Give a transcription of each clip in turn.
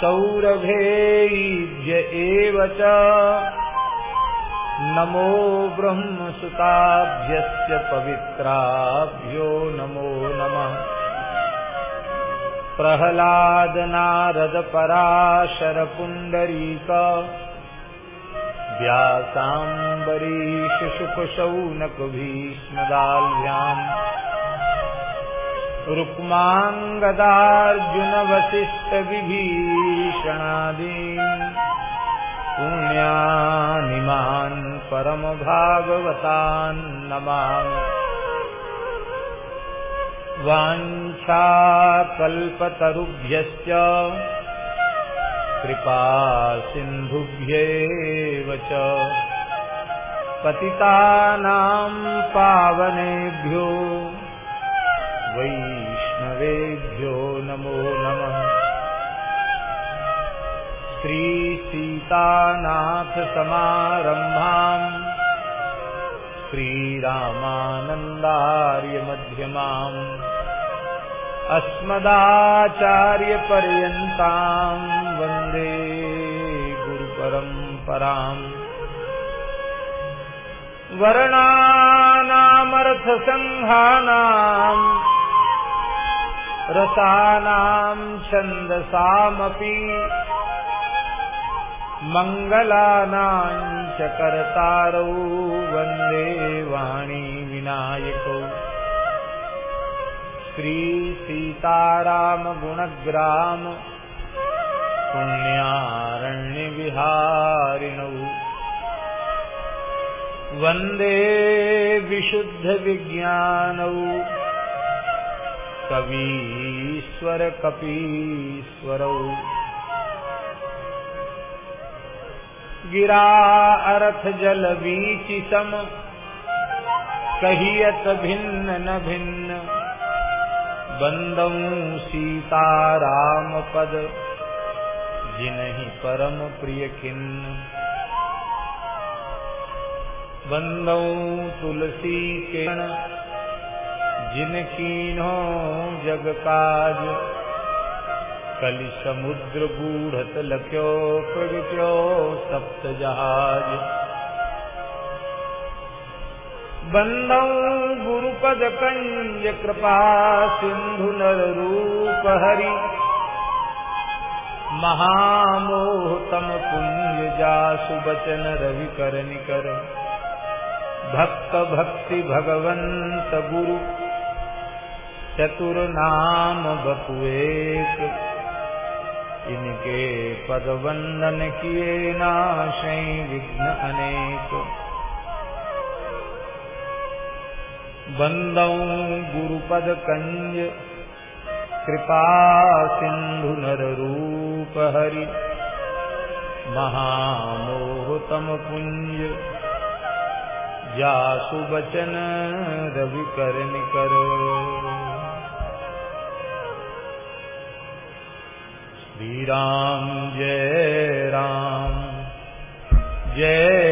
सौरभेय्य एव च। नमो ब्रह्मसुताभ्यस्य पवित्राभ्यो नमो नमः। प्रहलाद नारद पराशर पुण्डरीक व्यासाम्बरीश शुकशौनक भीष्मदाल्भ्याम् रुक्माङ्गदार्जुन वसिष्ठ विभीषणादीन् पुण्यानिमान् परमभागवतान् नमामि। वाञ्छाकल्पतरुभ्यश्च कृपा सिन्धुभ्येव च पावनेभ्यो वैष्णवेभ्यो नमो नमः। श्रीसीतानाथसमारम्भाम् श्रीरामानन्दार्यमध्यमाम् अस्मदाचार्यपर्यन्ताम् वंदे गुरुपरम्पराम्। वर्णानामर्थसङ्घानाम् रसानाम् छन्दसामपि मङ्गलानाम् च कर्तारौ वंदे वाणी विनायकौ। श्रीसीतारामगुणग्राम पुण्यारण्यविहारिणौ। वंदे विशुद्धविज्ञानौ। कवीश्वरकपीश्वरौ गिरा अर्थ जल बीच कहियत भिन्न न भिन्न। बंदऊ सीताराम पद, जिनहि परम प्रिय खिन्न। बंदऊ तुलसी के जिनकीनो जग काज, कलि समुद्र बूढ़त लख्यो, प्रगट्यो सप्त जहाज़। बंदौ गुरुपद कंज कृपा, सिंधु नर रूप हरि। महामोहतम पुण्य जासु बचन रवि कर निकर। भक्त भक्ति भगवंत गुरु चतुर नाम बपुएक इनके पद वंदन किए नाशय विघ्न अनेक। बंदौ गुरुपद कंज, कृपा सिंधु नर रूप हरि। महामोहतम पुंज, जासु बचन रवि कर निकर। श्री राम जय राम। जय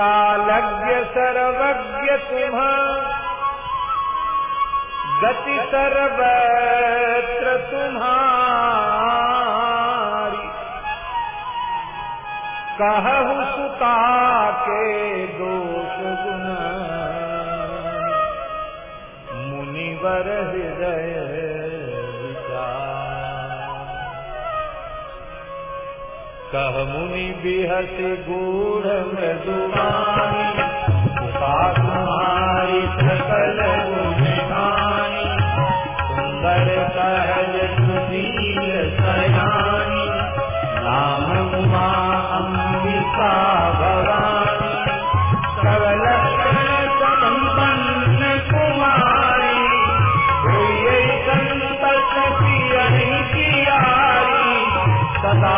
कालज्ञ सर्वज्ञ तुम्हा गति सर्वत्र तुम्हारी। कहु सुता के दोष गुण। मुनिवर हृदय कह मुनि बिहस गूढ़ मृदुमानी कुमारी सकल गुणगानी सुंदर सहज सुशील सयानी नाम उमा अम्बिका भवानी। सबल संपन्न कुमारी हुई संत प्रिय सदा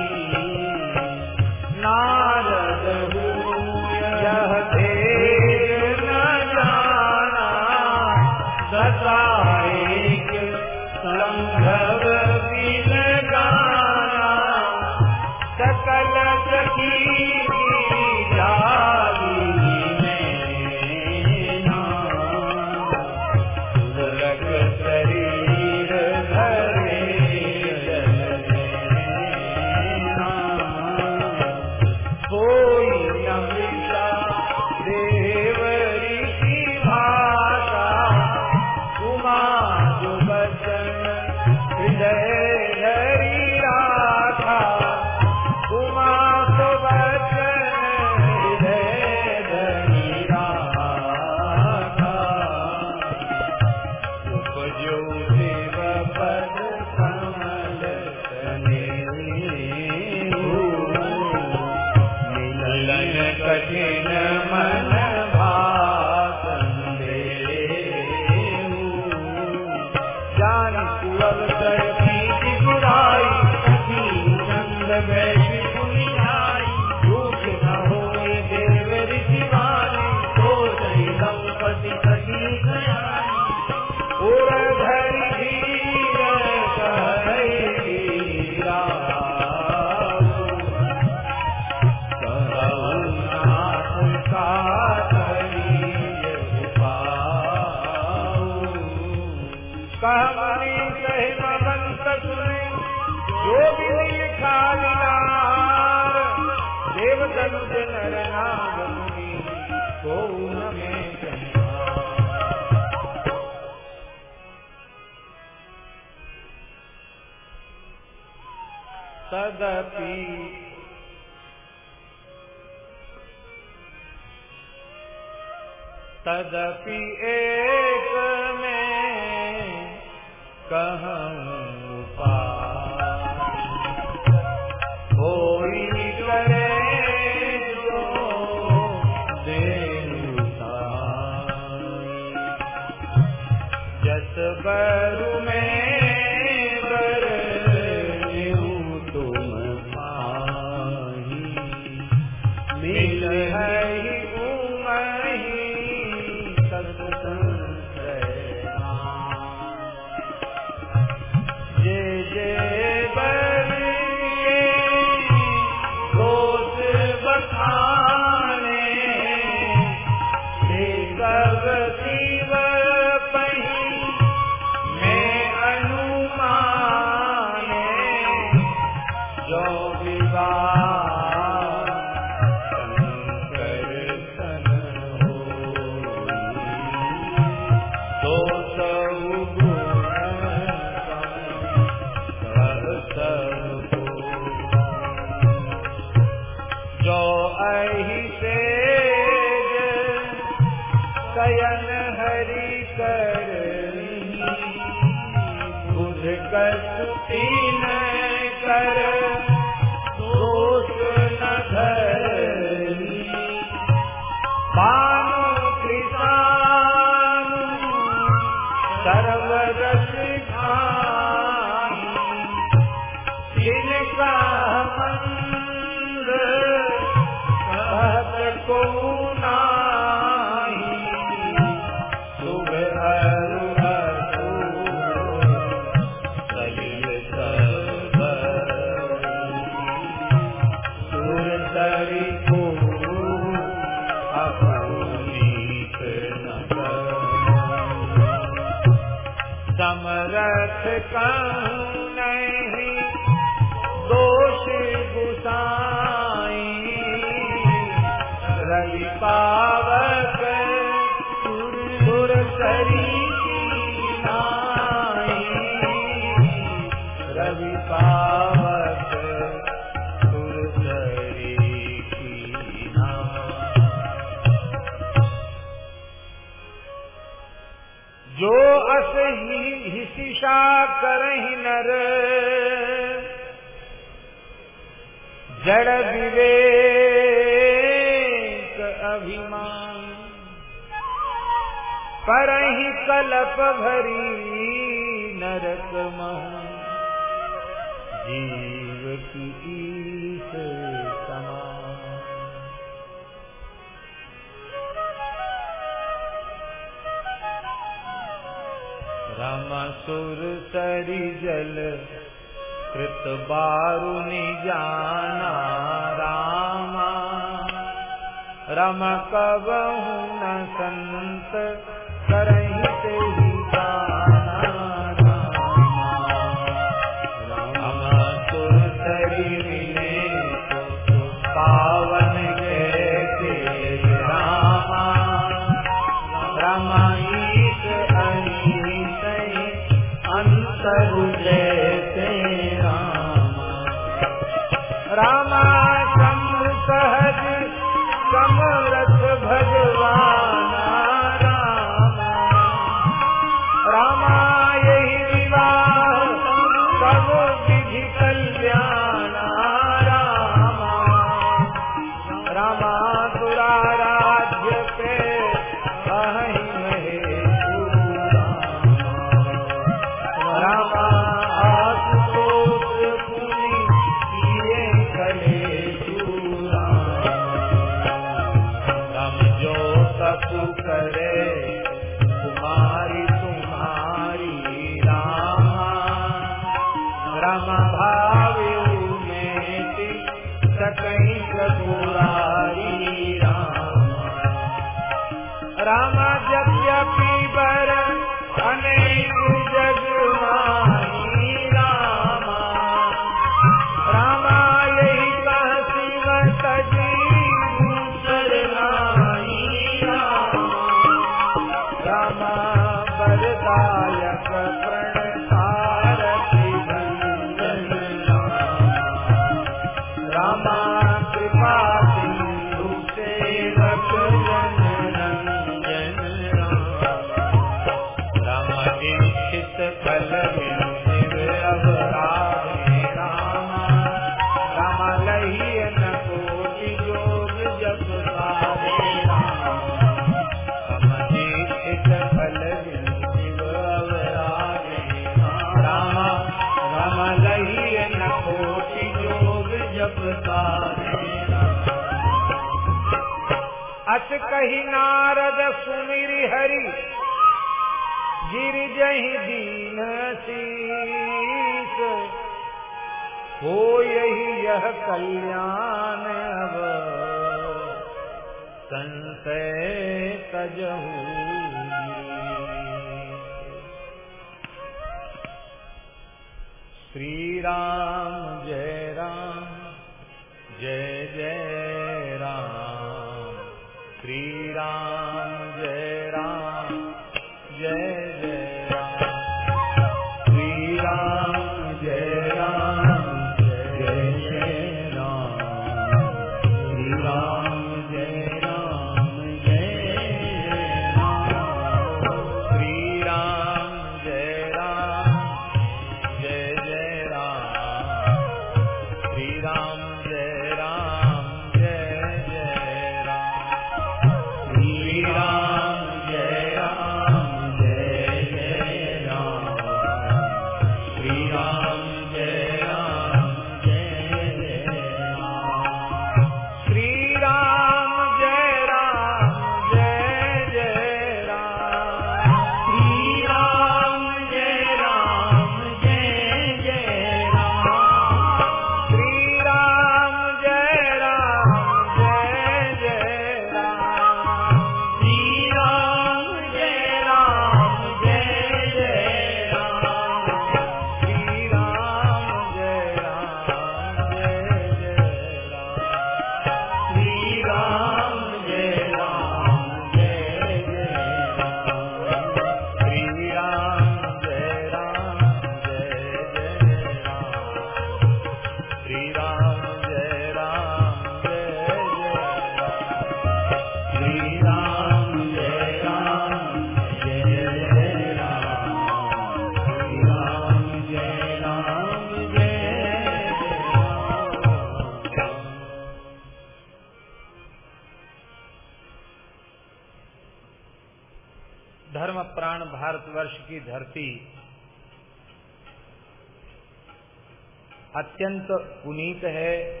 अत्यंत पुनीत है।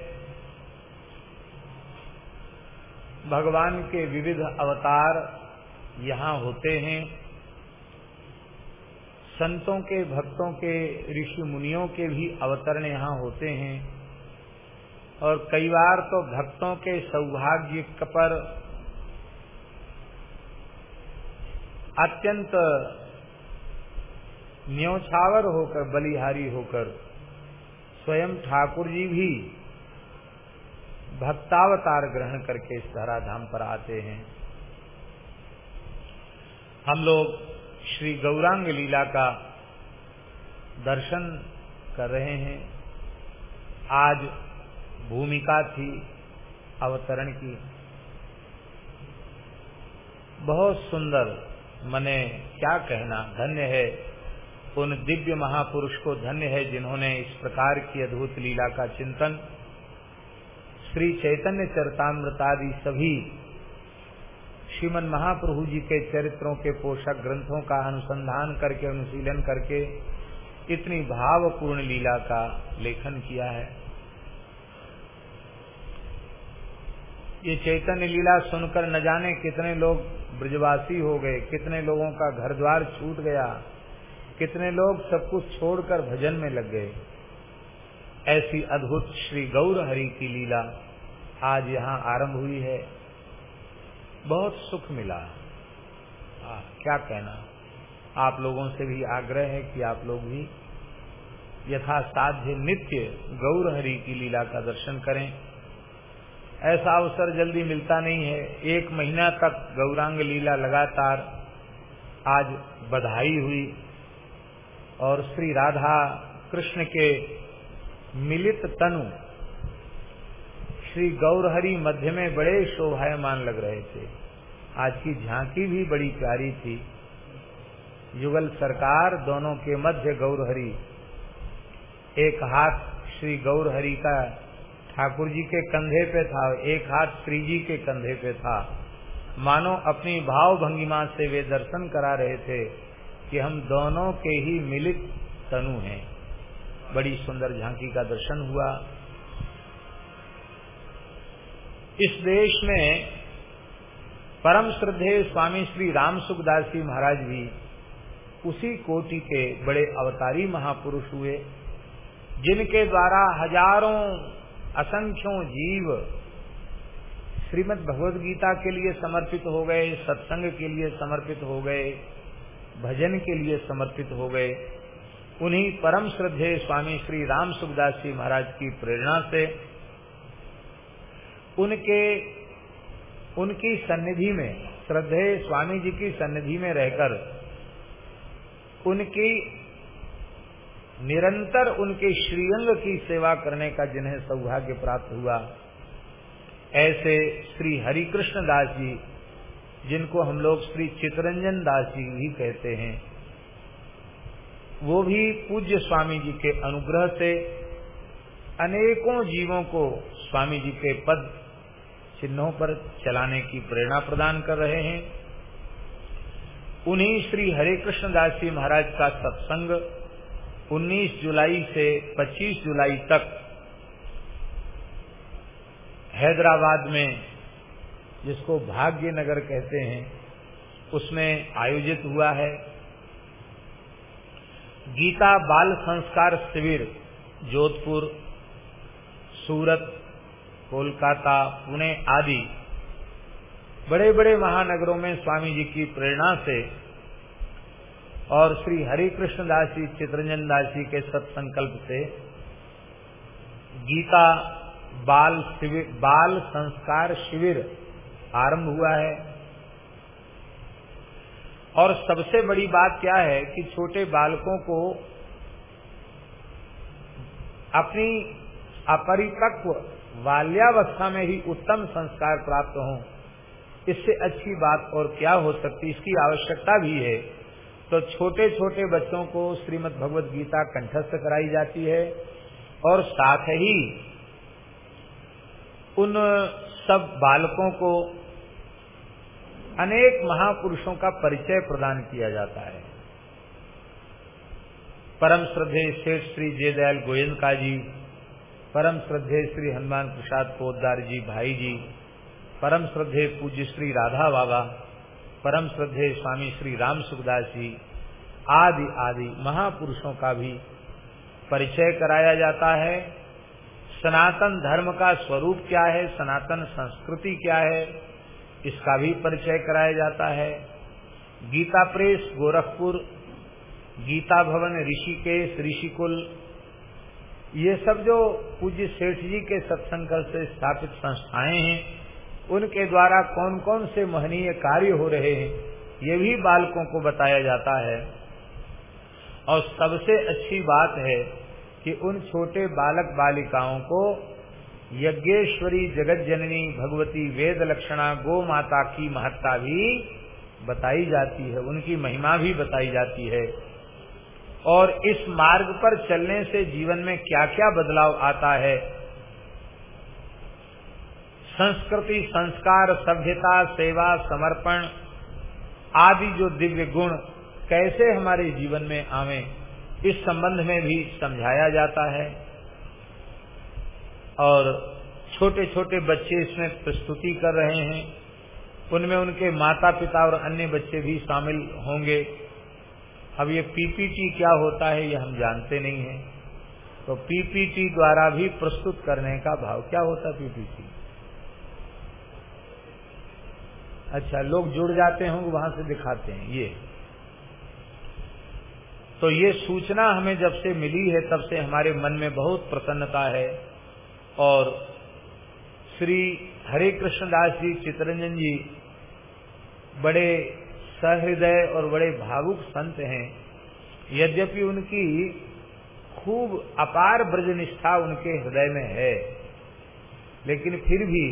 भगवान के विविध अवतार यहाँ होते हैं। संतों के, भक्तों के, ऋषि मुनियों के भी अवतरण यहाँ होते हैं। और कई बार तो भक्तों के सौभाग्य पर अत्यंत न्योछावर होकर, बलिहारी होकर स्वयं ठाकुर जी भी भक्तावतार ग्रहण करके इस धराधाम पर आते हैं। हम लोग श्री गौरांग लीला का दर्शन कर रहे हैं। आज भूमिका थी अवतरण की। बहुत सुंदर, मने क्या कहना, धन्य है। उन दिव्य महापुरुष को धन्य है जिन्होंने इस प्रकार की अद्भुत लीला का चिंतन, श्री चैतन्य चरतामृतादि सभी श्रीमन महाप्रभु जी के चरित्रों के पोषक ग्रंथों का अनुसंधान करके, अनुशीलन करके इतनी भावपूर्ण लीला का लेखन किया है। ये चैतन्य लीला सुनकर न जाने कितने लोग ब्रजवासी हो गए, कितने लोगों का घर द्वार छूट गया। कितने लोग सब कुछ छोड़कर भजन में लग गए। ऐसी अद्भुत श्री गौर हरि की लीला आज यहाँ आरंभ हुई है। बहुत सुख मिला। आ, क्या कहना? आप लोगों से भी आग्रह है कि आप लोग भी यथा साध्य नित्य गौर हरि की लीला का दर्शन करें। ऐसा अवसर जल्दी मिलता नहीं है। एक महीना तक गौरांग लीला लगातार आज बधाई हुई। और श्री राधा कृष्ण के मिलित तनु श्री गौरहरी मध्य में बड़े शोभायमान लग रहे थे। आज की झांकी भी बड़ी प्यारी थी। युगल सरकार दोनों के मध्य गौरहरी, एक हाथ श्री गौरहरी का ठाकुर जी के कंधे पे था एक हाथ श्री जी के कंधे पे था। मानो अपनी भाव भंगिमा से वे दर्शन करा रहे थे। कि हम दोनों के ही मिलित तनु हैं। बड़ी सुंदर झांकी का दर्शन हुआ। इस देश में परम श्रद्धे स्वामी श्री राम सुखदास जी महाराज भी उसी कोटि के बड़े अवतारी महापुरुष हुए, जिनके द्वारा हज़ारों असंख्यों जीव श्रीमद भगवद गीता के लिए समर्पित हो गए, सत्संग के लिए समर्पित हो गए भजन के लिए समर्पित हो गए। उन्हीं परम श्रद्धे स्वामी श्री राम सुखदास जी महाराज की प्रेरणा से उनके, उनकी सन्निधि में श्रद्धे स्वामी जी की सन्निधि में रहकर उनकी निरंतर उनके श्रीअंग की सेवा करने का जिन्हें सौभाग्य प्राप्त हुआ, ऐसे श्री हरिकृष्ण दास जी जिनको हम लोग श्री चितरंजन दास जी भी कहते हैं, वो भी पूज्य स्वामी जी के अनुग्रह से अनेकों जीवों को स्वामी जी के पद चिन्हों पर चलाने की प्रेरणा प्रदान कर रहे हैं। उन्हीं श्री हरे कृष्ण दास जी महाराज का सत्संग 19 जुलाई से 25 जुलाई तक हैदराबाद में जिसको भाग्य नगर कहते हैं, उसमें आयोजित हुआ है। गीता बाल संस्कार शिविर, जोधपुर, सूरत, कोलकाता, पुणे आदि। बड़े बड़े महानगरों में स्वामी जी की प्रेरणा से और श्री हरिकृष्ण दास जी, चित्रंजन दास जी के सत्संकल्प से गीता बाल शिविर, बाल संस्कार शिविर आरंभ हुआ है। और सबसे बड़ी बात क्या है कि छोटे बालकों को अपनी अपरिपक्व बाल्यावस्था में ही उत्तम संस्कार प्राप्त हों। इससे अच्छी बात और क्या हो सकती इसकी आवश्यकता भी है। तो छोटे छोटे बच्चों को श्रीमद भगवत गीता कंठस्थ कराई जाती है और साथ ही उन सब बालकों को अनेक महापुरुषों का परिचय प्रदान किया जाता है। परम श्रद्धे शेष श्री जयदयाल गोयंका जी, परम श्रद्धे श्री हनुमान प्रसाद पोदार जी भाई जी, परम श्रद्धे पूज्य श्री राधा बाबा, परम श्रद्धे स्वामी श्री राम सुखदास जी आदि आदि महापुरुषों का भी परिचय कराया जाता है। सनातन धर्म का स्वरूप क्या है? सनातन संस्कृति क्या है? इसका भी परिचय कराया जाता है। गीता प्रेस, गोरखपुर, गीता भवन, ऋषिकेश, ऋषिकुल, ये सब जो पूज्य सेठ जी के सत्संग से स्थापित संस्थाएँ हैं, उनके द्वारा कौन कौन से महनीय कार्य हो रहे हैं, ये भी बालकों को बताया जाता है। और सबसे अच्छी बात है कि उन छोटे बालक बालिकाओं को यज्ञेश्वरी जगत जननी भगवती वेद लक्षणा गो माता की महत्ता भी बताई जाती है, उनकी महिमा भी बताई जाती है। और इस मार्ग पर चलने से जीवन में क्या क्या बदलाव आता है? संस्कृति, संस्कार, सभ्यता, सेवा, समर्पण आदि जो दिव्य गुण कैसे हमारे जीवन में आवे, इस संबंध में भी समझाया जाता है। और छोटे छोटे बच्चे इसमें प्रस्तुति कर रहे हैं। उनमें उनके माता पिता और अन्य बच्चे भी शामिल होंगे। अब ये पीपीटी क्या होता है, ये हम जानते नहीं है। तो पीपीटी द्वारा भी प्रस्तुत करने का भाव क्या होता पीपीटी? अच्छा लोग जुड़ जाते होंगे वहाँ से दिखाते हैं। ये। तो ये सूचना हमें जब से मिली है, तब से हमारे मन में बहुत प्रसन्नता है। और श्री हरे कृष्णदास जी, चितरंजन जी बड़े सहृदय और बड़े भावुक संत हैं। यद्यपि उनकी खूब अपार ब्रजनिष्ठा उनके हृदय में है, लेकिन फिर भी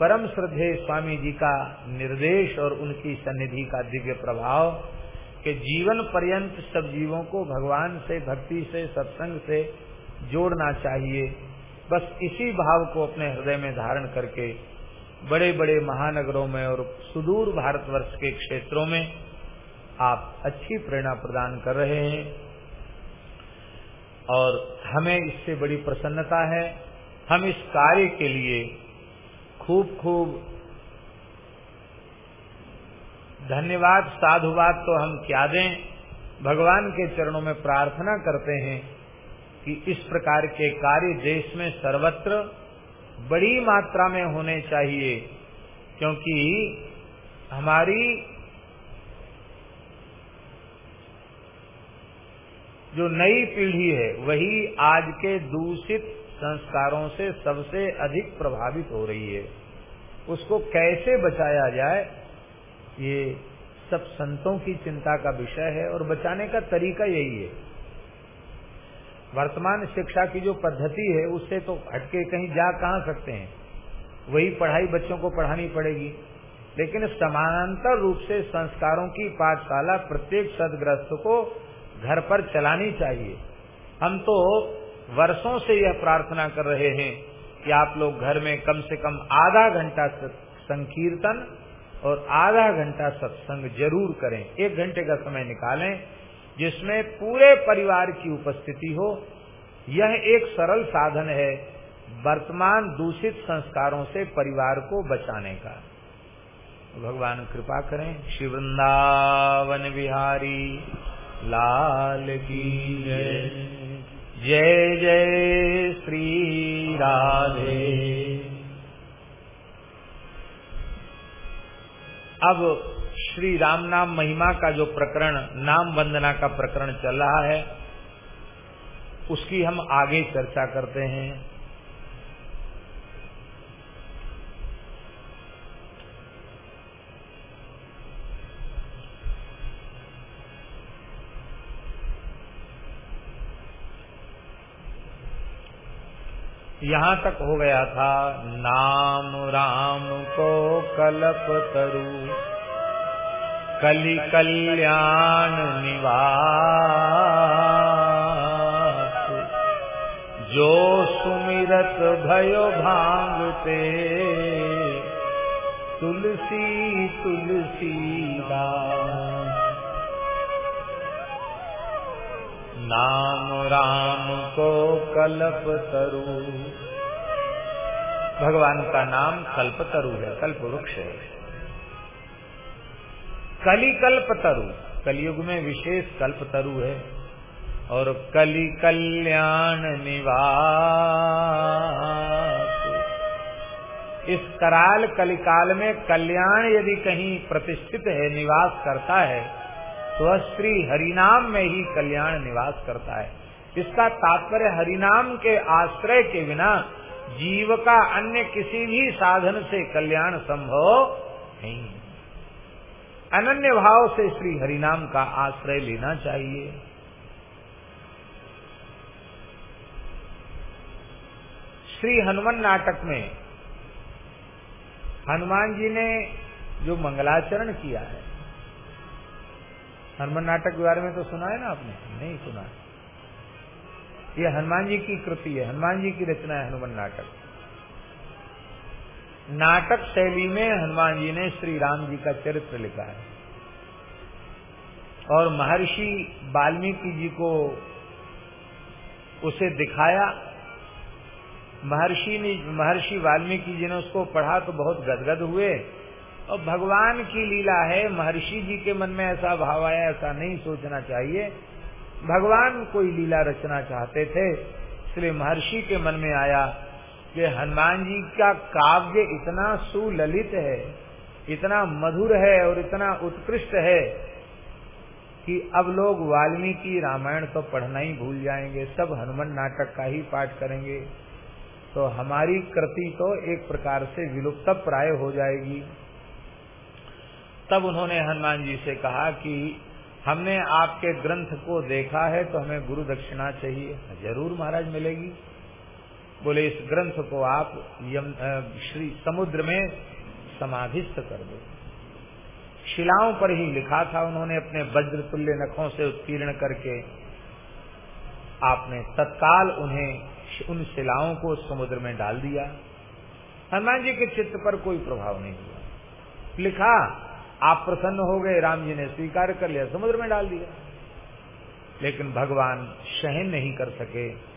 परम श्रद्धे स्वामी जी का निर्देश और उनकी सन्निधि का दिव्य प्रभाव के जीवन पर्यंत सब जीवों को भगवान से, भक्ति से, सत्संग से जोड़ना चाहिए। बस इसी भाव को अपने हृदय में धारण करके बड़े बड़े महानगरों में और सुदूर भारतवर्ष के क्षेत्रों में आप अच्छी प्रेरणा प्रदान कर रहे हैं। और हमें इससे बड़ी प्रसन्नता है। हम इस कार्य के लिए खूब खूब धन्यवाद, साधुवाद तो हम क्या दें? भगवान के चरणों में प्रार्थना करते हैं। कि इस प्रकार के कार्य देश में सर्वत्र बड़ी मात्रा में होने चाहिए, क्योंकि हमारी जो नई पीढ़ी है, वही आज के दूषित संस्कारों से सबसे अधिक प्रभावित हो रही है। उसको कैसे बचाया जाए, ये सब संतों की चिंता का विषय है, और बचाने का तरीका यही है। वर्तमान शिक्षा की जो पद्धति है, उससे तो हटके कहीं जा कहा सकते हैं? वही पढ़ाई बच्चों को पढ़ानी पड़ेगी। लेकिन समानांतर रूप से संस्कारों की पाठशाला प्रत्येक सदग्रस्त को घर पर चलानी चाहिए। हम तो वर्षों से यह प्रार्थना कर रहे हैं कि आप लोग घर में कम से कम आधा घंटा संकीर्तन और आधा घंटा सत्संग ज़रूर करें। एक घंटे का समय निकालें जिसमें पूरे परिवार की उपस्थिति हो, यह एक सरल साधन है वर्तमान दूषित संस्कारों से परिवार को बचाने का। भगवान कृपा करें। श्री वृंदावन बिहारी, लाल की जय। जय जय श्री राधे। अब श्री राम नाम महिमा का जो प्रकरण, नाम वंदना का प्रकरण चल रहा है, उसकी हम आगे चर्चा करते हैं। यहाँ तक हो गया था, नाम राम को कलप तरु। कलि कल्याण निवास। जो सुमिरत भयो भांगते, तुलसी तुलसी नाम राम को कल्प तरु। भगवान का नाम कल्प तरु है, कल्प वृक्ष है। कली कल्प तरु कलयुग में विशेष कल्प तरु है। और कली कल्याण निवास। इस कराल कलिकाल में कल्याण यदि कहीं प्रतिष्ठित है, निवास करता है तो श्री हरिनाम में ही कल्याण निवास करता है। इसका तात्पर्य हरिनाम के आश्रय के बिना जीव का अन्य किसी भी साधन से कल्याण संभव नहीं अनन्य भाव से श्री हरिनाम का आश्रय लेना चाहिए। श्री हनुमान नाटक में हनुमान जी ने जो मंगलाचरण किया है, हनुमान नाटक के बारे में तो सुना है ना आपने? नहीं सुना। ये हनुमान जी की कृति है, हनुमान जी की रचना है हनुमान नाटक। नाटक शैली में हनुमान जी ने श्री राम जी का चरित्र लिखा है। और महर्षि वाल्मीकि जी को उसे दिखाया। महर्षि ने, महर्षि वाल्मीकि जी ने उसको पढ़ा तो बहुत गदगद हुए। और भगवान की लीला है, महर्षि जी के मन में ऐसा भाव आया, ऐसा नहीं सोचना चाहिए। भगवान कोई लीला रचना चाहते थे, इसलिए महर्षि के मन में आया। कि हनुमान जी का काव्य इतना सुललित है, इतना मधुर है और इतना उत्कृष्ट है कि अब लोग वाल्मीकि रामायण तो पढ़ना ही भूल जाएँगे, सब हनुमान नाटक का ही पाठ करेंगे। तो हमारी कृति तो एक प्रकार से विलुप्त प्राय हो जाएगी। तब उन्होंने हनुमान जी से कहा कि हमने आपके ग्रंथ को देखा है तो हमें गुरु दक्षिणा चाहिए। ज़रूर महाराज मिलेगी। बोले, इस ग्रंथ को आप यम श्री समुद्र में समाधिस्थ कर दो। शिलाओं पर ही लिखा था उन्होंने अपने वज्र तुल्य नखों से उत्तीर्ण करके। आपने तत्काल उन्हें उन शिलाओं को समुद्र में डाल दिया। हनुमान जी के चित्त पर कोई प्रभाव नहीं हुआ। लिखा, आप प्रसन्न हो गए, राम जी ने स्वीकार कर लिया, समुद्र में डाल दिया। लेकिन भगवान सहन नहीं कर सके।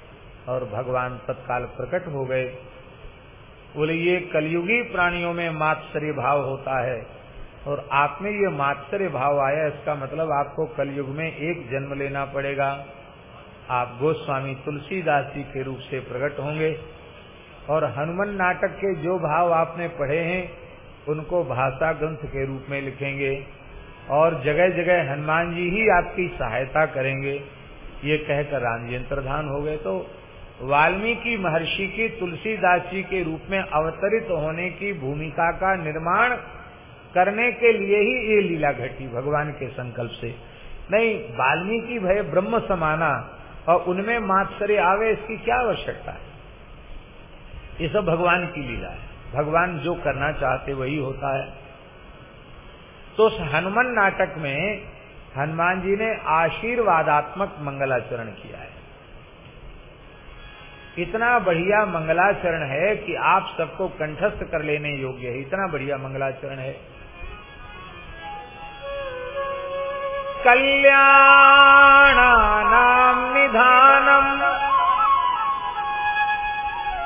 और भगवान तत्काल प्रकट हो गए। बोले, ये कलयुगी प्राणियों में मात्सर्य भाव होता है और आप में ये मात्सर्य भाव आया इसका मतलब आपको कलयुग में एक जन्म लेना पड़ेगा। आप गोस्वामी तुलसीदास जी के रूप से प्रकट होंगे और हनुमान नाटक के जो भाव आपने पढ़े हैं, उनको भाषा ग्रंथ के रूप में लिखेंगे और जगह जगह हनुमान जी ही आपकी सहायता करेंगे। ये कहकर राम जी अंतर्धान हो गए। तो वाल्मीकि महर्षि की तुलसीदास जी के रूप में अवतरित होने की भूमिका का निर्माण करने के लिए ही ये लीला घटी भगवान के संकल्प से। नहीं, वाल्मीकि भय ब्रह्म समाना और उनमें मात्सर्य आवे, इसकी क्या आवश्यकता है? ये सब भगवान की लीला है। भगवान जो करना चाहते वही होता है। तो उस हनुमान नाटक में हनुमान जी ने आशीर्वादात्मक मंगलाचरण किया है। इतना बढ़िया मंगलाचरण है कि आप सबको कंठस्थ कर लेने योग्य है। इतना बढ़िया मंगलाचरण है। कल्याणानां निधानम्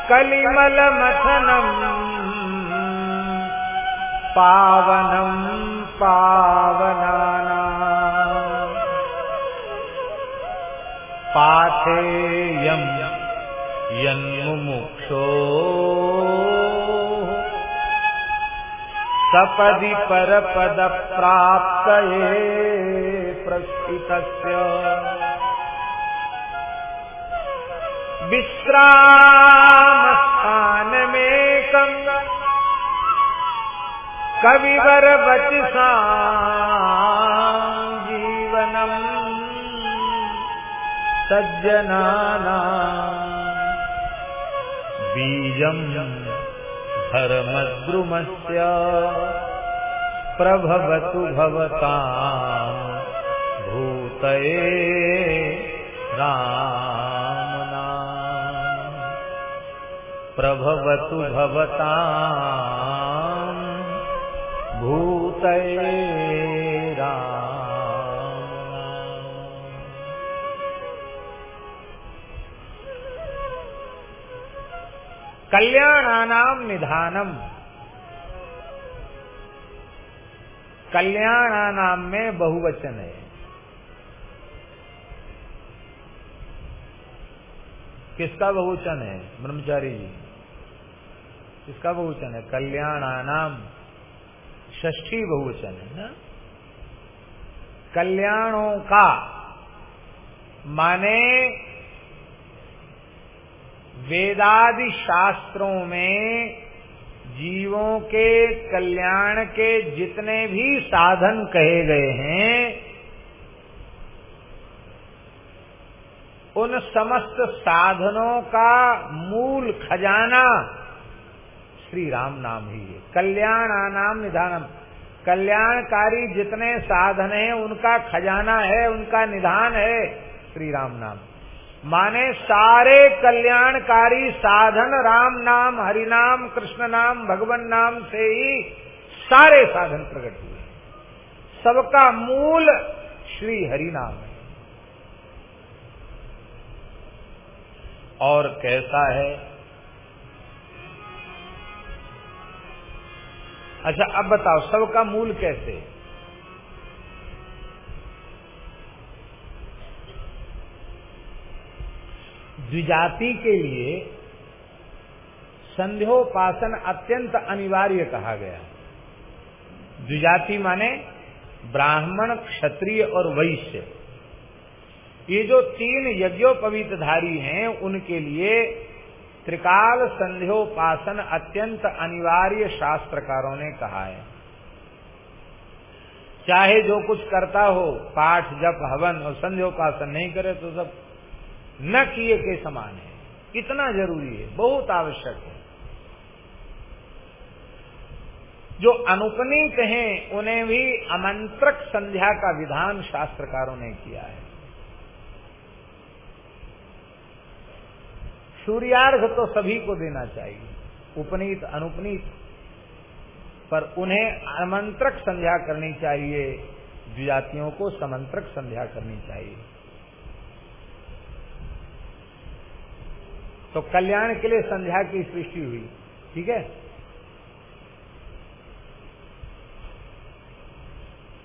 कलिमलमथनम् पावनम् पावनाना। पाथेयम् यन्मुमुक्षो। सपदि परपद प्राप्त प्रस्थित विश्रामस्थानमेकम् कविवर वचसा जीवनम् सज्जनाना बीजम् धर्मद्रुमस्य प्रभवतु भवताम् भूतये रामना प्रभवतु भवताम् भूत कल्याणानाम निधानम। कल्याणानाम में बहुवचन है। किसका बहुवचन है? ब्रह्मचारी जी। किसका बहुवचन है? कल्याणानाम। ष्ठी बहुवचन है ना? कल्याणों का माने वेदादि शास्त्रों में जीवों के कल्याण के जितने भी साधन कहे गए हैं, उन समस्त साधनों का मूल खजाना श्री राम नाम ही है। कल्याण आनाम निधानम। कल्याणकारी जितने साधन हैं, उनका खजाना है, उनका निधान है श्री राम नाम। माने सारे कल्याणकारी साधन राम नाम, हरि नाम, कृष्ण नाम, भगवान नाम से ही सारे साधन प्रकट हुए। सबका मूल श्री हरि नाम है। और कैसा है? अच्छा अब बताओ, सबका मूल कैसे है? द्विजाति के लिए संध्योपासन अत्यंत अनिवार्य कहा गया। द्विजाति माने ब्राह्मण, क्षत्रिय और वैश्य। ये जो तीन यज्ञोपवीतधारी हैं, उनके लिए त्रिकाल संध्योपासन अत्यंत अनिवार्य शास्त्रकारों ने कहा है। चाहे जो कुछ करता हो, पाठ, जप, हवन और संध्योपासन नहीं करे तो सब न किए के समान है। कितना ज़रूरी है, बहुत आवश्यक है। जो अनुपनीत हैं, उन्हें भी अमंत्रक संध्या का विधान शास्त्रकारों ने किया है। सूर्यार्घ तो सभी को देना चाहिए, उपनीत, अनुपनीत। पर उन्हें आमंत्रक संध्या करनी चाहिए जातियों को समंत्रक संध्या करनी चाहिए। तो कल्याण के लिए संध्या की सृष्टि हुई। ठीक है?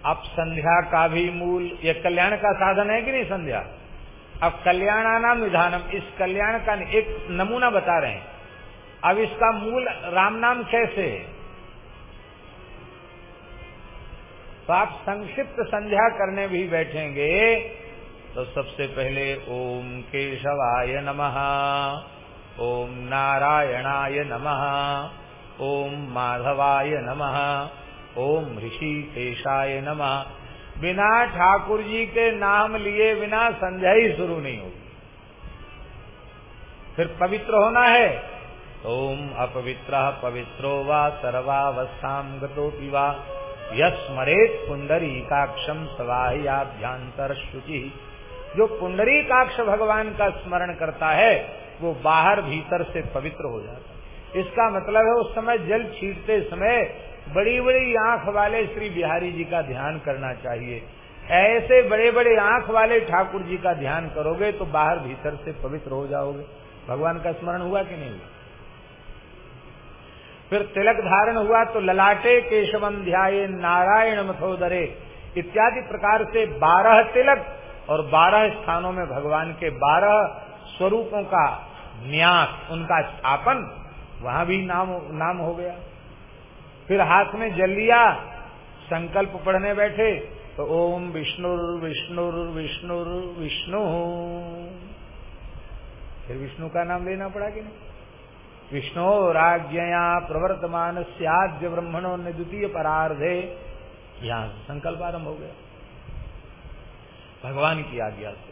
अब संध्या का भी मूल यह कल्याण का साधन है कि नहीं संध्या? अब कल्याणानाम विधानम इस कल्याण का एक नमूना बता रहे हैं। अब इसका मूल राम नाम कैसे है? तो आप संक्षिप्त संध्या करने भी बैठेंगे तो सबसे पहले ओम केशवाय नमः। ओम नारायणाय नमः। ओम माधवाय नमः। ओम ऋषिकेशाय नमः। बिना ठाकुर जी के नाम लिए, बिना संध्या ही शुरू नहीं होगी। फिर पवित्र होना है। ओम अपवित्र पवित्रो वा सर्वावस्था गतोपि वा। यस्मरेत पुंडरी काक्षम सवाह्याभ्यांतर शुचि जो पुंडरी काक्ष भगवान का स्मरण करता है वो बाहर भीतर से पवित्र हो जाता है। इसका मतलब है उस समय जल छीटते समय बड़ी बड़ी आँख वाले श्री बिहारी जी का ध्यान करना चाहिए। ऐसे बड़े बड़े आँख वाले ठाकुर जी का ध्यान करोगे तो बाहर भीतर से पवित्र हो जाओगे। भगवान का स्मरण हुआ कि नहीं हुआ? फिर तिलक धारण हुआ तो ललाटे केशवम ध्याये नारायण मथोदरे इत्यादि प्रकार से बारह तिलक और बारह स्थानों में भगवान के बारह स्वरूपों का न्यास, उनका स्थापन, वहाँ भी नाम नाम हो गया। फिर हाथ में जल लिया संकल्प पढ़ने बैठे तो ओम विष्णु विष्णु विष्णु विष्णु। फिर विष्णु का नाम लेना पड़ा कि नहीं? विष्णु राज्ञया प्रवर्तमान सद्य ब्रह्मणों ने द्वितीय परार्धे। यहाँ संकल्प आरंभ हो गया। भगवान की आज्ञा से।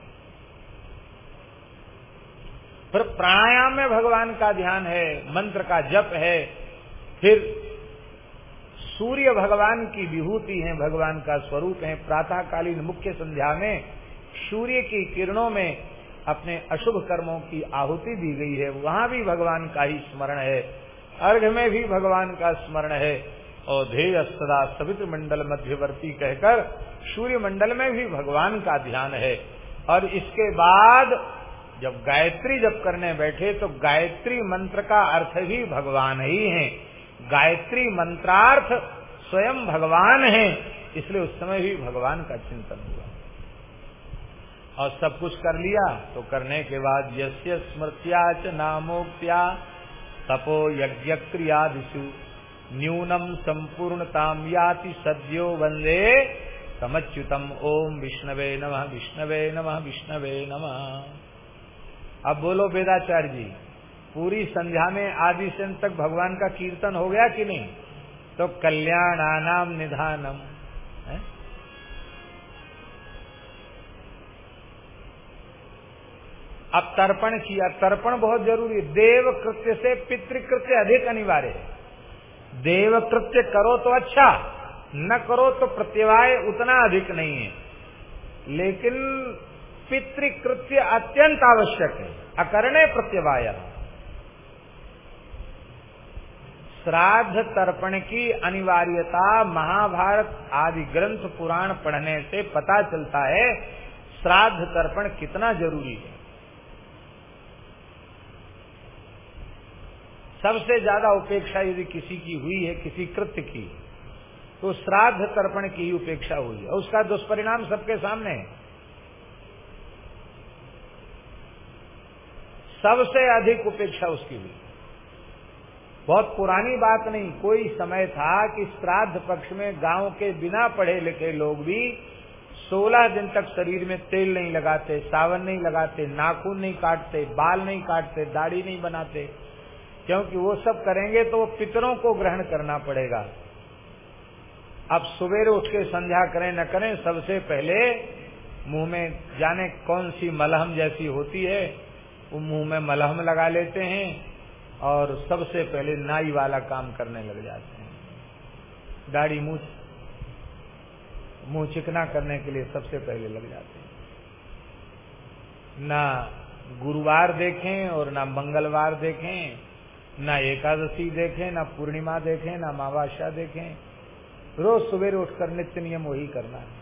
फिर प्राणायाम में भगवान का ध्यान है, मंत्र का जप है, फिर सूर्य भगवान की विभूति है, भगवान का स्वरूप है, प्रातःकालीन मुख्य संध्या में सूर्य की किरणों में अपने अशुभ कर्मों की आहुति दी गई है। वहाँ भी भगवान का ही स्मरण है। अर्घ में भी भगवान का स्मरण है। और ध्येय सदा सवित्र मंडल मध्यवर्ती कहकर सूर्य मंडल में भी भगवान का ध्यान है। और इसके बाद जब गायत्री जब करने बैठे तो गायत्री मंत्र का अर्थ भी भगवान ही है। गायत्री मंत्रार्थ स्वयं भगवान है, इसलिए उस समय भी भगवान का चिंतन हुआ। और सब कुछ कर लिया तो करने के बाद यश्य स्मृत्या च नामोक्त्या तपो यज्ञ क्रियादिशु न्यूनम संपूर्णताम याति सद्यो वंदे समच्युतम ओम विष्णवे नमः विष्णवे नमः विष्णवे नमः। अब बोलो वेदाचार्य जी, पूरी संध्या में आदि से तक भगवान का कीर्तन हो गया कि नहीं? तो कल्याणानाम निधानम? अब तर्पण किया। तर्पण बहुत ज़रूरी है। देव कृत्य से पितृकृत्य अधिक अनिवार्य है। देव कृत्य करो तो अच्छा न करो तो प्रत्यवाय उतना अधिक नहीं है। लेकिन पितृकृत्य अत्यंत आवश्यक है। अकरणे प्रत्यवाय। श्राद्ध तर्पण की अनिवार्यता महाभारत आदि ग्रंथ पुराण पढ़ने से पता चलता है, श्राद्ध तर्पण कितना ज़रूरी है। सबसे ज़्यादा उपेक्षा यदि किसी की हुई है, किसी कृत्य की तो श्राद्ध तर्पण की ही उपेक्षा हुई है। उसका दुष्परिणाम सबके सामने है। सबसे अधिक उपेक्षा उसकी हुई। बहुत पुरानी बात नहीं, कोई समय था कि श्राद्ध पक्ष में गाँव के बिना पढ़े लिखे लोग भी सोलह दिन तक शरीर में तेल नहीं लगाते, सावन नहीं लगाते, नाखून नहीं काटते, बाल नहीं काटते, दाढ़ी नहीं बनाते। क्योंकि वो सब करेंगे तो वो पितरों को ग्रहण करना पड़ेगा। अब सवेरे उठ के संध्या करें, न करें, सबसे पहले मुँह में जाने कौन सी मलहम जैसी होती है वो मुँह में मलहम लगा लेते हैं और सबसे पहले नाई वाला काम करने लग जाते हैं। दाढ़ी मुँह मुँह चिकना करने के लिए सबसे पहले लग जाते हैं। ना गुरुवार देखें और ना मंगलवार देखें, ना एकादशी देखें, ना पूर्णिमा देखें, ना मावाशा देखें। रोज सुबह उठकर नित्य नियम वही करना है।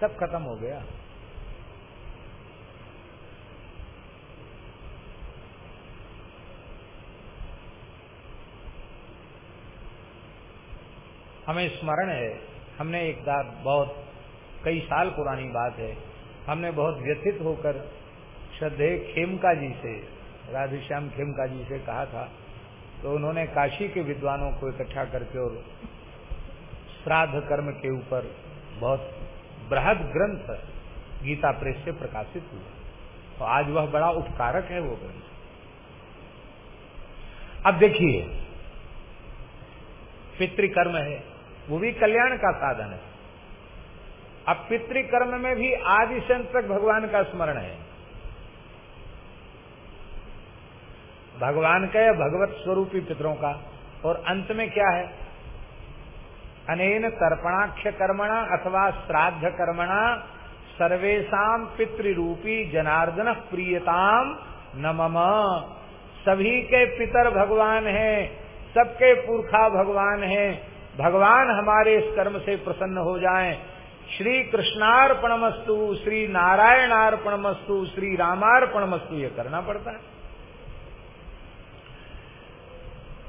सब खत्म हो गया। हमें स्मरण है। हमने एक बात बहुत, कई साल पुरानी बात है। हमने बहुत व्यथित होकर श्रद्धे खेमका जी से, राधेश्याम खेमका जी से कहा था। तो उन्होंने काशी के विद्वानों को इकट्ठा करके और श्राद्ध कर्म के ऊपर बहुत बृहद ग्रंथ, गीता प्रेस से प्रकाशित हुआ। तो आज वह बड़ा उपकारक है वो ग्रंथ। अब देखिए, पितृकर्म है। वो भी कल्याण का साधन है। अब पितृकर्म में भी आदि संत तक भगवान का स्मरण है। भगवान का या भगवत स्वरूपी पितरों का, और अंत में क्या है? अनेन तर्पणाक्ष कर्मणा अथवा श्राद्ध कर्मणा सर्वेशा पितृरूपी जनार्दन प्रियताम नमम सभी के पितर भगवान हैं, सबके पुरखा भगवान हैं। भगवान हमारे इस कर्म से प्रसन्न हो जाएँ। श्री कृष्णार्पणमस्तु, श्री नारायणार्पणमस्तु, श्री रामार्पणमस्तु, ये करना पड़ता है।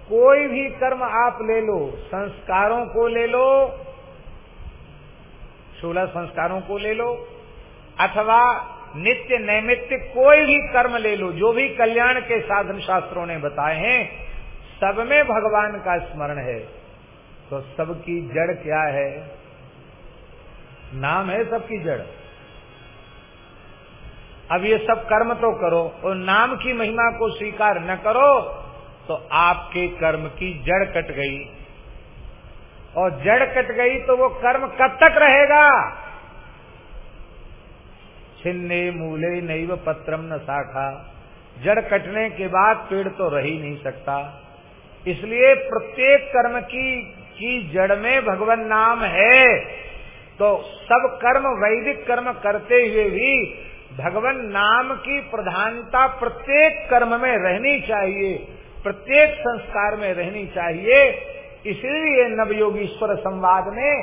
कोई भी कर्म आप ले लो, संस्कारों को ले लो, सोलह संस्कारों को ले लो, अथवा नित्य नैमित्य कोई भी कर्म ले लो, जो भी कल्याण के साधन शास्त्रों ने बताए हैं, सब में भगवान का स्मरण है। तो सबकी जड़ क्या है? नाम है सबकी जड़। अब ये सब कर्म तो करो और नाम की महिमा को स्वीकार न करो तो आपके कर्म की जड़ कट गई। और जड़ कट गई तो वो कर्म कब तक रहेगा? छिन्ने मूले नैव पत्रम न शाखा। जड़ कटने के बाद पेड़ तो रह ही नहीं सकता। इसलिए प्रत्येक कर्म की की जड़ में भगवान नाम है। तो सब कर्म, वैदिक कर्म करते हुए भी भगवान नाम की प्रधानता प्रत्येक कर्म में रहनी चाहिए, प्रत्येक संस्कार में रहनी चाहिए। इसलिए नवयोगीश्वर संवाद में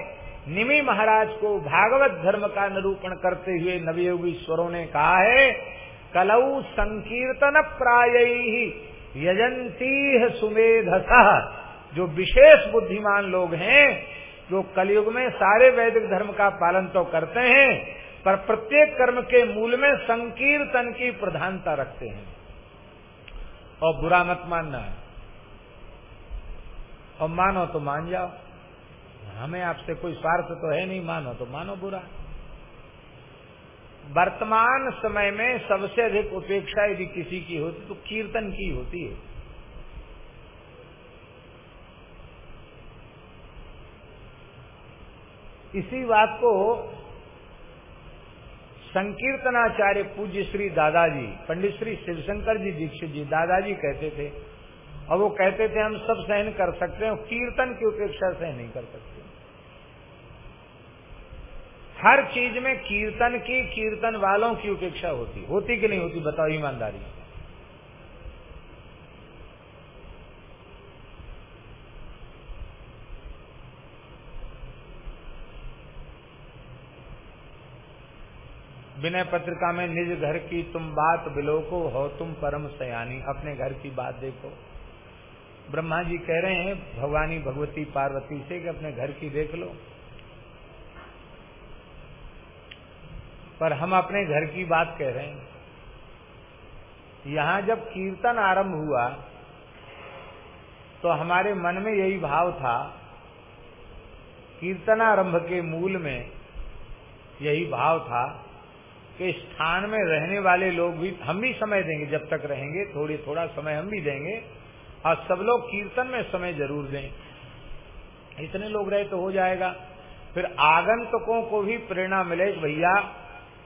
निमि महाराज को भागवत धर्म का निरूपण करते हुए नवयोगीश्वरों ने कहा है कलऊ संकीर्तन प्राय यजंती सुमेधस। जो विशेष बुद्धिमान लोग हैं, जो कलयुग में सारे वैदिक धर्म का पालन तो करते हैं, पर प्रत्येक कर्म के मूल में संकीर्तन की प्रधानता रखते हैं। और बुरा मत मानना है। और मानो तो मान जाओ। हमें आपसे कोई स्वार्थ तो है नहीं, मानो तो मानो बुरा। वर्तमान समय में सबसे अधिक उपेक्षा यदि किसी की होती तो कीर्तन की होती है। इसी बात को संकीर्तनाचार्य पूज्य श्री दादाजी, पंडित श्री शिवशंकर जी दीक्षित जी, दादाजी कहते थे, और वो कहते थे, हम सब सहन कर सकते हैं, कीर्तन की उपेक्षा सहन नहीं कर सकते हर चीज़ में कीर्तन की, कीर्तन वालों की उपेक्षा होती होती कि नहीं होती, बताओ ईमानदारी। विनय पत्रिका में निज घर की तुम बात बिलोको, हो तुम परम सयानी। अपने घर की बात देखो। ब्रह्मा जी कह रहे हैं, भगवानी भगवती पार्वती से कि अपने घर की देख लो। पर हम अपने घर की बात कह रहे हैं। यहाँ जब कीर्तन आरंभ हुआ तो हमारे मन में यही भाव था कीर्तन कीर्तनारंभ के मूल में यही भाव था कि स्थान में रहने वाले लोग भी हम भी समय देंगे, जब तक रहेंगे, थोड़ी, थोड़ा समय हम भी देंगे। और सब लोग कीर्तन में समय ज़रूर दें। इतने लोग रहे तो हो जाएगा। फिर आगंतुकों को भी प्रेरणा मिले भैया,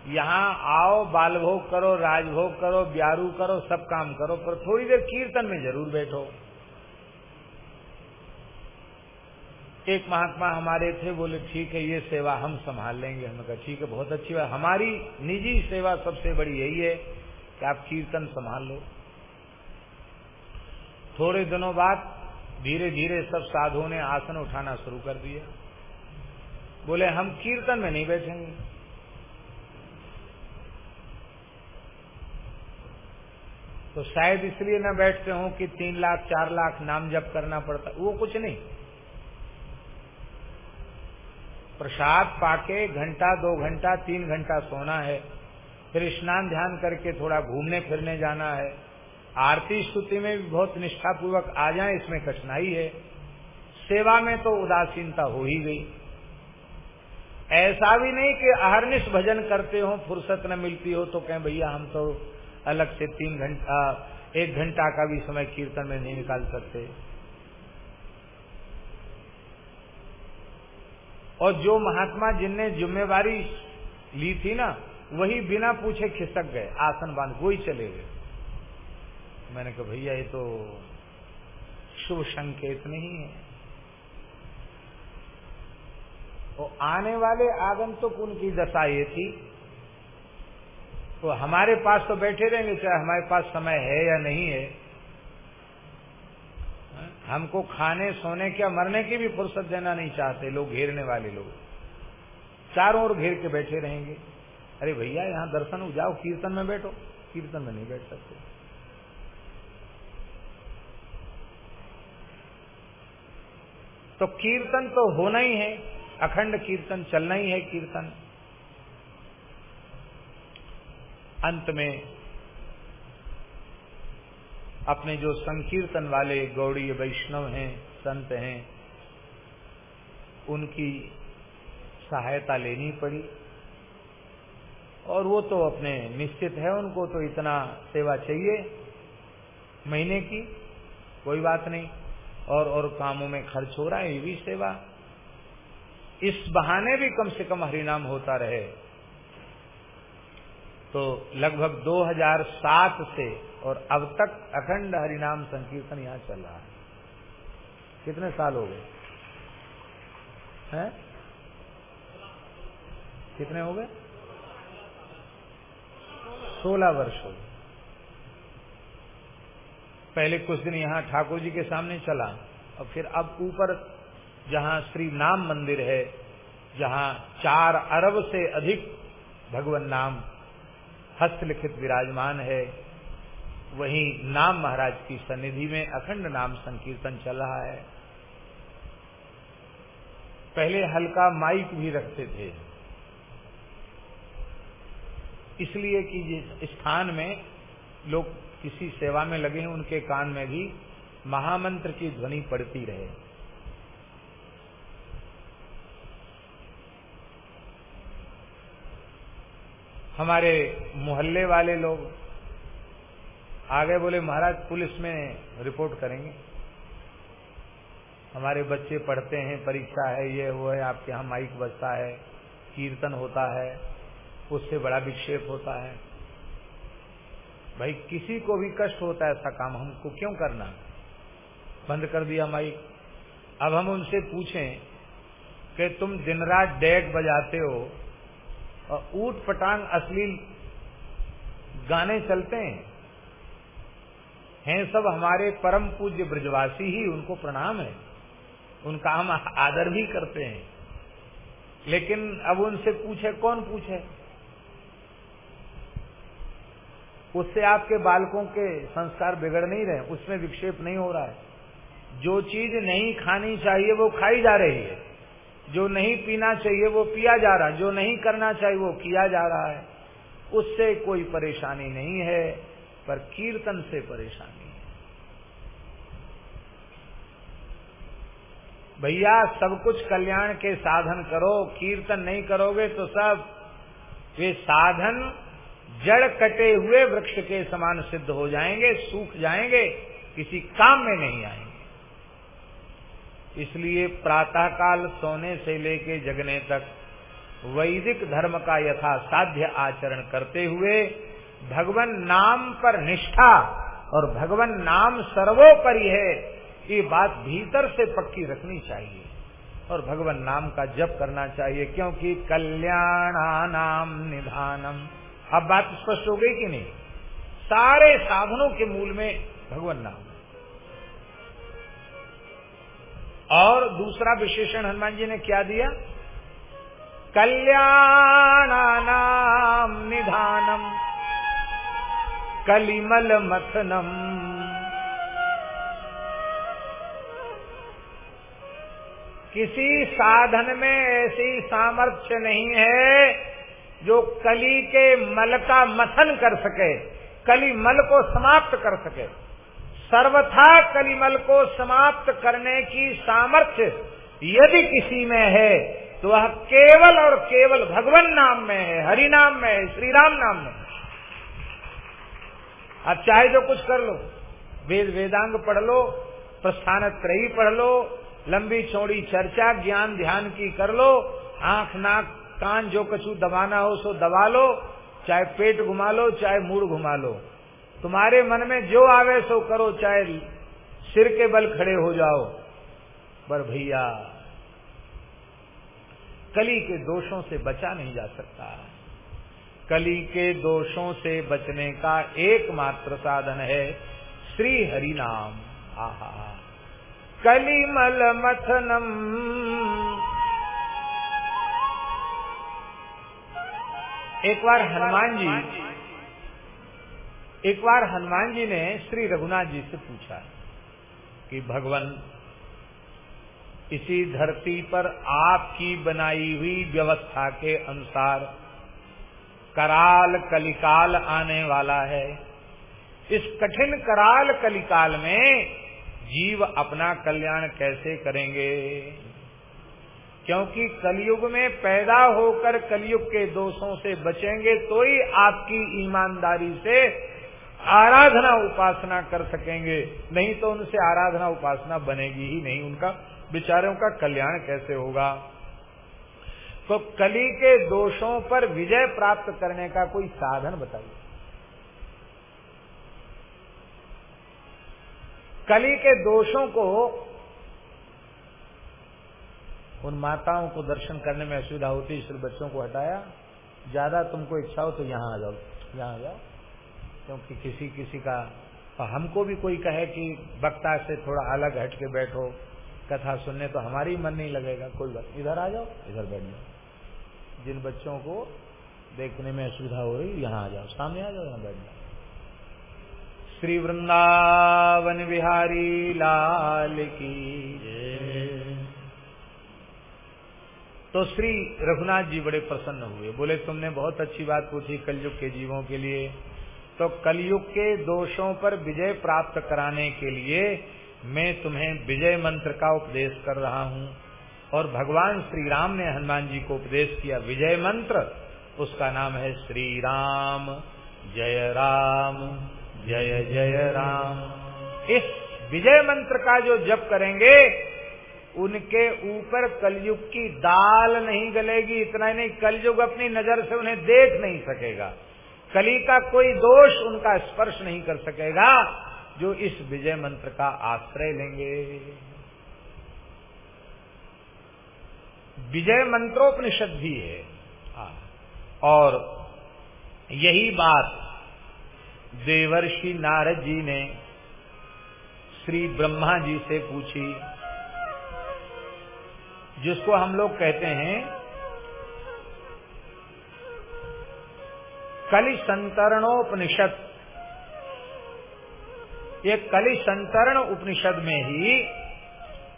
यहाँ आओ बाल भोग करो, राजभोग करो, ब्यारू करो, सब काम करो, पर थोड़ी देर कीर्तन में ज़रूर बैठो। एक महात्मा हमारे थे, बोले, ठीक है, ये सेवा हम संभाल लेंगे। हमने कहा, ठीक है, बहुत अच्छी बात। हमारी निजी सेवा सबसे बड़ी यही है कि आप कीर्तन संभाल लो। थोड़े दिनों बाद धीरे धीरे सब साधुओं ने आसन उठाना शुरू कर दिया। बोले, हम कीर्तन में नहीं बैठेंगे। तो शायद इसलिए न बैठते हो कि तीन लाख, चार लाख नाम जप करना पड़ता। वो कुछ नहीं। प्रसाद पाके, घंटा, दो घंटा, तीन घंटा सोना है। फिर स्नान ध्यान करके थोड़ा घूमने फिरने जाना है। आरती स्तुति में भी बहुत निष्ठापूर्वक आ जाए, इसमें कठिनाई है। सेवा में तो उदासीनता हो ही गई। ऐसा भी नहीं कि अहरनिश भजन करते हो, फुर्सत न मिलती हो तो कहें, भैया, हम तो अलग से तीन घंटा, एक घंटा का भी समय कीर्तन में नहीं निकाल सकते। और जो महात्मा जिनने जिम्मेवारी ली थी ना, वही बिना पूछे खिसक गए, आसन बाँध वही चले गए। मैंने कहा, भैया, ये तो शुभ संकेत नहीं है। और आने वाले आगंतुक उनकी दशा ये थी तो हमारे पास तो बैठे रहेंगे, चाहे हमारे पास समय है या नहीं है हमको खाने, सोने क्या मरने की भी फुर्सत देना नहीं चाहते लोग, घेरने वाले लोग। चारों ओर घेर के बैठे रहेंगे। अरे भैया, यहाँ दर्शन हो, जाओ, कीर्तन में बैठो। कीर्तन में नहीं बैठ सकते। तो कीर्तन तो होना ही है। अखंड कीर्तन, चलना ही है कीर्तन। अंत में अपने जो संकीर्तन वाले गौड़ी वैष्णव हैं, संत हैं, उनकी सहायता लेनी पड़ी। और वो तो अपने निश्चित है, उनको तो इतना सेवा चाहिए महीने की, कोई बात नहीं। और और कामों में खर्च हो रहा है, ये भी सेवा। इस बहाने भी कम से कम हरिनाम होता रहे। तो लगभग 2007 से और अब तक अखंड हरिनाम संकीर्तन यहाँ चल रहा है। कितने साल हो गए? हैं? कितने हो गए? सोलह वर्ष हो गए। पहले कुछ दिन यहाँ ठाकुर जी के सामने चला और फिर अब ऊपर जहाँ श्री नाम मंदिर है, जहाँ चार अरब से अधिक भगवान नाम हस्तलिखित विराजमान है वहीं नाम महाराज की सन्निधि में अखंड नाम संकीर्तन चल रहा है। पहले हल्का माइक भी रखते थे। इसलिए कि जिस स्थान में लोग किसी सेवा में लगे हैं, उनके कान में भी महामंत्र की ध्वनि पड़ती रहे। हमारे मोहल्ले वाले लोग आगे बोले, महाराज, पुलिस में रिपोर्ट करेंगे। हमारे बच्चे पढ़ते हैं, परीक्षा है, ये, वो है, आपके यहाँ माइक बजता है, कीर्तन होता है, उससे बड़ा विक्षेप होता है। भाई, किसी को भी कष्ट होता है ऐसा काम, हमको क्यों करना? बंद कर दिया माइक। अब हम उनसे पूछें कि तुम दिन रात डेक बजाते हो और ऊट पटांग अश्लील गाने चलते हैं? हैं सब हमारे परम पूज्य ब्रजवासी ही, उनको प्रणाम है। उनका हम आदर भी करते हैं। लेकिन अब उनसे पूछे, कौन पूछे? उससे आपके बालकों के संस्कार बिगड़ नहीं रहे, उसमें विक्षेप नहीं हो रहा है। जो चीज़ नहीं खानी चाहिए, वो खाई जा रही है। जो नहीं पीना चाहिए, वो पिया जा रहा है। जो नहीं करना चाहिए, वो किया जा रहा है। उससे कोई परेशानी नहीं है, पर कीर्तन से परेशानी है भैया, सब कुछ कल्याण के साधन करो, कीर्तन नहीं करोगे तो सब, वे साधन जड़ कटे हुए वृक्ष के समान सिद्ध हो जाएँगे, सूख जाएँगे, किसी काम में नहीं आएँगे। इसलिए प्रातःकाल सोने से लेके जगने तक वैदिक धर्म का यथा साध्य आचरण करते हुए भगवान नाम पर निष्ठा और भगवान नाम सर्वोपरि है ये बात भीतर से पक्की रखनी चाहिए। और भगवान नाम का जप करना चाहिए, क्योंकि कल्याणानाम निधानम। अब बात स्पष्ट हो गई कि नहीं? सारे साधनों के मूल में भगवान नाम और दूसरा विशेषण हनुमान जी ने क्या दिया? कल्याणानाम निधानम। कलिमल मथनम किसी साधन में ऐसी सामर्थ्य नहीं है जो कली के मल का मथन कर सके, कली मल को समाप्त कर सके। सर्वथा कलिमल को समाप्त करने की सामर्थ्य यदि किसी में है तो वह केवल और केवल भगवान नाम में है, हरि नाम में है, श्री राम नाम में अब चाहे जो कुछ कर लो। वेद वेदांग पढ़ लो, प्रस्थान त्रयी पढ़ लो लंबी चौड़ी चर्चा, ज्ञान ध्यान की कर लो, आँख नाक कान जो कछु दबाना हो सो दबा लो, चाहे पेट घुमा लो, चाहे मूड घुमा लो। तुम्हारे मन में जो आवे सो करो, चाहे सिर के बल खड़े हो जाओ। पर भैया, कली के दोषों से बचा नहीं जा सकता। कली के दोषों से बचने का एकमात्र साधन है श्री हरि नाम। आहा। कलिमल मथनम। एक बार हनुमान जी, एक बार हनुमान जी ने श्री रघुनाथ जी से पूछा कि भगवान, इसी धरती पर आपकी बनाई हुई व्यवस्था के अनुसार कराल कलिकाल आने वाला है। इस कठिन कराल कलिकाल में जीव अपना कल्याण कैसे करेंगे? क्योंकि कलयुग में पैदा होकर कलयुग के दोषों से बचेंगे तो ही आपकी ईमानदारी से आराधना उपासना कर सकेंगे। नहीं तो उनसे आराधना उपासना बनेगी ही नहीं। उनका बिचारों का कल्याण कैसे होगा? तो कली के दोषों पर विजय प्राप्त करने का कोई साधन बताइए। कली के दोषों को उन माताओं को दर्शन करने में असुविधा होती इसलिए बच्चों को हटाया। ज़्यादा तुमको इच्छा हो तो यहाँ आ जाओ, यहाँ आ जाओ। क्योंकि किसी किसी का हमको भी कोई कहे कि वक्ता से थोड़ा अलग हट के बैठो, कथा सुनने तो हमारी मन नहीं लगेगा। कोई बात इधर आ जाओ, इधर बैठ जाओ। जिन बच्चों को देखने में असुविधा हो रही, यहाँ आ जाओ, सामने आ जाओ, यहाँ बैठ जाओ। श्री वृंदावन बिहारी लाल की तो श्री रघुनाथ जी बड़े प्रसन्न हुए। बोले, तुमने बहुत अच्छी बात पूछी कलयुग के जीवों के लिए। तो कलयुग के दोषों पर विजय प्राप्त कराने के लिए मैं तुम्हें विजय मंत्र का उपदेश कर रहा हूँ। और भगवान श्री राम ने हनुमान जी को उपदेश किया, विजय मंत्र। उसका नाम है श्री राम जय राम। जय जय राम। इस विजय मंत्र का जो जप करेंगे, उनके ऊपर कलयुग की दाल नहीं गलेगी, इतना ही नहीं, कलयुग अपनी नज़र से उन्हें देख नहीं सकेगा। कली का कोई दोष उनका स्पर्श नहीं कर सकेगा, जो इस विजय मंत्र का आश्रय लेंगे। विजय मंत्रोपनिषद भी है। हाँ। और यही बात देवर्षि नारद जी ने श्री ब्रह्मा जी से पूछी, जिसको हम लोग कहते हैं कलि संतरणोपनिषद ये कलि संतरण उपनिषद में ही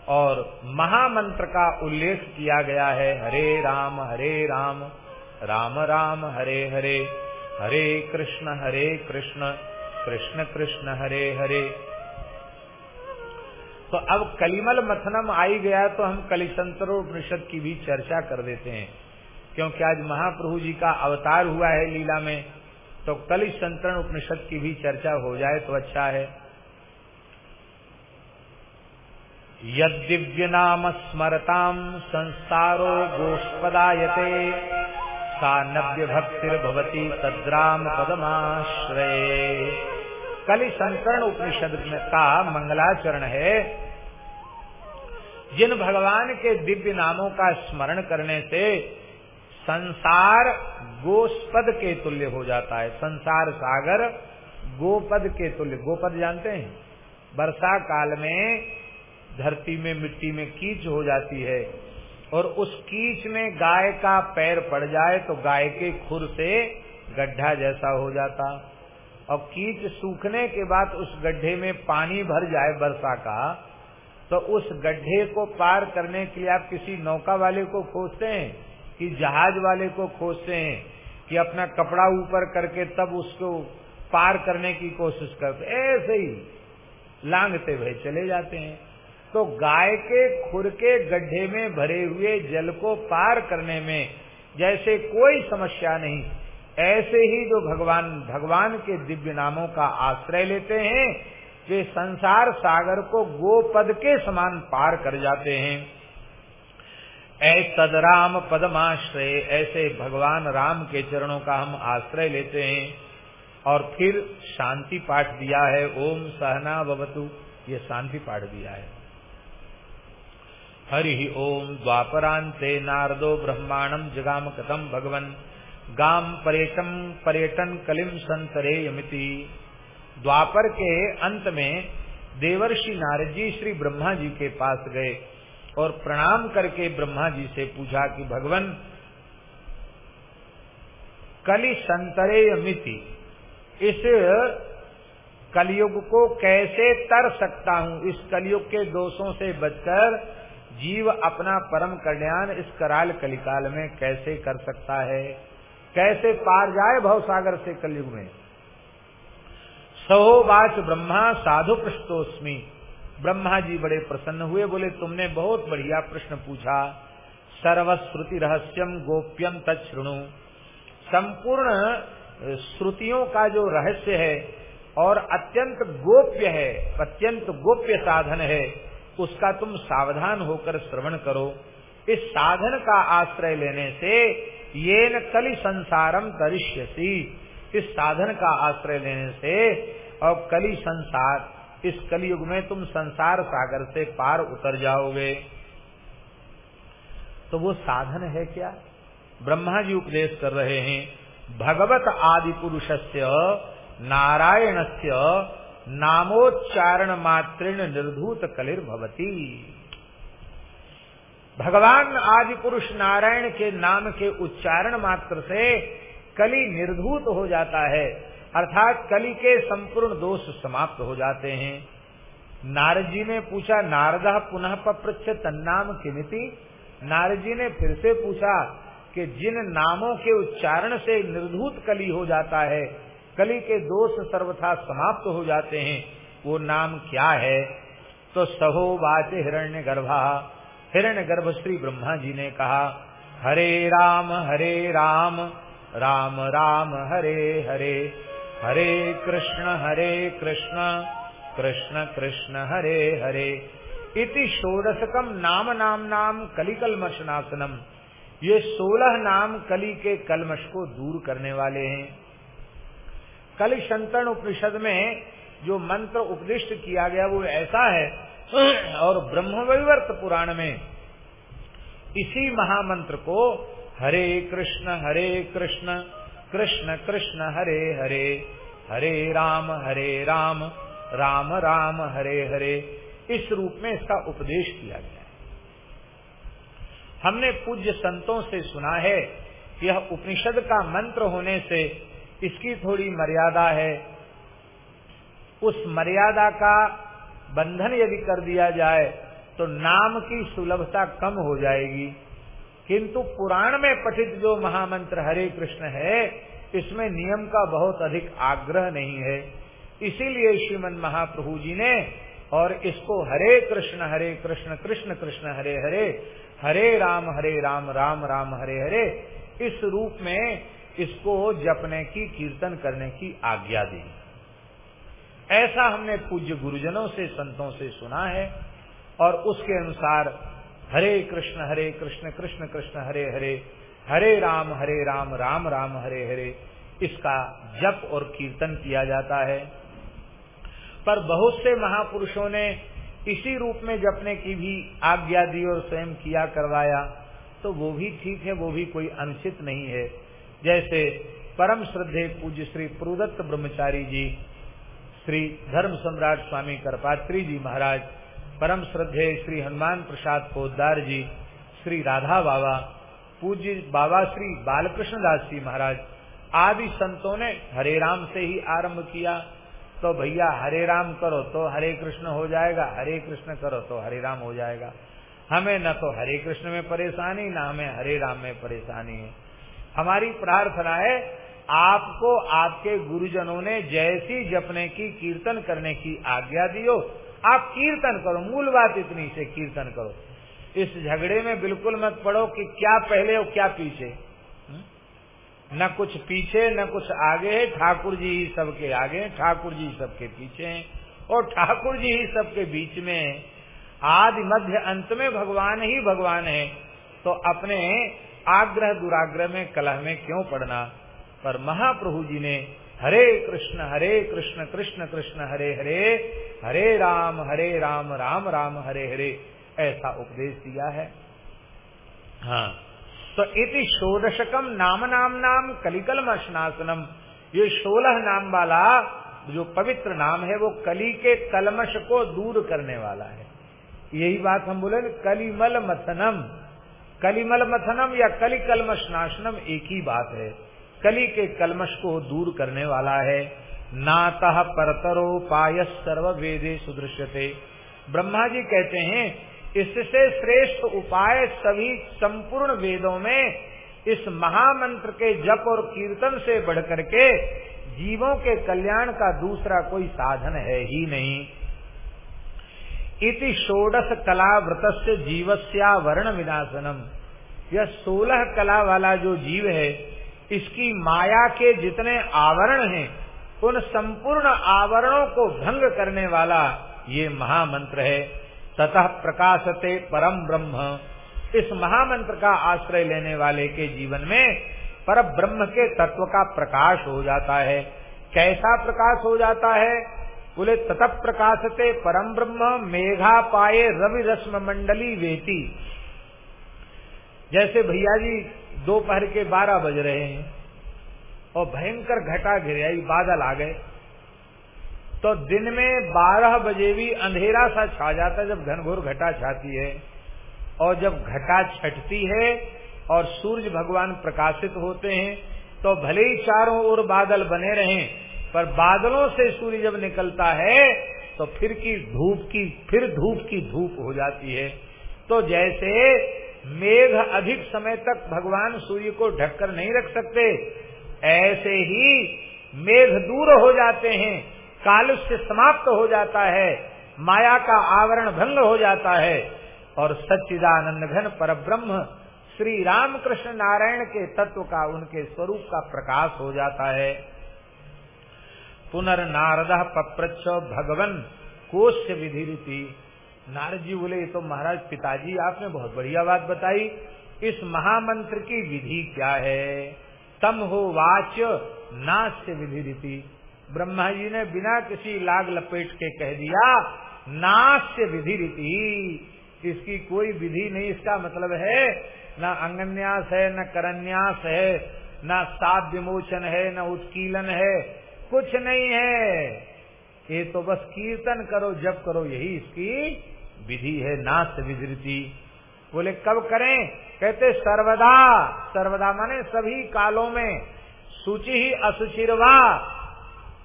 और महामंत्र का उल्लेख किया गया है, हरे राम हरे राम राम राम हरे हरे हरे। कृष्ण, हरे कृष्ण कृष्ण कृष्ण, हरे हरे। तो अब कलिमल मथनम आई गया तो हम कलिशंतरोपनिषद की भी चर्चा कर देते हैं। क्योंकि आज महाप्रभु जी का अवतार हुआ है लीला में तो कलिशंतरण उपनिषद की भी चर्चा हो जाए तो अच्छा है। यदिव्य नाम स्मरताम संसारो गोष्पदायते। सा नव्य भक्तिर्भवती तद्राम पदमाश्रय। कलि संकरण उपनिषद का मंगलाचरण है, जिन भगवान के दिव्य नामों का स्मरण करने से संसार गोस्पद के तुल्य हो जाता है। संसार सागर गोपद के तुल्य। गोपद जानते हैं? वर्षा काल में धरती में मिट्टी में कीच हो जाती है। और उस कीच में गाय का पैर पड़ जाए तो गाय के खुर से गड्ढा जैसा हो जाता। और कीच सूखने के बाद उस गड्ढे में पानी भर जाए वर्षा का तो उस गड्ढे को पार करने के लिए आप किसी नौका वाले को खोजते हैं कि जहाज़ वाले को खोजते हैं कि अपना कपड़ा ऊपर करके तब उसको पार करने की कोशिश करते ऐसे ही लांगते हुए चले जाते हैं। तो गाय के खुर के गड्ढे में भरे हुए जल को पार करने में जैसे कोई समस्या नहीं। ऐसे ही जो भगवान भगवान के दिव्य नामों का आश्रय लेते हैं, वे संसार सागर को गोपद के समान पार कर जाते हैं। ऐ तदराम पदमाश्रय, ऐसे भगवान राम के चरणों का हम आश्रय लेते हैं। और फिर शांति पाठ दिया है, ओम सहना बवतु ये शांति पाठ दिया है। हरि ओम द्वापरांते नारदो ब्रह्मांडम जगाम कथम भगवन। गाम पर्यटन पर्यटन कलिम संतरे यमिति द्वापर के अंत में देवर्षि नारद जी श्री ब्रह्मा जी के पास गए और प्रणाम करके ब्रह्मा जी से पूछा कि, भगवान, कलि संतरे मिति इस कलयुग को कैसे तर सकता हूँ? इस कलयुग के दोषों से बचकर जीव अपना परम कल्याण इस कराल कलिकाल में कैसे कर सकता है? कैसे पार जाए भव सागर से कलयुग में? सहोवाच ब्रह्मा, साधु पृष्ठोस्मी। ब्रह्मा जी बड़े प्रसन्न हुए, बोले, तुमने बहुत बढ़िया प्रश्न पूछा। सर्वश्रुति रहस्यम गोप्यम तत्णु संपूर्ण श्रुतियों का जो रहस्य है और अत्यंत गोप्य है, अत्यंत गोप्य साधन है उसका तुम सावधान होकर श्रवण करो। इस साधन का आश्रय लेने से ये न कली संसारम तरिष्यसी इस साधन का आश्रय लेने से और कली संसार, इस कलयुग में तुम संसार सागर से पार उतर जाओगे। तो वो साधन है क्या? ब्रह्मा जी उपदेश कर रहे हैं, भगवत आदि पुरुष से नारायण से नामोच्चारण मातृण निर्धूत कलिर भवती। भगवान आदि पुरुष नारायण के नाम के उच्चारण मात्र से कली निर्धूत हो जाता है, अर्थात कली के संपूर्ण दोष समाप्त हो जाते हैं। नारद जी ने पूछा, नारद पुनः पप्रच्छ तन्नाम किमिति? नारद जी ने फिर से पूछा कि जिन नामों के उच्चारण से निर्धूत कली हो जाता है कली के दोष सर्वथा समाप्त हो जाते हैं। वो नाम क्या है? तो सहो वाच हिरण्य गर्भा। हिरण्य गर्भ श्री ब्रह्मा जी ने कहा, हरे राम हरे राम राम राम, हरे हरे। हरे कृष्ण हरे कृष्ण कृष्ण कृष्ण, हरे हरे। इति षोडशकम नाम नाम नाम कलिकलमश नाशनम ये सोलह नाम कली के कलमश को दूर करने वाले हैं। कल संतन उपनिषद में जो मंत्र उपदिष्ट किया गया वो ऐसा है, और ब्रह्मवैवर्त पुराण में इसी महामंत्र को हरे कृष्ण हरे कृष्ण कृष्ण कृष्ण, हरे हरे हरे राम हरे राम राम राम, हरे हरे, इस रूप में इसका उपदेश किया गया है। हमने पूज्य संतों से सुना है यह उपनिषद का मंत्र होने से इसकी थोड़ी मर्यादा है। उस मर्यादा का बंधन यदि कर दिया जाए तो नाम की सुलभता कम हो जाएगी। किंतु पुराण में पठित जो महामंत्र हरे कृष्ण है, इसमें नियम का बहुत अधिक आग्रह नहीं है। इसीलिए श्रीमद महाप्रभु जी ने, और इसको हरे कृष्ण हरे कृष्ण कृष्ण कृष्ण, हरे हरे हरे राम हरे राम राम राम, हरे हरे, इस रूप में इसको जपने की, कीर्तन करने की आज्ञा दी। ऐसा हमने पूज्य गुरुजनों से, संतों से सुना है और उसके अनुसार हरे कृष्ण हरे कृष्ण कृष्ण कृष्ण, हरे हरे हरे राम हरे राम राम राम, हरे हरे, इसका जप और कीर्तन किया जाता है। पर बहुत से महापुरुषों ने इसी रूप में जपने की भी आज्ञा दी और स्वयं किया करवाया तो वो भी ठीक है, वो भी कोई अनुचित नहीं है। जैसे परम श्रद्धे पूज्य श्री प्रुदत्त ब्रह्मचारी जी, श्री धर्म सम्राट स्वामी करपात्री जी महाराज, परम श्रद्धे श्री हनुमान प्रसाद पोदार जी, श्री राधा बाबा, पूज्य बाबा श्री बालकृष्ण दास जी महाराज आदि संतों ने हरे राम से ही आरंभ किया। तो भैया, हरे राम करो तो हरे कृष्ण हो जाएगा, हरे कृष्ण करो तो हरे राम हो जाएगा। हमें न तो हरे कृष्ण में परेशानी, न हमें हरे राम में परेशानी है। हमारी प्रार्थना है, आपको आपके गुरुजनों ने जैसी जपने की, कीर्तन करने की आज्ञा दियो आप कीर्तन करो, मूल बात इतनी से, कीर्तन करो। इस झगड़े में बिल्कुल मत पड़ो कि क्या पहले और क्या पीछे। न कुछ पीछे, न कुछ आगे है। ठाकुर जी ही सबके आगे ठाकुर जी सबके पीछे हैं। और ठाकुर जी ही सबके बीच में आदि मध्य अंत में भगवान ही भगवान है। तो अपने आग्रह दुराग्रह में, कलह में क्यों पड़ना पर महाप्रभु जी ने हरे कृष्ण हरे कृष्ण कृष्ण कृष्ण, हरे हरे हरे राम हरे राम राम राम, हरे हरे, ऐसा उपदेश दिया है। हाँ। तो इति षोडशकम नाम नाम नाम कलिकल मशनासनम ये सोलह नाम वाला जो पवित्र नाम है, वो कली के कलमश को दूर करने वाला है। यही बात हम बोले कलिमल मथनम कलिमल मथनम या कली कलमश नाशनम एक ही बात है। कली के कलमश को दूर करने वाला है। नातः परतरो पाय सर्व वेदे सुदृश्यते। ब्रह्मा जी कहते हैं, इससे श्रेष्ठ उपाय सभी संपूर्ण वेदों में इस महामंत्र के जप और कीर्तन से बढ़कर के जीवों के कल्याण का दूसरा कोई साधन है ही नहीं। इति षोडश कला व्रत से जीवस्या वर्ण विनाशनम यह सोलह कला वाला जो जीव है, इसकी माया के जितने आवरण हैं, उन संपूर्ण आवरणों को भंग करने वाला ये महामंत्र है। ततः प्रकाशते परम ब्रह्म। इस महामंत्र का आश्रय लेने वाले के जीवन में पर ब्रह्म के तत्व का प्रकाश हो जाता है। कैसा प्रकाश हो जाता है? बोले तत प्रकाशते परम ब्रह्म मेघा पाए रवि रश्म मंडली वेती। जैसे भैया जी दोपहर के बारह बज रहे हैं और भयंकर घटा घिर आई बादल आ गए तो दिन में बारह बजे भी अंधेरा सा छा जाता है जब घनघोर घटा छाती है। और जब घटा छटती है और सूर्य भगवान प्रकाशित होते हैं तो भले ही चारों ओर बादल बने रहें पर बादलों से सूर्य जब निकलता है तो फिर की धूप की, फिर धूप की धूप हो जाती है। तो जैसे मेघ अधिक समय तक भगवान सूर्य को ढककर नहीं रख सकते, ऐसे ही मेघ दूर हो जाते हैं, कालुष्य समाप्त हो जाता है, माया का आवरण भंग हो जाता है। और सच्चिदानंद घन पर ब्रह्म श्री रामकृष्ण नारायण के तत्व का, उनके स्वरूप का प्रकाश हो जाता है। पुनर्नारद पप्रच्छ भगवन कोश्य विधि रीति नारद जी बोले तो महाराज पिताजी, आपने बहुत बढ़िया बात बताई। इस महामंत्र की विधि क्या है? तम हो वाच नाश्य विधि रीति ब्रह्मा जी ने बिना किसी लाग लपेट के कह दिया नाश्य विधि रीति इसकी कोई विधि नहीं, इसका मतलब है, न अंगन्यास है, न करन्यास है, न साप विमोचन है, न उत्कीलन है कुछ नहीं है। ये तो बस कीर्तन करो जब करो, यही इसकी विधि है नाश विधि बोले, कब करें? कहते, सर्वदा। सर्वदा माने सभी कालों में। सूचि ही असुचिरवा।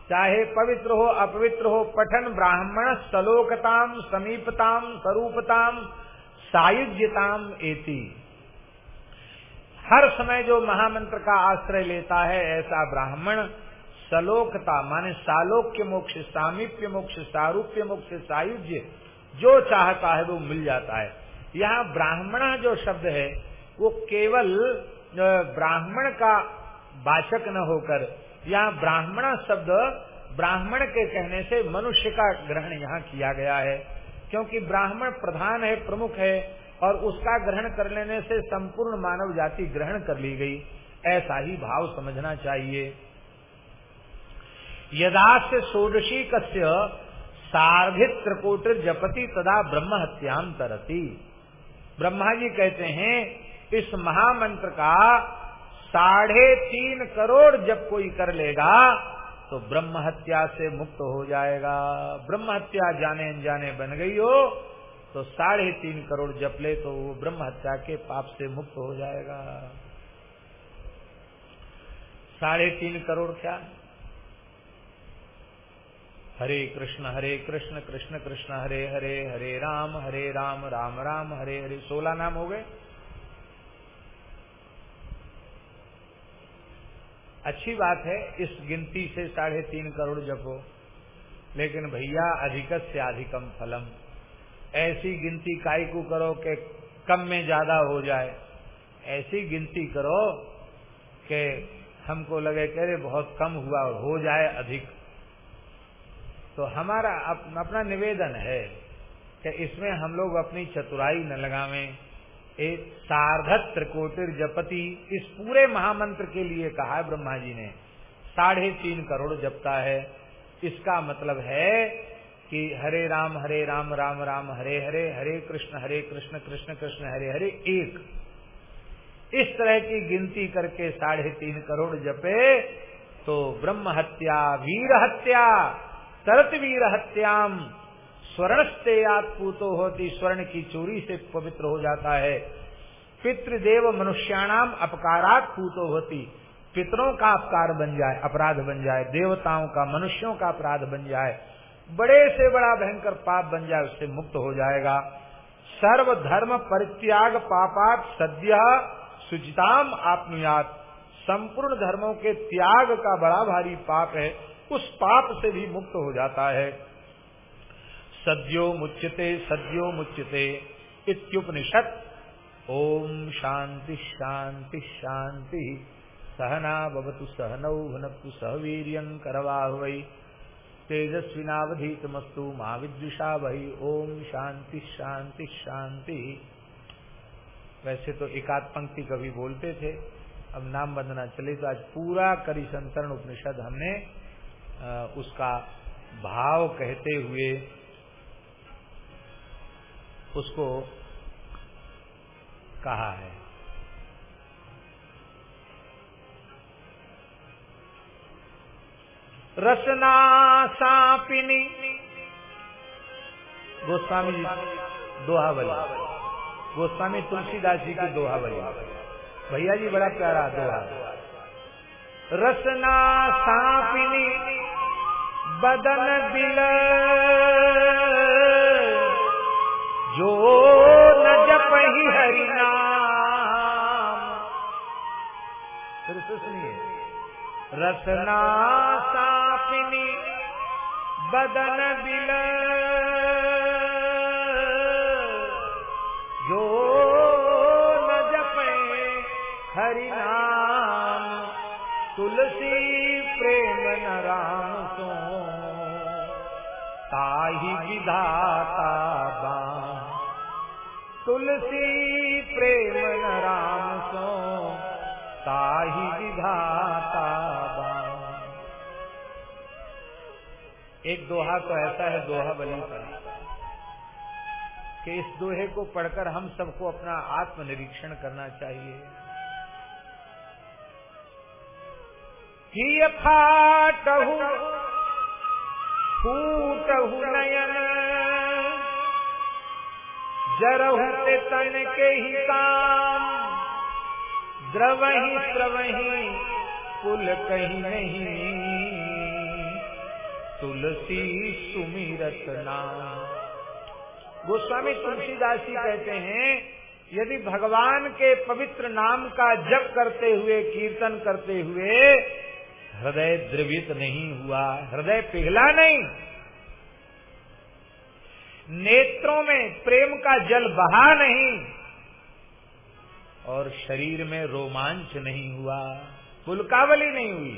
चाहे पवित्र हो, अपवित्र हो, पठन ब्राह्मण सलोकताम समीपताम स्वरूपताम सायुज्यताम एति। हर समय जो महामंत्र का आश्रय लेता है, ऐसा ब्राह्मण सलोकता, माने सालोक्य मोक्ष, सामीप्य मोक्ष, सारूप्य मोक्ष, सायुज्य, जो चाहता है वो मिल जाता है। यहाँ ब्राह्मण जो शब्द है, वो केवल ब्राह्मण का वाचक न होकर, यहाँ ब्राह्मण शब्द, ब्राह्मण के कहने से मनुष्य का ग्रहण यहाँ किया गया है। क्योंकि ब्राह्मण प्रधान है, प्रमुख है, और उसका ग्रहण कर लेने से संपूर्ण मानव जाति ग्रहण कर ली गई। ऐसा ही भाव समझना चाहिए। यदास्य षोडशी कस्य त्रिकोटिर जपति तदा ब्रह्म हत्याम तरती ब्रह्मा जी कहते हैं, इस महामंत्र का साढ़े तीन करोड़ जब कोई कर लेगा तो ब्रह्म हत्या से मुक्त हो जाएगा। ब्रह्म हत्या जाने अनजाने बन गई हो तो साढ़े तीन करोड़ जप ले तो वो ब्रह्म हत्या के पाप से मुक्त हो जाएगा। साढ़े तीन करोड़ क्या? हरे कृष्ण हरे कृष्ण कृष्ण कृष्ण, हरे हरे हरे राम हरे राम राम राम, हरे हरे। सोलह नाम हो गए? अच्छी बात है, इस गिनती से साढ़े तीन करोड़ जपो, लेकिन भैया अधिक से अधिकम फलम। ऐसी गिनती काय को करो कि कम में ज़्यादा हो जाए। ऐसी गिनती करो कि हमको लगे कह रहे बहुत कम हुआ और हो जाए अधिक। तो हमारा अप, अपना निवेदन है कि इसमें हम लोग अपनी चतुराई न लगावे। एक सार्धत त्रिकोटिर जपति इस पूरे महामंत्र के लिए कहा है ब्रह्मा जी ने साढ़े तीन करोड़ जपता है। इसका मतलब है कि हरे राम हरे राम राम राम हरे हरे हरे कृष्ण हरे कृष्ण कृष्ण कृष्ण हरे हरे एक। इस तरह की गिनती करके साढ़े तीन करोड़ जपे तो ब्रह्म हत्या वीर हत्या तरत वीर हत्याम स्वर्ण से पूतो होती, स्वर्ण की चोरी से पवित्र हो जाता है। पितृदेव मनुष्याणाम अपकारात पूतो होती। पितरों का अपकार बन जाए, अपराध बन जाए, देवताओं का, मनुष्यों का अपराध बन जाए, बड़े से बड़ा भयंकर पाप बन जाए, उससे मुक्त हो जाएगा। सर्व धर्म परित्याग पापात सद्य सुचिताम आत्मयात संपूर्ण धर्मों के त्याग का बड़ा भारी पाप है। उस पाप से भी मुक्त हो जाता है। सद्यो मुच्यते सद्यो मुच्यते इत्युपनिषद ओम शांति शांति शांति। सहना भवतु सहनौ भुनक्तु सहवीर करवाहवै। तेजस्विनावधीतमस्तु मा विद्विषा वही ओम शांति शांति शांति। वैसे तो एकाध पंक्ति कभी बोलते थे। अब नाम बंदना चले तो आज पूरा करी संतरण उपनिषद हमने उसका भाव कहते हुए उसको कहा है। रसना सापिनी, गोस्वामी जी दोहावली। गोस्वामी तुलसीदास जी की दोहावली। भैया जी, बड़ा प्यारा दोहा। रसना सापिनी बदन बिल जो न जप ही हरिनाम फिर से सुनिए। रसना सा बदन बिल विधाता बाम तुलसी प्रेम राम सो, ताही विधाता बाम एक दोहा तो ऐसा है, दोहा बली का कि इस दोहे को पढ़कर हम सबको अपना आत्मनिरीक्षण करना चाहिए। ही फाटहु फूटहु नयन जरहु तन के ही काम द्रवही स्रवही कुल कहीं नहीं। तुलसी सुमिरत नाम। गोस्वामी तुलसीदास जी कहते हैं, यदि भगवान के पवित्र नाम का जप करते हुए, कीर्तन करते हुए हृदय द्रवित नहीं हुआ, हृदय पिघला नहीं। नेत्रों में प्रेम का जल बहा नहीं और शरीर में रोमांच नहीं हुआ पुलकावली नहीं हुई।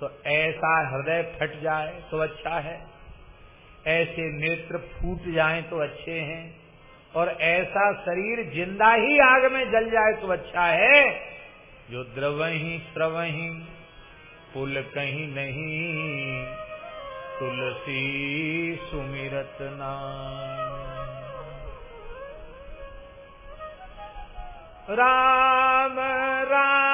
तो ऐसा हृदय फट जाए तो अच्छा है, ऐसे नेत्र फूट जाए तो अच्छे हैं, और ऐसा शरीर ज़िंदा ही आग में जल जाए तो अच्छा है, जो द्रवही श्रवही पुल कहीं नहीं तुलसी सुमिरत राम राम।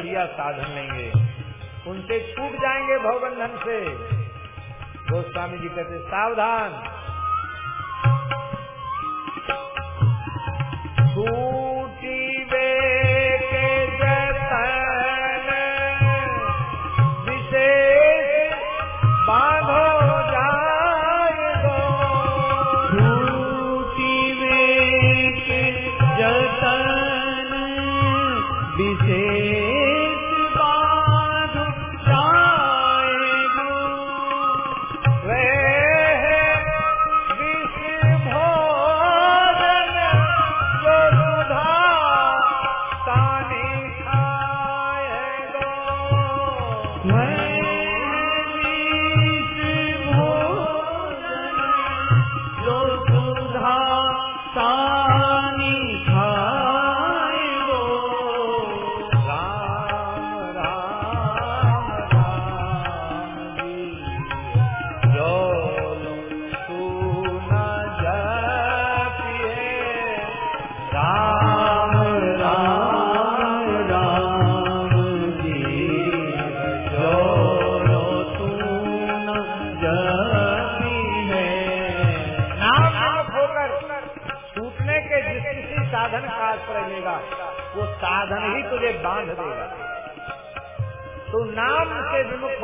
बढ़िया साधन लेंगे उनसे छूट जाएँगे भवबंधन से। गोस्वामी जी कहते सावधान।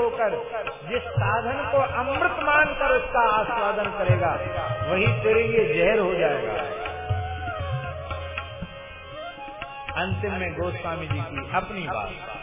होकर जिस साधन को अमृत मानकर उसका आस्वादन करेगा, वही तेरे लिए जहर हो जाएगा। अंतिम में गोस्वामी जी की अपनी बात।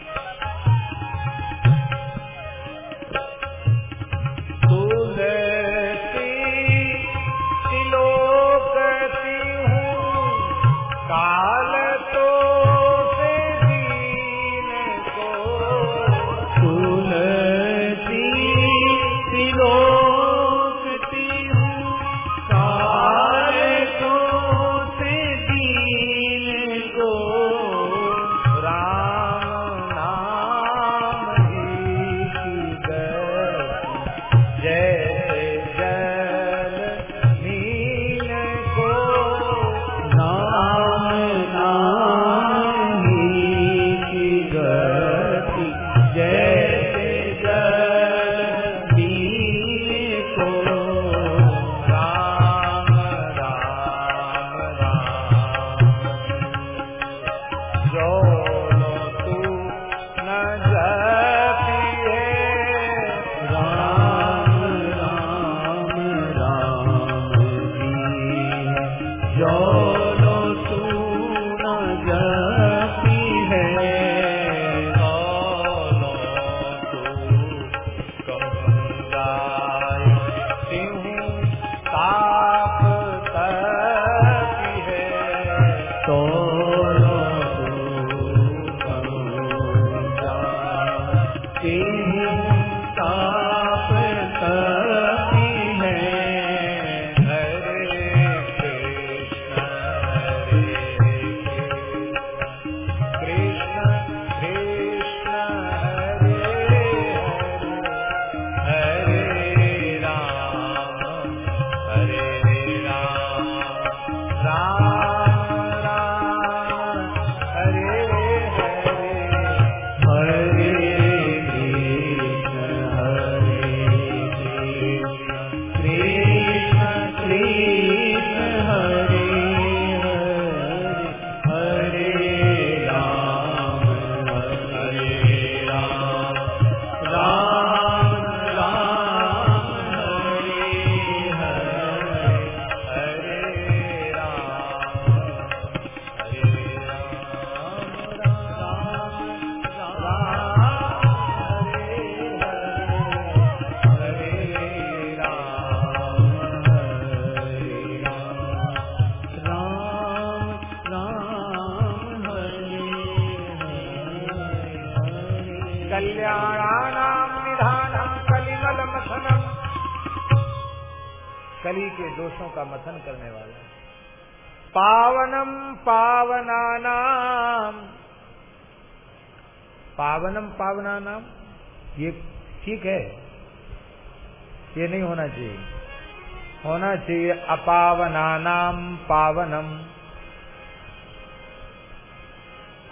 अपावनानाम पावनम।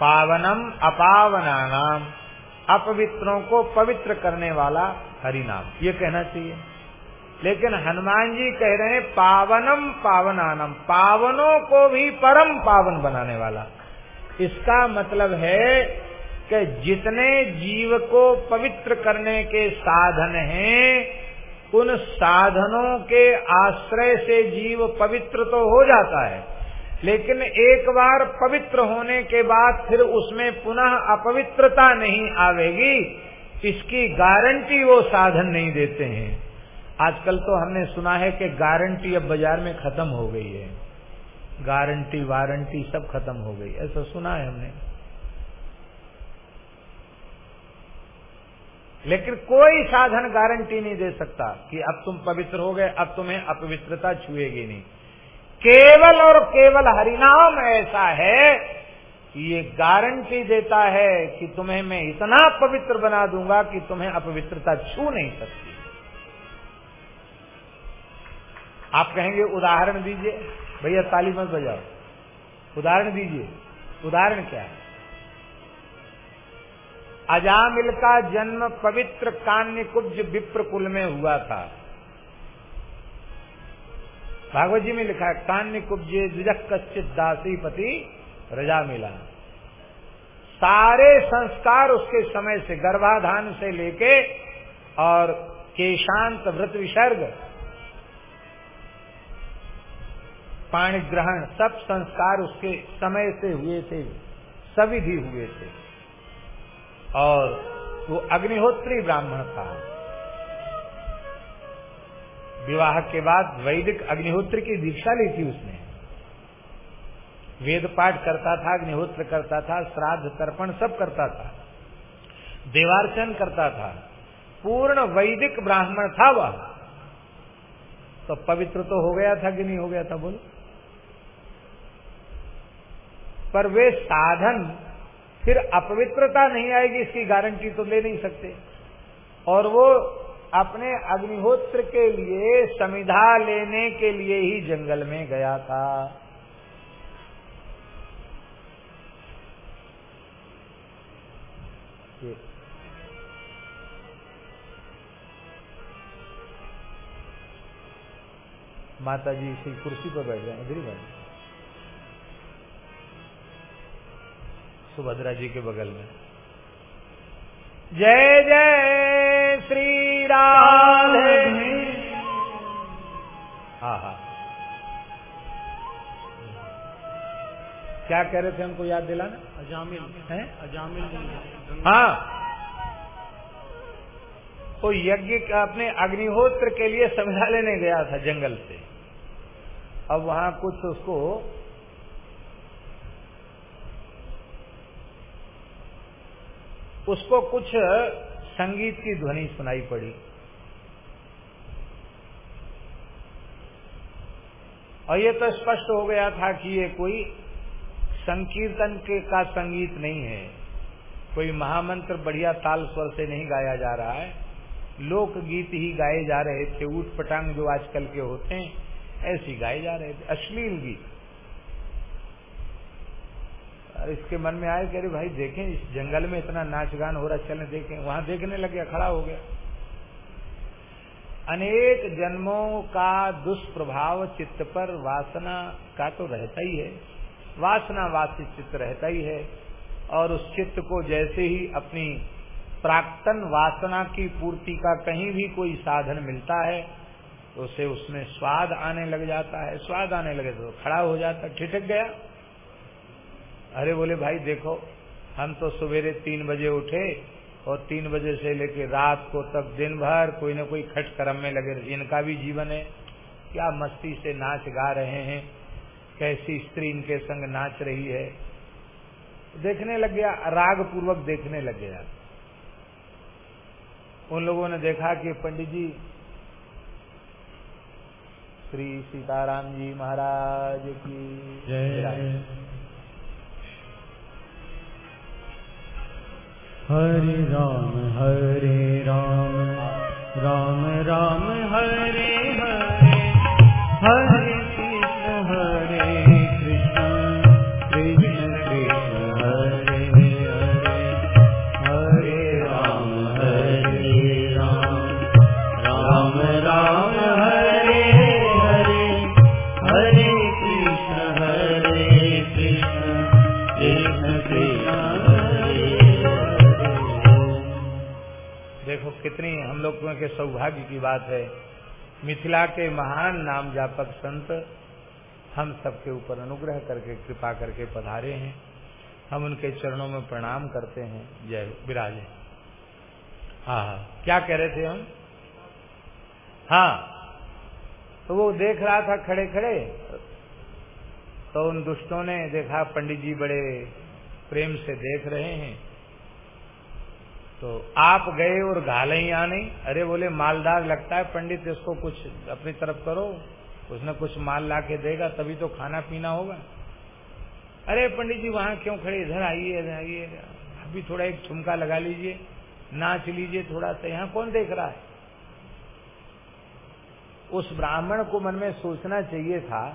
पावनम अपावनानाम। अपवित्रों को पवित्र करने वाला हरि नाम ये कहना चाहिए। लेकिन हनुमान जी कह रहे हैं, पावनम पावनानम। पावनों को भी परम पावन बनाने वाला। इसका मतलब है कि जितने जीव को पवित्र करने के साधन हैं, उन साधनों के आश्रय से जीव पवित्र तो हो जाता है, लेकिन एक बार पवित्र होने के बाद फिर उसमें पुनः अपवित्रता नहीं आवेगी, इसकी गारंटी वो साधन नहीं देते हैं। आजकल तो हमने सुना है कि गारंटी अब बाज़ार में खत्म हो गई है। गारंटी, वारंटी सब खत्म हो गई। ऐसा सुना है हमने। लेकिन कोई साधन गारंटी नहीं दे सकता कि अब तुम पवित्र हो गए, अब तुम्हें अपवित्रता छुएगी नहीं। केवल और केवल हरिनाम ऐसा है कि ये गारंटी देता है कि तुम्हें मैं इतना पवित्र बना दूँगा कि तुम्हें अपवित्रता छू नहीं सकती। आप कहेंगे, उदाहरण दीजिए। भैया ताली मत बजाओ। उदाहरण दीजिए। उदाहरण क्या है? अजामिल का जन्म पवित्र कान्य कुब्ज विप्र कुल में हुआ था। भागवत जी में लिखा है कान्य कुब्जे द्विजक कश्चित दासी पति रजा मिला सारे संस्कार उसके समय से गर्भाधान से लेके और केशांत व्रत विसर्ग पाणी ग्रहण सब संस्कार उसके समय से हुए थे, सविधि हुए थे। और वो अग्निहोत्री ब्राह्मण था। विवाह के बाद वैदिक अग्निहोत्र की दीक्षा ली थी उसने। वेद पाठ करता था, अग्निहोत्र करता था, श्राद्ध, तर्पण सब करता था। देवार्चन करता था। पूर्ण वैदिक ब्राह्मण था वह। तो पवित्र तो हो गया था कि नहीं हो गया था, बोल। पर वे साधन फिर अपवित्रता नहीं आएगी, इसकी गारंटी तो ले नहीं सकते। और वो अपने अग्निहोत्र के लिए समिधा लेने के लिए ही जंगल में गया था। माता जी इसी कुर्सी पर बैठ जाए इधर ही बैठ सुभद्रा जी के बगल में। जय जय श्री राधे हाँ हाँ। क्या कह रहे थे हमको याद दिलाना? अजामिल। हैं? अजामिल हाँ। वो यज्ञ अपने अग्निहोत्र के लिए समझा लेने गया था जंगल से। अब वहाँ कुछ उसको उसको कुछ संगीत की ध्वनि सुनाई पड़ी। और ये तो स्पष्ट हो गया था कि ये कोई संकीर्तन के का संगीत नहीं है। कोई महामंत्र बढ़िया ताल स्वर से नहीं गाया जा रहा है। लोकगीत ही गाए जा रहे थे ऊट पटांग जो आजकल के होते हैं, ऐसे गाए जा रहे थे। अश्लील गीत। इसके मन में आए कि अरे भाई देखें, इस जंगल में इतना नाच गान हो रहा चलने देखें। वहाँ देखने लग गया, खड़ा हो गया। अनेक जन्मों का दुष्प्रभाव चित्त पर वासना का तो रहता ही है। वासना वासी चित्त रहता ही है। और उस चित्त को जैसे ही अपनी प्राक्तन वासना की पूर्ति का कहीं भी कोई साधन मिलता है तो उसे उसमें स्वाद आने लग जाता है। स्वाद आने लगे तो खड़ा हो जाता, ठिठक गया। अरे बोले भाई देखो हम तो सवेरे तीन बजे उठे और तीन बजे से लेके रात को तक दिन भर कोई न कोई खट कर्म में लगे इनका भी जीवन है। क्या मस्ती से नाच गा रहे हैं। कैसी स्त्री इनके संग नाच रही है। देखने लग गया राग पूर्वक देखने लग गया। उन लोगों ने देखा कि पंडित जी श्री सीताराम जी महाराज की जय। हरे राम हरे राम। राम राम हरे हरे। लोगों के सौभाग्य की बात है। मिथिला के महान नाम जापक संत हम सबके ऊपर अनुग्रह करके, कृपा करके पधारे हैं। हम उनके चरणों में प्रणाम करते हैं। जय विराजे हाँ हाँ। क्या कह रहे थे हम? हाँ। तो वो देख रहा था खड़े खड़े। तो उन दुष्टों ने देखा, पंडित जी बड़े प्रेम से देख रहे हैं। तो आप गए और घाले ही आ नहीं अरे बोले, मालदार लगता है, पंडित इसको कुछ अपनी तरफ़ करो, उसने कुछ माल ला के देगा, तभी तो खाना पीना होगा। अरे पंडित जी, वहाँ क्यों खड़े? इधर आइए इधर आइए। अभी थोड़ा एक ठुमका लगा लीजिए, नाच लीजिए थोड़ा सा। यहाँ कौन देख रहा है? उस ब्राह्मण को मन में सोचना चाहिए था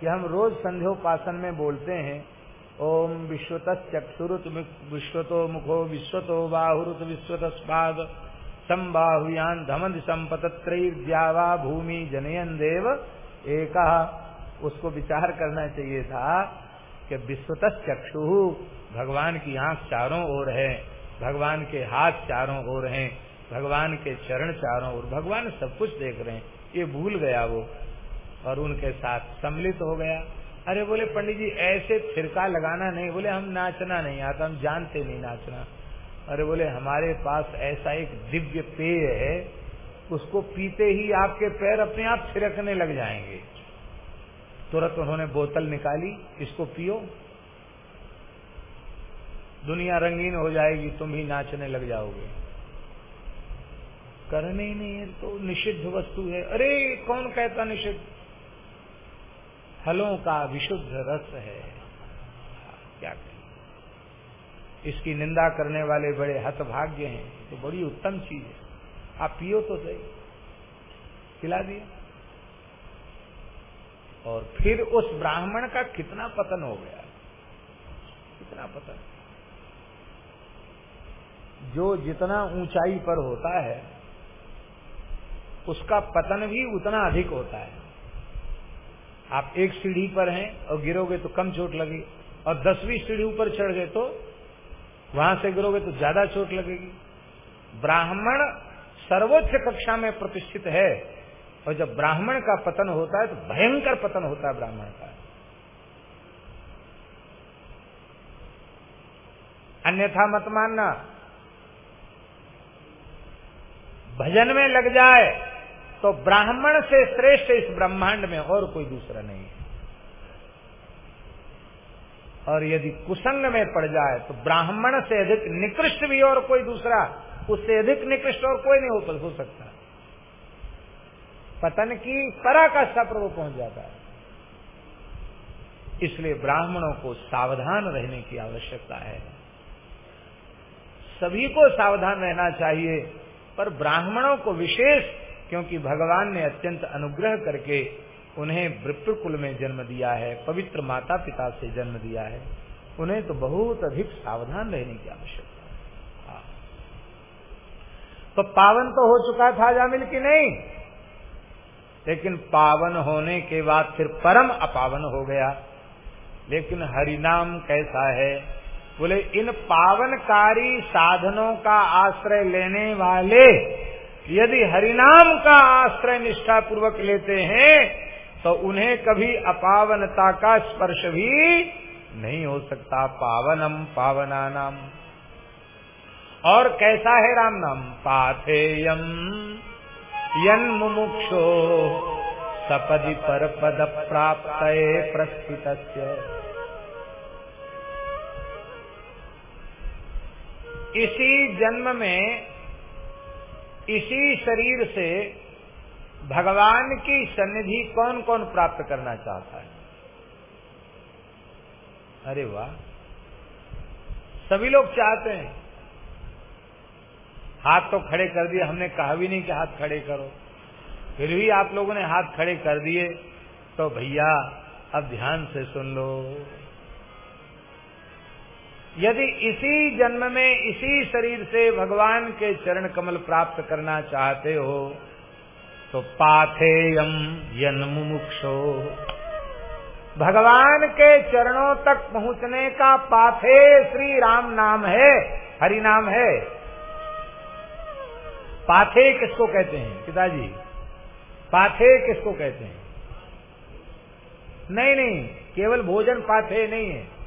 कि हम रोज संध्योपासन में बोलते हैं ओम विश्वत चक्षुरुत विश्वतो मुखो विश्वतो बाहुरुत विश्वत स्पाद संबाहुयान धमन संपतत्रैर्द्यावा भूमि जनयन देव। एक, उसको विचार करना चाहिए था कि विश्वत चक्षु भगवान की आँख चारों ओर है, भगवान के हाथ चारों ओर हैं, भगवान के चरण चारों ओर, भगवान सब कुछ देख रहे हैं। ये भूल गया वो और उनके साथ सम्मिलित हो गया। अरे बोले, पंडित जी, ऐसे फिरका लगाना नहीं, बोले, हम नाचना नहीं आता, हम जानते नहीं नाचना। अरे बोले, हमारे पास ऐसा एक दिव्य पेय है, उसको पीते ही आपके पैर अपने आप थिरकने लग जाएँगे। तुरंत उन्होंने बोतल निकाली, इसको पियो। दुनिया रंगीन हो जाएगी, तुम ही नाचने लग जाओगे। करने ही नहीं है तो निषिद्ध वस्तु है। अरे, कौन कहता निषिद्ध? फलों का विशुद्ध रस है। क्या कहें? इसकी निंदा करने वाले बड़े हतभाग्य हैं तो बड़ी उत्तम चीज़ है। आप पियो तो सही। खिला दिया। और फिर उस ब्राह्मण का कितना पतन हो गया? कितना पतन? जो जितना ऊंचाई पर होता है, उसका पतन भी उतना अधिक होता है। आप एक सीढ़ी पर हैं और गिरोगे तो कम चोट लगेगी। और दसवीं सीढ़ी ऊपर चढ़ गए तो वहाँ से गिरोगे तो ज़्यादा चोट लगेगी। ब्राह्मण सर्वोच्च कक्षा में प्रतिष्ठित है और जब ब्राह्मण का पतन होता है तो भयंकर पतन होता है ब्राह्मण का। अन्यथा मत मानना। भजन में लग जाए तो ब्राह्मण से श्रेष्ठ इस ब्रह्मांड में और कोई दूसरा नहीं है। और यदि कुसंग में पड़ जाए तो ब्राह्मण से अधिक निकृष्ट भी और कोई दूसरा उससे अधिक निकृष्ट और कोई नहीं हो, सकता। पतन की पराकाष्ठा पर वो पहुँच जाता है। इसलिए ब्राह्मणों को सावधान रहने की आवश्यकता है। सभी को सावधान रहना चाहिए पर ब्राह्मणों को विशेष क्योंकि भगवान ने अत्यंत अनुग्रह करके उन्हें वृत्र कुल में जन्म दिया है, पवित्र माता पिता से जन्म दिया है। उन्हें तो बहुत अधिक सावधान रहने की आवश्यकता हाँ। तो पावन तो हो चुका था जामिल की नहीं, लेकिन पावन होने के बाद फिर परम अपावन हो गया। लेकिन हरिनाम कैसा है? बोले, इन पावनकारी साधनों का आश्रय लेने वाले यदि हरिनाम का आश्रय निष्ठा पूर्वक लेते हैं तो उन्हें कभी अपावनता का स्पर्श भी नहीं हो सकता। पावनम पावना नाम और कैसा है राम नाम? पाथेयम। यन मुमुक्षो सपदि पर पद प्राप्त प्रस्थित इसी जन्म में इसी शरीर से भगवान की सन्निधि कौन कौन प्राप्त करना चाहता है? अरे वाह। सभी लोग चाहते हैं। हाथ तो खड़े कर दिए, हमने कहा भी नहीं कि हाथ खड़े करो। फिर भी आप लोगों ने हाथ खड़े कर दिए तो भैया, अब ध्यान से सुन लो। यदि इसी जन्म में इसी शरीर से भगवान के चरण कमल प्राप्त करना चाहते हो तो पाथेयम यन मुमुक्षो। भगवान के चरणों तक पहुँचने का पाथे श्री राम नाम है, हरि नाम है। पाथे किसको कहते हैं? पिताजी, पाथे किसको कहते हैं? नहीं नहीं, केवल भोजन पाथे नहीं है।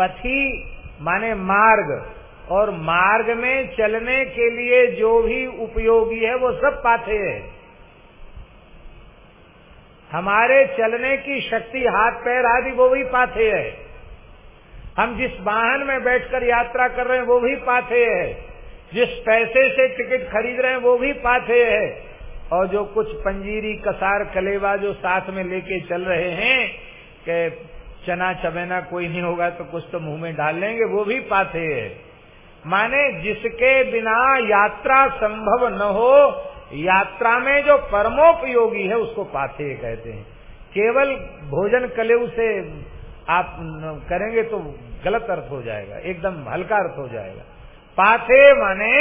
पथी माने मार्ग और मार्ग में चलने के लिए जो भी उपयोगी है, वो सब पाथे है। हमारे चलने की शक्ति, हाथ, पैर आदि, वो भी पाथे है। हम जिस वाहन में बैठकर यात्रा कर रहे हैं, वो भी पाथे है। जिस पैसे से टिकट खरीद रहे हैं, वो भी पाथे है। और जो कुछ पंजीरी कसार कलेवा जो साथ में लेके चल रहे हैं, कि चना चबेना कोई नहीं होगा तो कुछ तो मुँह में डाल लेंगे, वो भी पाथे है। माने जिसके बिना यात्रा संभव न हो, यात्रा में जो परमोपयोगी है, उसको पाथे कहते हैं। केवल भोजन कलेऊ से आप करेंगे तो गलत अर्थ हो जाएगा, एकदम हल्का अर्थ हो जाएगा। पाथे माने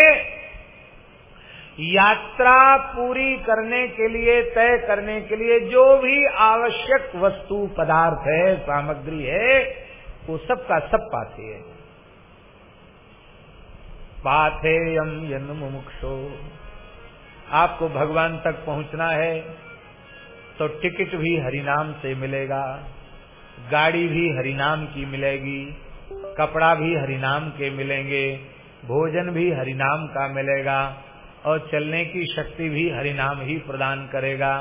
यात्रा पूरी करने के लिए, तय करने के लिए जो भी आवश्यक वस्तु, पदार्थ है, सामग्री है, वो सबका सब पाथे है। पाथेयम यन मुमुक्षो आपको भगवान तक पहुँचना है तो टिकट भी हरिनाम से मिलेगा, गाड़ी भी हरिनाम की मिलेगी, कपड़ा भी हरिनाम के मिलेंगे, भोजन भी हरिनाम का मिलेगा और चलने की शक्ति भी हरिनाम ही प्रदान करेगा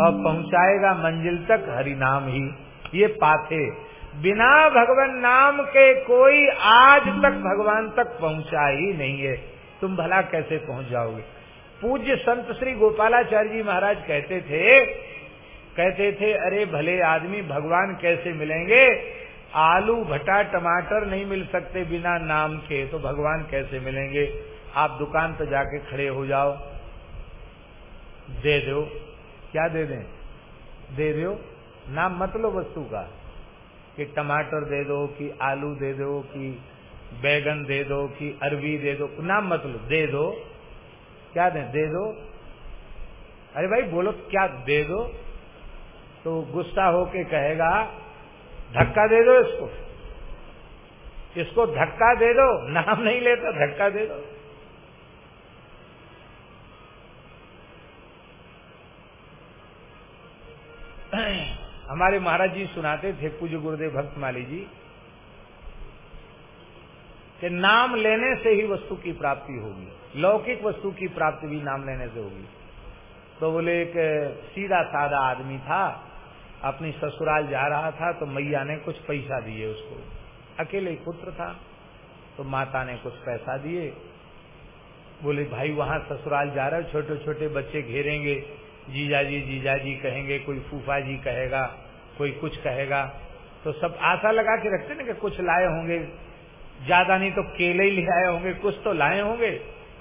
और पहुंचाएगा मंजिल तक हरिनाम ही। ये पाथे। बिना भगवान नाम के कोई आज तक भगवान तक पहुँचा ही नहीं है। तुम भला कैसे पहुँच जाओगे? पूज्य संत श्री गोपालाचार्य जी महाराज कहते थे कहते थे, अरे भले आदमी भगवान कैसे मिलेंगे? आलू, भटा, टमाटर नहीं मिल सकते बिना नाम के तो भगवान कैसे मिलेंगे? आप दुकान पर जाके खड़े हो जाओ। दे दो। क्या दे दें? दे दो। नाम मतलब वस्तु का। कि टमाटर दे दो, कि आलू दे दो, कि बैगन दे दो, कि अरबी दे दो। नाम मतलब दे दो। क्या दें? दे दो। अरे भाई, बोलो क्या दे दो? तो गुस्सा होके कहेगा, धक्का दे दो इसको। इसको धक्का दे दो। नाम नहीं लेता, धक्का दे दो। हमारे महाराज जी सुनाते थे पूज्य गुरुदेव भक्त माली जी, कि नाम लेने से ही वस्तु की प्राप्ति होगी, लौकिक वस्तु की प्राप्ति भी नाम लेने से होगी। तो बोले, एक सीधा साधा आदमी था, अपनी ससुराल जा रहा था तो मैया ने कुछ पैसा दिए उसको। अकेले पुत्र था तो माता ने कुछ पैसा दिए। बोले, भाई, वहाँ ससुराल जा रहे छोटे छोटे बच्चे घेरेंगे जीजा जी जीजा जी कहेंगे, कोई फूफा जी कहेगा, कोई कुछ कहेगा। तो सब आशा लगा के रखते ना कि कुछ लाए होंगे। ज़्यादा नहीं तो केले ही ले आए होंगे, कुछ तो लाए होंगे।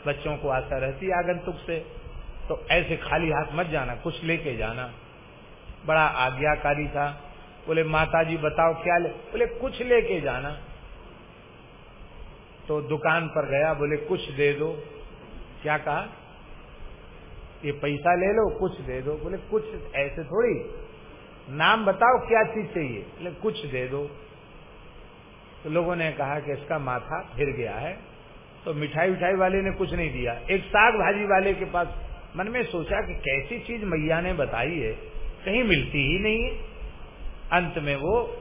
बच्चों को आशा रहती आगंतुक से। तो ऐसे खाली हाथ मत जाना, कुछ लेके जाना। बड़ा आज्ञाकारी था। बोले माता जी बताओ क्या ले बोले, कुछ लेके जाना। तो दुकान पर गया, बोले, कुछ दे दो। क्या कहा? ये पैसा ले लो, कुछ दे दो। बोले, कुछ ऐसे थोड़ी। नाम बताओ क्या चीज़ चाहिए? बोले, कुछ दे दो। तो लोगों ने कहा कि इसका माथा फिर गया है। तो मिठाई उठाई वाले ने कुछ नहीं दिया। एक साग भाजी वाले के पास मन में सोचा कि कैसी चीज़ मैया ने बताई है, कहीं मिलती ही नहीं है। अंत में वो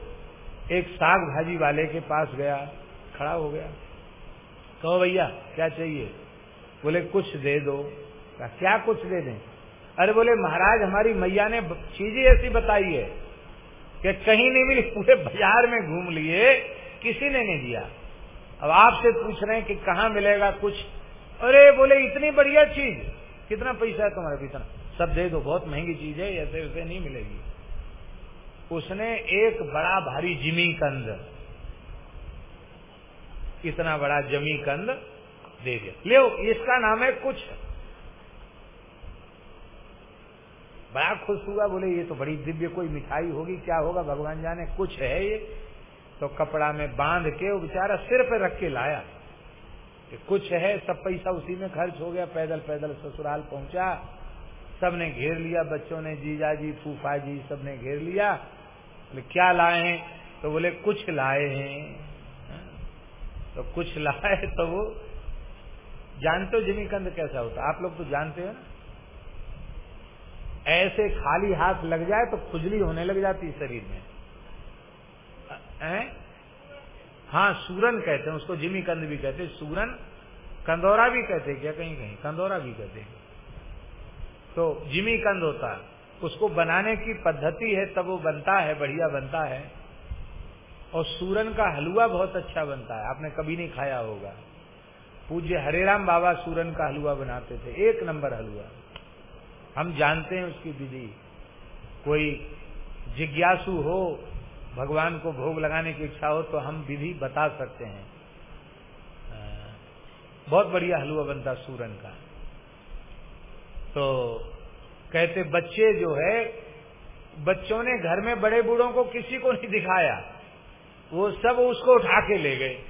एक साग भाजी वाले के पास गया, खड़ा हो गया। कहो, भैया, क्या चाहिए? बोले, कुछ दे दो। क्या कुछ दे दें? अरे बोले, महाराज, हमारी मैया ने चीज़ें ऐसी बताई है कि कहीं नहीं मिली, पूरे बाज़ार में घूम लिए, किसी ने नहीं दिया। अब आपसे पूछ रहे हैं कि कहाँ मिलेगा कुछ। अरे बोले, इतनी बढ़िया चीज़, कितना पैसा है तुम्हारे कितना सब दे दो, बहुत महँगी चीज़ है, ऐसे वैसे नहीं मिलेगी। उसने एक बड़ा भारी जिमी कंद, इतना बड़ा जमी कंद दे दिया। ले इसका नाम है कुछ। बड़ा खुश हुआ, बोले, ये तो बड़ी दिव्य कोई मिठाई होगी, क्या होगा? भगवान जाने, कुछ है ये? तो कपड़ा में बाँध के वो बेचारा सिर पे रख के लाया कि कुछ है, सब पैसा उसी में खर्च हो गया, पैदल पैदल ससुराल पहुँचा, सबने घेर लिया, बच्चों ने जीजा जी, फूफा जी, सबने घेर लिया। बोले, क्या लाए हैं? तो बोले, कुछ लाए हैं। तो कुछ लाए तो वो, जानते हो जिमीकंद कैसा होता आप लोग तो जानते हो ना? ऐसे खाली हाथ लग जाए तो खुजली होने लग जाती है शरीर में। हाँ? सूरन कहते हैं, उसको जिमी कंद भी कहते हैं, सूरन कंदौरा भी कहते हैं, क्या कहीं कहीं, कंदौरा भी कहते हैं। तो जिमी कंद होता है, उसको बनाने की पद्धति है, तब वो बनता है, बढ़िया बनता है। और सूरन का हलवा बहुत अच्छा बनता है, आपने कभी नहीं खाया होगा। पूज्य हरेराम बाबा सूरन का हलवा बनाते थे, एक नंबर हलवा। हम जानते हैं उसकी विधि। कोई जिज्ञासु हो, भगवान को भोग लगाने की इच्छा हो तो हम विधि बता सकते हैं। बहुत बढ़िया हलवा बनता सूरन का। तो कहते, बच्चे जो है, बच्चों ने घर में बड़े बूढ़ों को किसी को नहीं दिखाया। वो सब उसको उठा के ले गए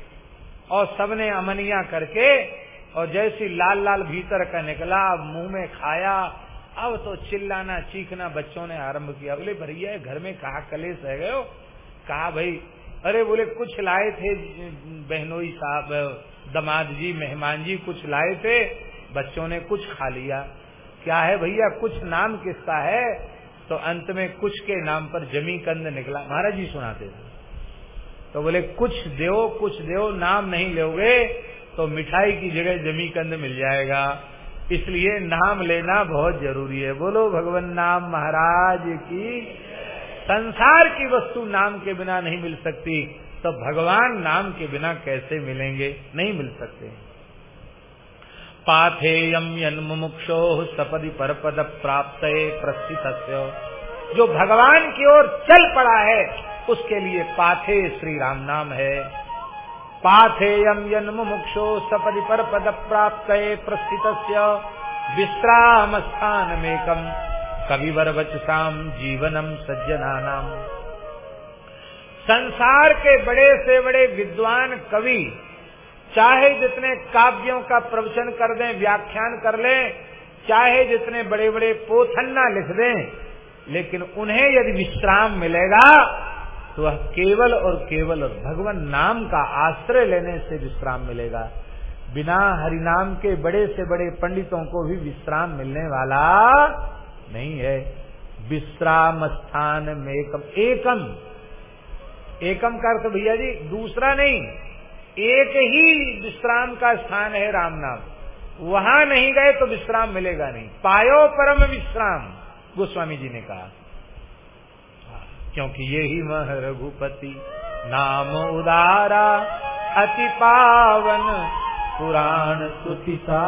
और सबने अमनिया करके और जैसी लाल लाल भीतर का निकला, मुँह में खाया अब तो चिल्लाना, चीखना बच्चों ने आरंभ किया। बोले, भैया, घर में कहा कलेश रह गए कहा, भाई, अरे, बोले, कुछ लाए थे, बहनोई साहब, दमाद जी, मेहमान जी, कुछ लाए थे, बच्चों ने कुछ खा लिया। क्या है भैया, कुछ नाम किसका है? तो अंत में कुछ के नाम पर जमी कंद निकला। महाराज जी सुनाते थे। तो बोले, कुछ देव कुछ देव नाम नहीं लोगे तो मिठाई की जगह जमी कंद मिल जाएगा। इसलिए नाम लेना बहुत ज़रूरी है। बोलो भगवान नाम महाराज की संसार की वस्तु नाम के बिना नहीं मिल सकती। तो भगवान नाम के बिना कैसे मिलेंगे? नहीं मिल सकते। पाथेयम यन्मुक्षो सपदि पर पद प्राप्त प्रस्थित जो भगवान की ओर चल पड़ा है, उसके लिए पाथे श्री राम नाम है। पाथेयम यन्मुक्षो सपदि पर पद प्राप्त प्रस्थित विश्राम स्थान मेकम कविवर वचसाम जीवनम सज्जना नाम संसार के बड़े से बड़े विद्वान कवि, चाहे जितने काव्यों का प्रवचन कर दें, व्याख्यान कर लें, चाहे जितने बड़े बड़े पोथन्ना लिख दें, लेकिन उन्हें यदि विश्राम मिलेगा तो वह केवल और केवल भगवान नाम का आश्रय लेने से विश्राम मिलेगा। बिना हरिनाम के बड़े से बड़े पंडितों को भी विश्राम मिलने वाला नहीं है। विश्राम स्थान में एकम एकम। एकम का अर्थ भैया जी, दूसरा नहीं। एक ही विश्राम का स्थान है राम नाम। वहाँ नहीं गए तो विश्राम मिलेगा नहीं। पायो परम विश्राम, गोस्वामी जी ने कहा। क्योंकि ये ही मह रघुपति। नाम उदारा, अति पावन, पुराण सुतिसा।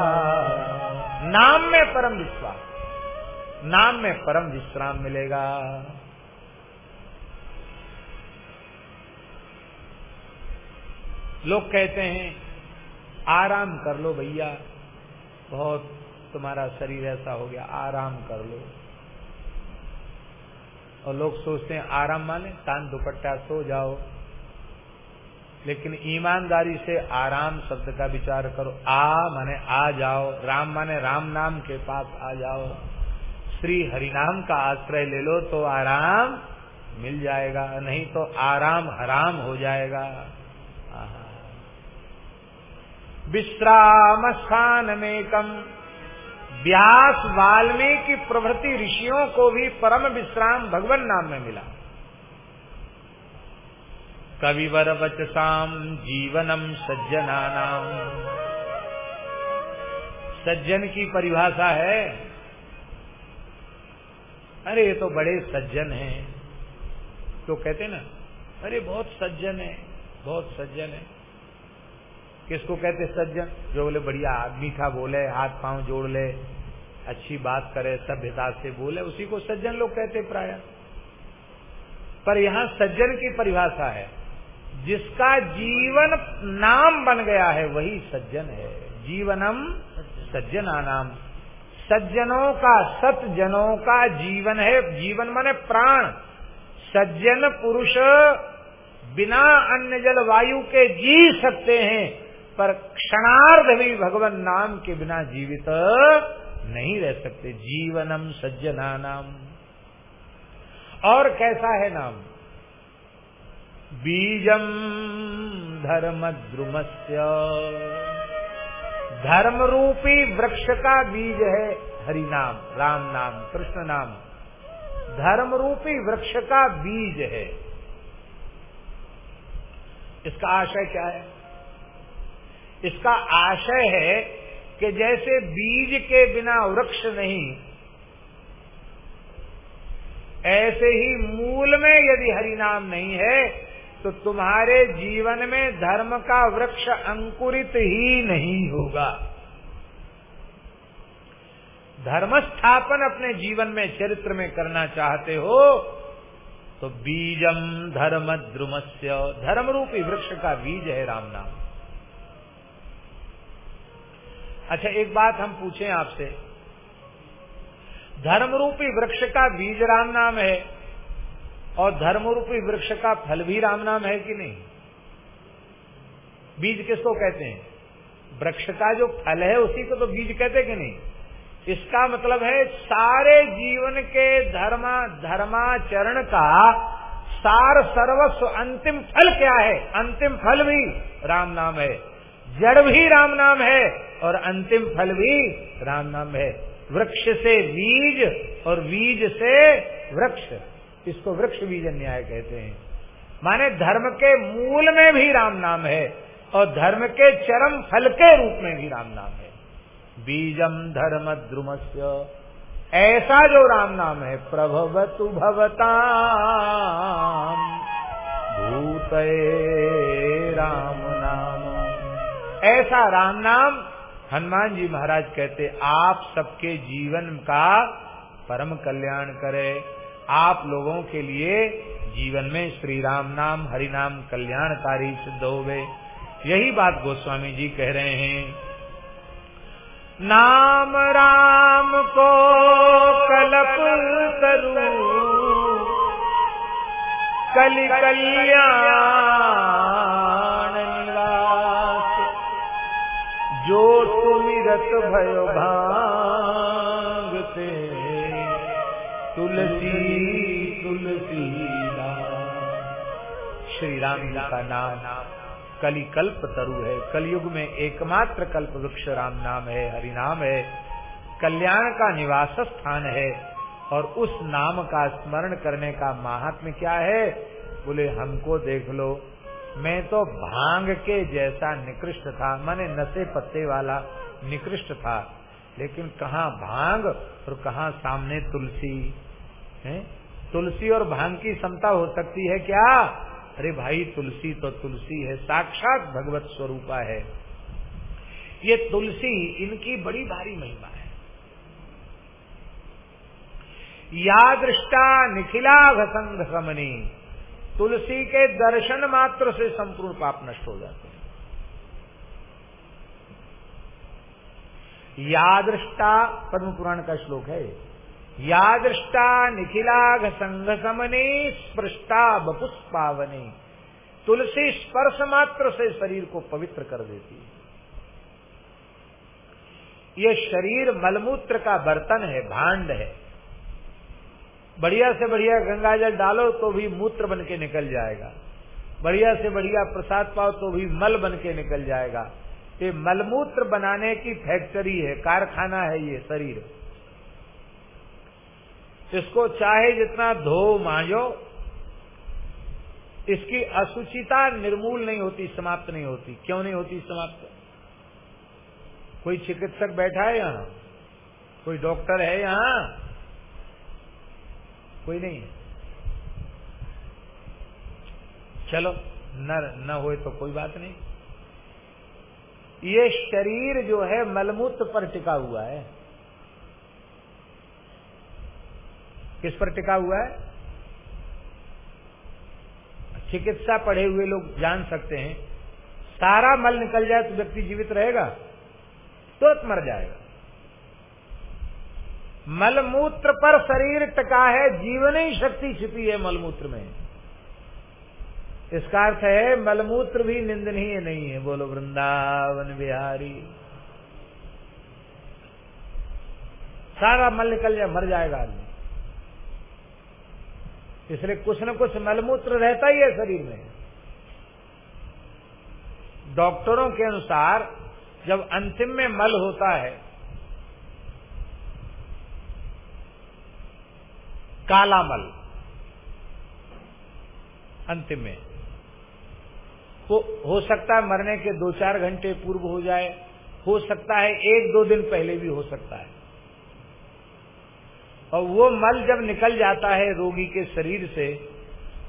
नाम में परम विश्वास। नाम में परम विश्राम मिलेगा। लोग कहते हैं, आराम कर लो भैया। बहुत तुम्हारा शरीर ऐसा हो गया, आराम कर लो। और लोग सोचते हैं, आराम माने तान दुपट्टा सो जाओ। लेकिन ईमानदारी से आराम शब्द का विचार करो। आ माने आ जाओ, राम माने राम नाम के पास आ जाओ। श्री हरिनाम का आश्रय ले लो तो आराम मिल जाएगा, नहीं तो आराम हराम हो जाएगा। विश्राम स्थान में कम व्यास वाल्मीकि प्रभृति ऋषियों को भी परम विश्राम भगवान नाम में मिला। कविवर वचसाम, जीवनम सज्जना नाम सज्जन की परिभाषा है। अरे, ये तो बड़े सज्जन हैं। तो कहते ना, अरे, बहुत सज्जन है, बहुत सज्जन है। किसको कहते सज्जन? जो बोले, बढ़िया मीठा बोले, हाथ पाँव जोड़ ले, अच्छी बात करे सभ्यता से बोले। उसी को सज्जन लोग कहते प्राय। पर यहाँ सज्जन की परिभाषा है। जिसका जीवन नाम बन गया है, वही सज्जन है। जीवनम सज्जना नाम सज्जनों का सतजनों का जीवन है। जीवन माने प्राण। सज्जन पुरुष बिना अन्य जल वायु के जी सकते हैं। पर क्षणार्ध भी भगवान नाम के बिना जीवित नहीं रह सकते। जीवनम सज्जना नाम और कैसा है नाम? बीजम धर्म द्रुमस्य धर्म रूपी वृक्ष का बीज है हरि नाम राम नाम, कृष्ण नाम। धर्म रूपी वृक्ष का बीज है। इसका आशय क्या है? इसका आशय है कि जैसे बीज के बिना वृक्ष नहीं, ऐसे ही मूल में यदि हरि नाम नहीं है तो तुम्हारे जीवन में धर्म का वृक्ष अंकुरित ही नहीं होगा। धर्म स्थापन अपने जीवन में चरित्र में करना चाहते हो तो बीजम धर्म द्रुमस्य धर्म रूपी वृक्ष का बीज है राम नाम। अच्छा एक बात हम पूछें आपसे। धर्म रूपी वृक्ष का बीज राम नाम है और धर्म रूपी वृक्ष का फल भी राम नाम है कि नहीं? बीज किसको कहते हैं? वृक्ष का जो फल है, उसी को तो बीज कहते कि नहीं? इसका मतलब है, सारे जीवन के धर्मा, धर्माचरण का सार सर्वस्व अंतिम फल क्या है? अंतिम फल भी राम नाम है। जड़ भी राम नाम है और अंतिम फल भी राम नाम है। वृक्ष से बीज और बीज से वृक्ष। इसको वृक्ष बीज न्याय कहते हैं। माने धर्म के मूल में भी राम नाम है और धर्म के चरम फल के रूप में भी राम नाम है। बीजम धर्म द्रुमस्य। ऐसा जो राम नाम है, प्रभवतु भवता भूत राम नाम। ऐसा राम नाम हनुमान जी महाराज कहते, आप सबके जीवन का परम कल्याण करे। आप लोगों के लिए जीवन में श्री राम नाम, हरि नाम कल्याणकारी सिद्ध होवे। यही बात गोस्वामी जी कह रहे हैं। नाम राम को कलप करू, कलि कल्याण सुमिरत भयो भांगते। तुलसी तुलसी श्री राम जी का नाम कली कल्प तरु है। कलयुग में एकमात्र कल्प वृक्ष राम नाम है, हरि नाम है। कल्याण का निवास स्थान है और उस नाम का स्मरण करने का महात्म्य क्या है? बोले, हमको देख लो, मैं तो भाँग के जैसा निकृष्ट था। माने नशे पत्ते वाला निकृष्ट था। लेकिन कहा भाँग और कहा सामने तुलसी, है? तुलसी और भाँग की क्षमता हो सकती है क्या? अरे भाई, तुलसी तो तुलसी है, साक्षात भगवत स्वरूपा है। ये तुलसी इनकी बड़ी भारी महिमा है। या दृष्टा निखिला घसंग समनी तुलसी के दर्शन मात्र से संपूर्ण पाप नष्ट हो जाते हैं या दृष्टा पद्म पुराण का श्लोक है। यादृष्टा निखिलाघ संघ समने स्पृष्टा बपुष्पावने। तुलसी स्पर्श मात्र से शरीर को पवित्र कर देती है। ये शरीर मलमूत्र का बर्तन है, भांड है। बढ़िया से बढ़िया गंगा जल डालो तो भी मूत्र बन के निकल जाएगा। बढ़िया से बढ़िया प्रसाद पाओ तो भी मल बन के निकल जाएगा। ये मलमूत्र बनाने की फैक्ट्री है, कारखाना है ये शरीर। इसको चाहे जितना धो मांझो इसकी असुचिता निर्मूल नहीं होती, समाप्त नहीं होती। क्यों नहीं होती समाप्त? कोई चिकित्सक बैठा है यहाँ? कोई डॉक्टर है यहाँ? कोई नहीं चलो, न न हो तो कोई बात नहीं। ये शरीर जो है मलमूत्र पर टिका हुआ है। किस पर टिका हुआ है? चिकित्सा पढ़े हुए लोग जान सकते हैं। सारा मल निकल जाए तो व्यक्ति जीवित रहेगा तुरंत तो मर जाएगा। मलमूत्र पर शरीर टिका है, जीवन ही शक्ति छिपी है मलमूत्र में। इसका अर्थ है, मलमूत्र भी निंदनीय नहीं है। बोलो, वृंदावन बिहारी। सारा मल निकल जाए मर जाएगा आदमी। इसलिए कुछ न कुछ मलमूत्र रहता ही है शरीर में। डॉक्टरों के अनुसार, जब अंतिम में मल होता है, काला मल, अंतिम में। वो हो सकता है मरने के दो चार घंटे पूर्व हो जाए। हो सकता है एक दो दिन पहले भी हो सकता है। और वो मल जब निकल जाता है रोगी के शरीर से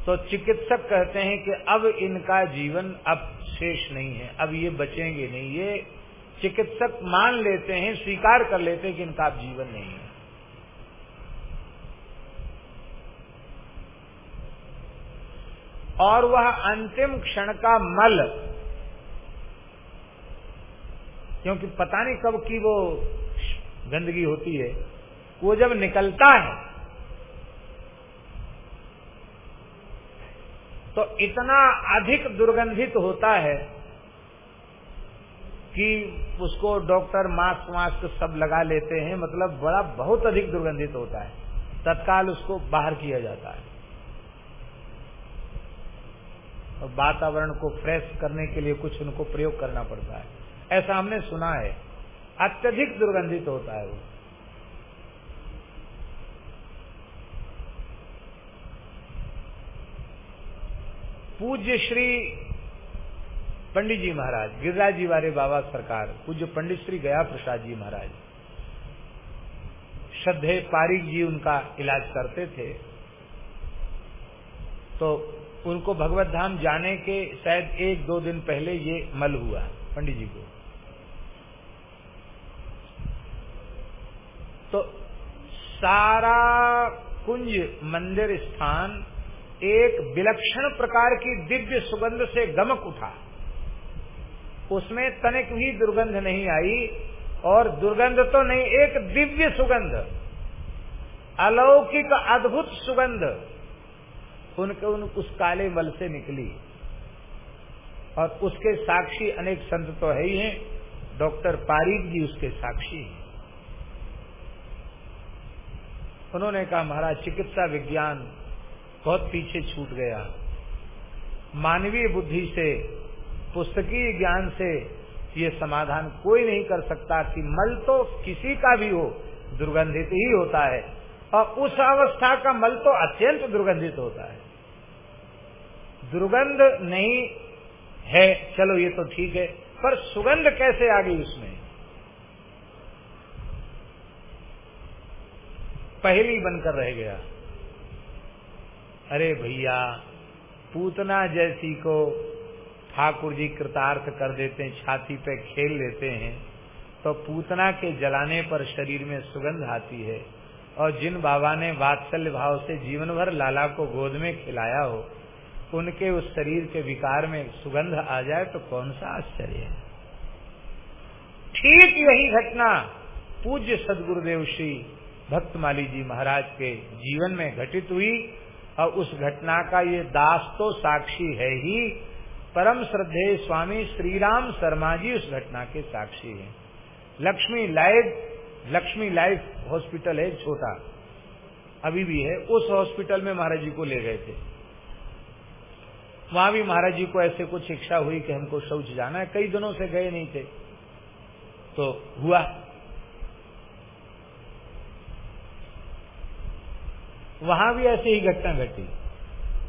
तो चिकित्सक कहते हैं कि अब इनका जीवन अब शेष नहीं है, अब ये बचेंगे नहीं। ये चिकित्सक मान लेते हैं, स्वीकार कर लेते हैं कि इनका अब जीवन नहीं है। और वह अंतिम क्षण का मल। क्योंकि पता नहीं कब की वो गंदगी होती है। वो जब निकलता है तो इतना अधिक दुर्गंधित होता है कि उसको डॉक्टर मास्क वास्क सब लगा लेते हैं। मतलब बड़ा बहुत अधिक दुर्गंधित होता है। तत्काल उसको बाहर किया जाता है। वातावरण को फ्रेश करने के लिए कुछ उनको प्रयोग करना पड़ता है। ऐसा हमने सुना है। अत्यधिक दुर्गंधित होता है वो। पूज्य श्री पंडित जी महाराज, गिरिराज जी वाले बाबा सरकार, पूज्य पंडित श्री गया प्रसाद जी महाराज, श्रद्धे पारिक जी उनका इलाज करते थे। तो उनको भगवत धाम जाने के शायद एक दो दिन पहले ये मल हुआ, पंडित जी को। तो सारा कुंज, मंदिर, स्थान एक विलक्षण प्रकार की दिव्य सुगंध से गमक उठा। उसमें तनिक भी दुर्गंध नहीं आई और दुर्गंध तो नहीं, एक दिव्य सुगंध, अलौकिक अद्भुत सुगंध। उनके उन उस काले मल से निकली। और उसके साक्षी अनेक संत तो है ही हैं। डॉक्टर पारीक जी उसके साक्षी हैं। उन्होंने कहा, महाराज, चिकित्सा विज्ञान बहुत पीछे छूट गया। मानवीय बुद्धि से, पुस्तकीय ज्ञान से ये समाधान कोई नहीं कर सकता कि मल तो किसी का भी हो, दुर्गंधित ही होता है। और उस अवस्था का मल तो अत्यंत दुर्गंधित होता है। दुर्गंध नहीं है। चलो ये तो ठीक है, पर सुगंध कैसे आ गई उसमें? पहली बनकर रह गया। अरे भैया, पूतना जैसी को ठाकुर जी कृतार्थ कर देते हैं, छाती पे खेल लेते हैं तो पूतना के जलाने पर शरीर में सुगंध आती है। और जिन बाबा ने वात्सल्य भाव से जीवन भर लाला को गोद में खिलाया हो उनके उस शरीर के विकार में सुगंध आ जाए तो कौन सा आश्चर्य है? ठीक यही घटना पूज्य सदगुरुदेव श्री भक्तमाली जी महाराज के जीवन में घटित हुई। और उस घटना का ये दास तो साक्षी है ही। परम श्रद्धे स्वामी श्रीराम शर्मा जी उस घटना के साक्षी हैं। Lakshmi Life Lakshmi Life hospital है छोटा। अभी भी है। उस हॉस्पिटल में महाराज जी को ले गए थे। वहाँ भी महाराज जी को ऐसे कुछ इच्छा हुई कि हमको शौच जाना है। कई दिनों से गए नहीं थे। तो हुआ। वहाँ भी ऐसी ही घटना घटी।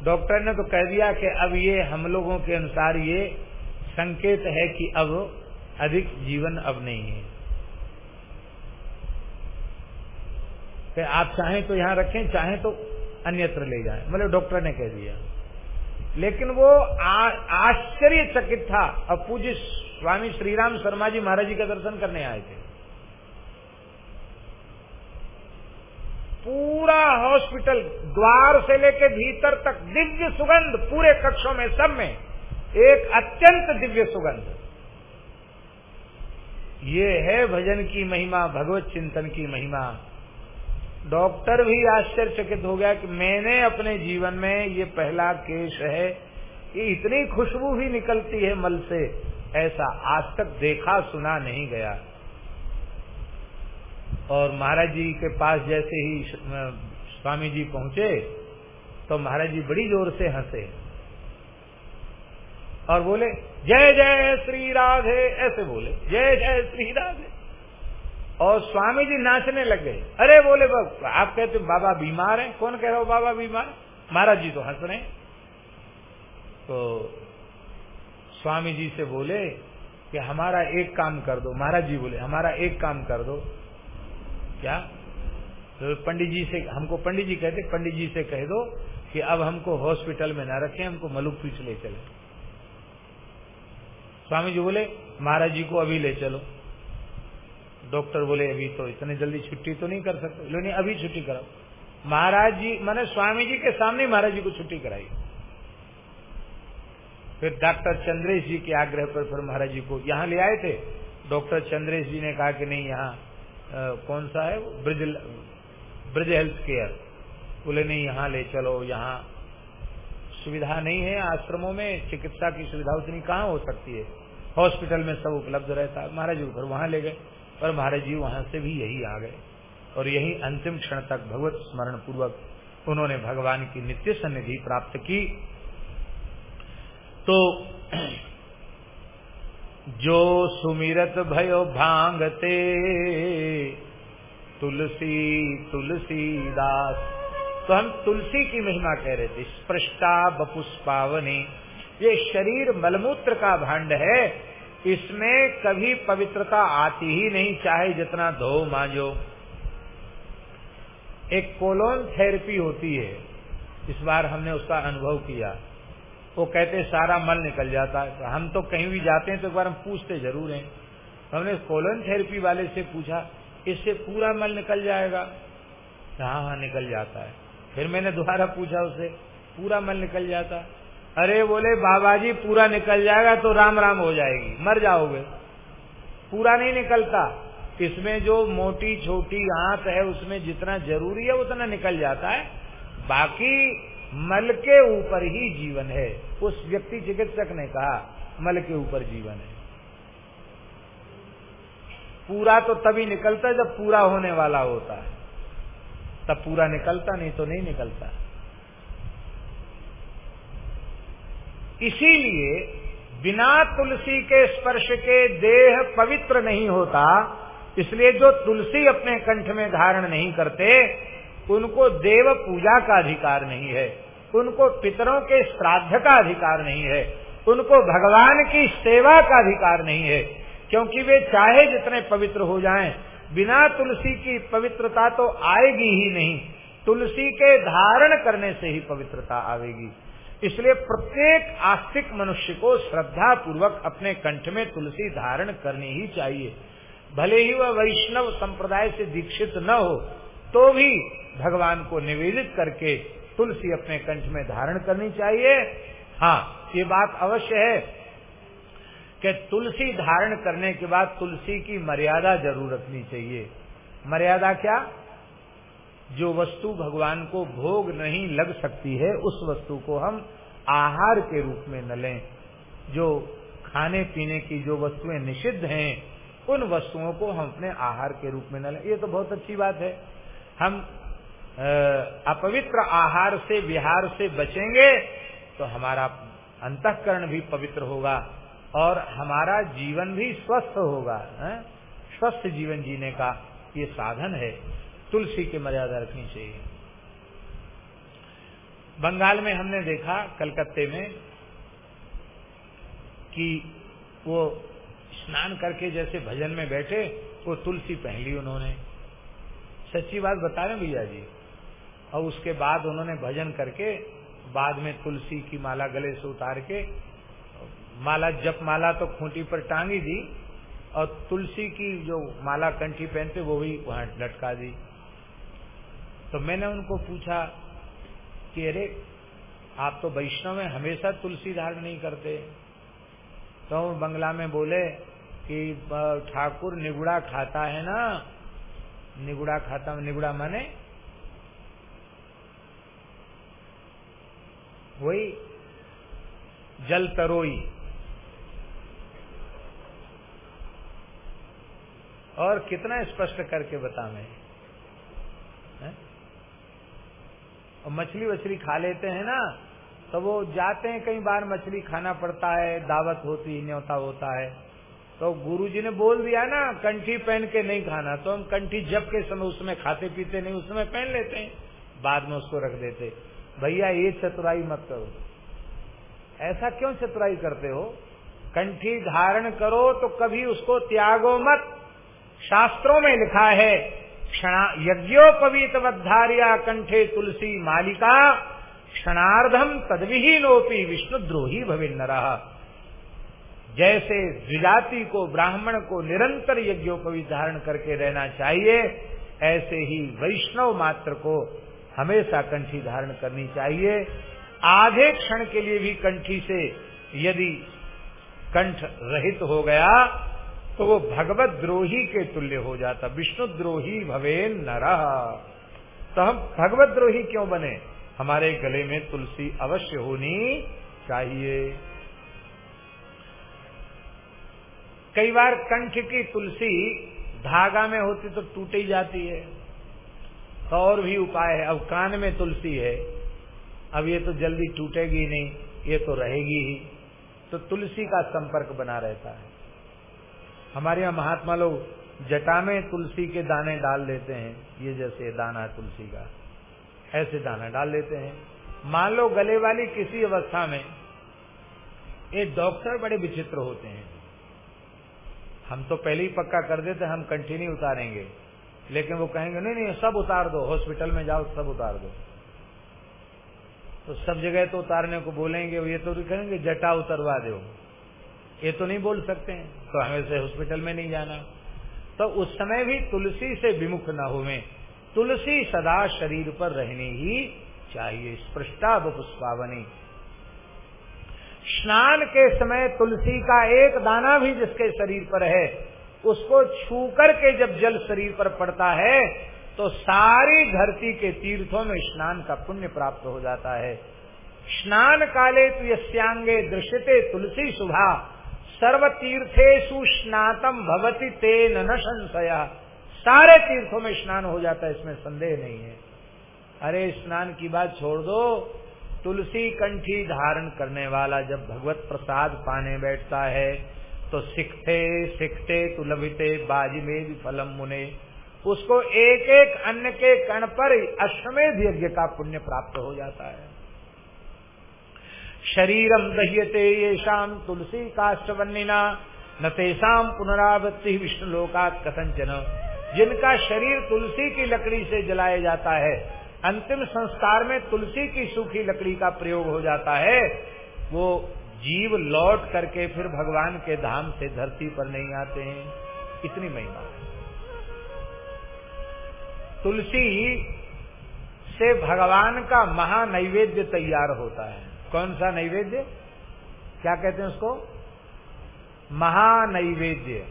डॉक्टर ने तो कह दिया कि अब ये हम लोगों के अनुसार ये संकेत है कि अब अधिक जीवन अब नहीं है। आप चाहें तो यहाँ रखें, चाहें तो अन्यत्र ले जाएँ। मतलब डॉक्टर ने कह दिया। लेकिन वो आश्चर्यचकित था। अब पूज्य स्वामी श्रीराम शर्मा जी महाराज जी का दर्शन करने आए थे। पूरा हॉस्पिटल, द्वार से लेके भीतर तक दिव्य सुगंध, पूरे कक्षों में, सब में, एक अत्यंत दिव्य सुगंध। ये है भजन की महिमा, भगवत चिंतन की महिमा। डॉक्टर भी आश्चर्यचकित हो गया कि मैंने अपने जीवन में ये पहला केस है कि इतनी खुशबू भी निकलती है मल से, ऐसा आज तक देखा सुना नहीं गया। और महाराज जी के पास जैसे ही स्वामी जी पहुँचे तो महाराज जी बड़ी ज़ोर से हंसे। और बोले, जय जय श्री राधे, ऐसे बोले, जय जय श्री राधे। और स्वामी जी नाचने लग गए। अरे बोले आप कहते बाबा बीमार हैं। कौन कह रहा हो, बाबा बीमार? महाराज जी तो हंस रहे तो स्वामी जी से बोले कि, हमारा एक काम कर दो। महाराज जी बोले, हमारा एक काम कर दो। क्या? तो पंडित जी से, हमको पंडित जी कहते, पंडित जी से कह दो कि, अब हमको हॉस्पिटल में न रखें, हमको मलुक पीछ ले चले। स्वामी जी बोले, महाराज जी को अभी ले चलो। डॉक्टर बोले, अभी तो इतने जल्दी छुट्टी तो नहीं कर सकते। लो नहीं, अभी छुट्टी कराओ। महाराज जी, मैंने स्वामी जी के सामने महाराज जी को छुट्टी कराई। फिर डॉक्टर चंद्रेश जी के आग्रह पर फिर महाराज जी को यहाँ ले आए थे। डॉक्टर चंद्रेश जी ने कहा कि नहीं, यहाँ कौन सा है ब्रिज ब्रिज हेल्थ केयर। बोले, नहीं, यहाँ ले चलो, यहाँ सुविधा नहीं है आश्रमों में, चिकित्सा की सुविधा उतनी कहाँ हो सकती है? हॉस्पिटल में सब उपलब्ध रहता महाराज जी फिर वहाँ ले गए। और महाराज जी वहाँ से भी यही आ गए। और यही अंतिम क्षण तक भगवत स्मरण पूर्वक उन्होंने भगवान की नित्य सन्निधि प्राप्त की। तो जो सुमिरत भयो भांगते, तुलसी तुलसी दास तो हम तुलसी की महिमा कह रहे थे, स्पृष्टा बपुष्पावनी, ये शरीर मलमूत्र का भांड है इसमें कभी पवित्रता आती ही नहीं, चाहे जितना धो मांझो एक कोलोन थेरेपी होती है। इस बार हमने उसका अनुभव किया। वो कहते, सारा मल निकल जाता है। तो हम तो कहीं भी जाते हैं तो एक बार हम पूछते ज़रूर हैं। हमने कोलोन थेरेपी वाले से पूछा, इससे पूरा मल निकल जाएगा? हाँ हाँ निकल जाता है। फिर मैंने दोबारा पूछा उसे, पूरा मल निकल जाता? है अरे बोले बाबा जी पूरा निकल जाएगा तो राम राम हो जाएगी। मर जाओगे। पूरा नहीं निकलता। इसमें जो मोटी छोटी आंत है, उसमें जितना ज़रूरी है, उतना निकल जाता है। बाकी मल के ऊपर ही जीवन है। उस व्यक्ति चिकित्सक ने कहा, मल के ऊपर जीवन है। पूरा तो तभी निकलता है जब पूरा होने वाला होता है। तब पूरा निकलता, नहीं तो नहीं निकलता। इसीलिए बिना तुलसी के स्पर्श के देह पवित्र नहीं होता, इसलिए जो तुलसी अपने कंठ में धारण नहीं करते, उनको देव पूजा का अधिकार नहीं है, उनको पितरों के श्राद्ध का अधिकार नहीं है, उनको भगवान की सेवा का अधिकार नहीं है, क्योंकि वे चाहे जितने पवित्र हो जाएँ, बिना तुलसी की पवित्रता तो आएगी ही नहीं, तुलसी के धारण करने से ही पवित्रता आवेगी इसलिए प्रत्येक आस्तिक मनुष्य को श्रद्धा पूर्वक अपने कंठ में तुलसी धारण करनी ही चाहिए। भले ही वह वैष्णव संप्रदाय से दीक्षित न हो तो भी भगवान को निवेदित करके तुलसी अपने कंठ में धारण करनी चाहिए। हाँ ये बात अवश्य है कि तुलसी धारण करने के बाद तुलसी की मर्यादा ज़रूर रखनी चाहिए। मर्यादा क्या? जो वस्तु भगवान को भोग नहीं लग सकती है, उस वस्तु को हम आहार के रूप में न लें। जो खाने पीने की जो वस्तुएँ निषिद्ध हैं, उन वस्तुओं को हम अपने आहार के रूप में न लें। ये तो बहुत अच्छी बात है। हम अपवित्र आहार से, विहार से बचेंगे तो हमारा अंतकरण भी पवित्र होगा और हमारा जीवन भी स्वस्थ होगा? स्वस्थ जीवन जीने का ये साधन है। तुलसी की मर्यादा रखनी चाहिए। बंगाल में हमने देखा, कलकत्ते में, कि वो स्नान करके जैसे भजन में बैठे, वो तुलसी पहन ली उन्होंने। सच्ची बात बता रहे भैया जी? और उसके बाद उन्होंने भजन करके, बाद में तुलसी की माला, गले से उतार के, माला, जप माला तो खूंटी पर टांगी दी, और तुलसी की जो माला कंठी पहनते, वो भी वहाँ लटका दी। तो मैंने उनको पूछा कि अरे, आप तो वैष्णव में हमेशा तुलसी धारण नहीं करते। तो बंगला में बोले कि ठाकुर निगुड़ा खाता है ना? निगुड़ा खाता, निगुड़ा माने? वही जल तरोई। और कितना स्पष्ट करके बता मैं। और मछली वछली खा लेते हैं ना तो वो जाते हैं कई बार मछली खाना पड़ता है, दावत होती न्योता होता है। तो गुरुजी ने बोल दिया ना, कंठी पहन के नहीं खाना तो हम कंठी जब के समय उसमें खाते पीते नहीं, उसमें पहन लेते हैं, बाद में उसको रख देते। भैया, ये चतुराई मत करो। ऐसा क्यों चतुराई करते हो? कंठी धारण करो तो कभी उसको त्यागो मत। शास्त्रों में लिखा है क्षणा यज्ञोपवीतवद्धारिया कंठे तुलसी मालिका क्षणार्धम तदविहीनोपी विष्णुद्रोही भविन्न रहा जैसे द्विजाति को ब्राह्मण को निरंतर यज्ञोपवीत धारण करके रहना चाहिए, ऐसे ही वैष्णव मात्र को हमेशा कंठी धारण करनी चाहिए। आधे क्षण के लिए भी कंठी से यदि कंठ रहित हो गया तो वो भगवत द्रोही के तुल्य हो जाता। विष्णु द्रोही भवे नर। तो हम भगवत द्रोही क्यों बने? हमारे गले में तुलसी अवश्य होनी चाहिए। कई बार कंठ की तुलसी धागा में होती तो टूट ही जाती है। तो और भी उपाय है। अब कान में तुलसी है। अब ये तो जल्दी टूटेगी नहीं, ये तो रहेगी ही। तो तुलसी का संपर्क बना रहता है। हमारे यहाँ महात्मा लोग जटा में तुलसी के दाने डाल देते हैं। ये जैसे दाना तुलसी का। ऐसे दाना डाल देते हैं। मान लो गले वाली किसी अवस्था में ये डॉक्टर बड़े विचित्र होते हैं। हम तो पहले ही पक्का कर देते हम कंटिन्यू उतारेंगे। लेकिन वो कहेंगे, नहीं नहीं, सब उतार दो हॉस्पिटल में जाओ, सब उतार दो। तो सब जगह तो उतारने को बोलेंगे ये तो कहेंगे, जटा उतरवा दो। ये तो नहीं बोल सकते। हैं तो हमें से हॉस्पिटल में नहीं जाना। तो उस समय भी तुलसी से विमुख न हुए तुलसी सदा शरीर पर रहनी ही चाहिए। स्पृष्टा पुष्पावनी। स्नान के समय तुलसी का एक दाना भी जिसके शरीर पर है, उसको छू करके जब जल शरीर पर पड़ता है तो सारी धरती के तीर्थों में स्नान का पुण्य प्राप्त हो जाता है। स्नान काले तो यस्यांगे दृश्यते तुलसी सुभा सर्व तीर्थेशु स्नातम भवती तेन न संशय। सारे तीर्थों में स्नान हो जाता है, इसमें संदेह नहीं है। अरे, स्नान की बात छोड़ दो। तुलसी कंठी धारण करने वाला जब भगवत प्रसाद पाने बैठता है तो सिखते सिखते, तुलभिते बाजिमेद फलम मुने। उसको एक एक अन्न के कण पर अश्वमेध यज्ञ का पुण्य प्राप्त हो जाता है। शरीरम दह्यते ये शाम तुलसी काष्टवन्निना न तेषाम पुनरावृत्ति विष्णु लोकात कथंचन जिनका शरीर तुलसी की लकड़ी से जलाया जाता है, अंतिम संस्कार में तुलसी की सूखी लकड़ी का प्रयोग हो जाता है। वो जीव लौट करके फिर भगवान के धाम से धरती पर नहीं आते हैं। इतनी महिमा तुलसी से भगवान का महानैवेद्य तैयार होता है। कौन सा नैवेद्य? क्या कहते हैं उसको? महानैवेद्य।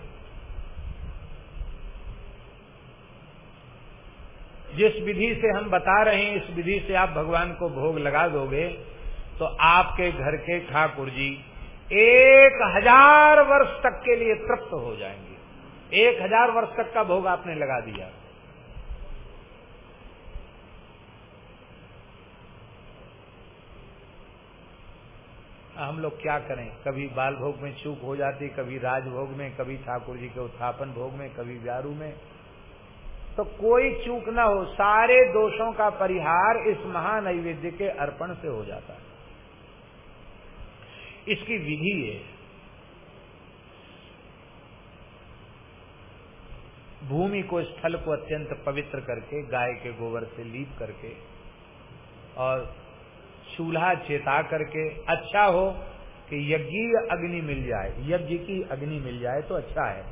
जिस विधि से हम बता रहे हैं, इस विधि से आप भगवान को भोग लगा दोगे तो आपके घर के ठाकुर जी एक हज़ार वर्ष तक के लिए तृप्त हो जाएँगे। एक हज़ार वर्ष तक का भोग आपने लगा दिया। हम लोग क्या करें? कभी बाल भोग में चूक हो जाती, कभी राजभोग में, कभी ठाकुर जी के उत्थापन भोग में, कभी व्यारू में। तो कोई चूक ना हो, सारे दोषों का परिहार इस महानैवेद्य के अर्पण से हो जाता है। इसकी विधि है भूमि को, स्थल को अत्यंत पवित्र करके, गाय के गोबर से लीप करके और चूल्हा चेता करके अच्छा हो कि यज्ञ अग्नि मिल जाए, यज्ञ की अग्नि मिल जाए तो अच्छा है।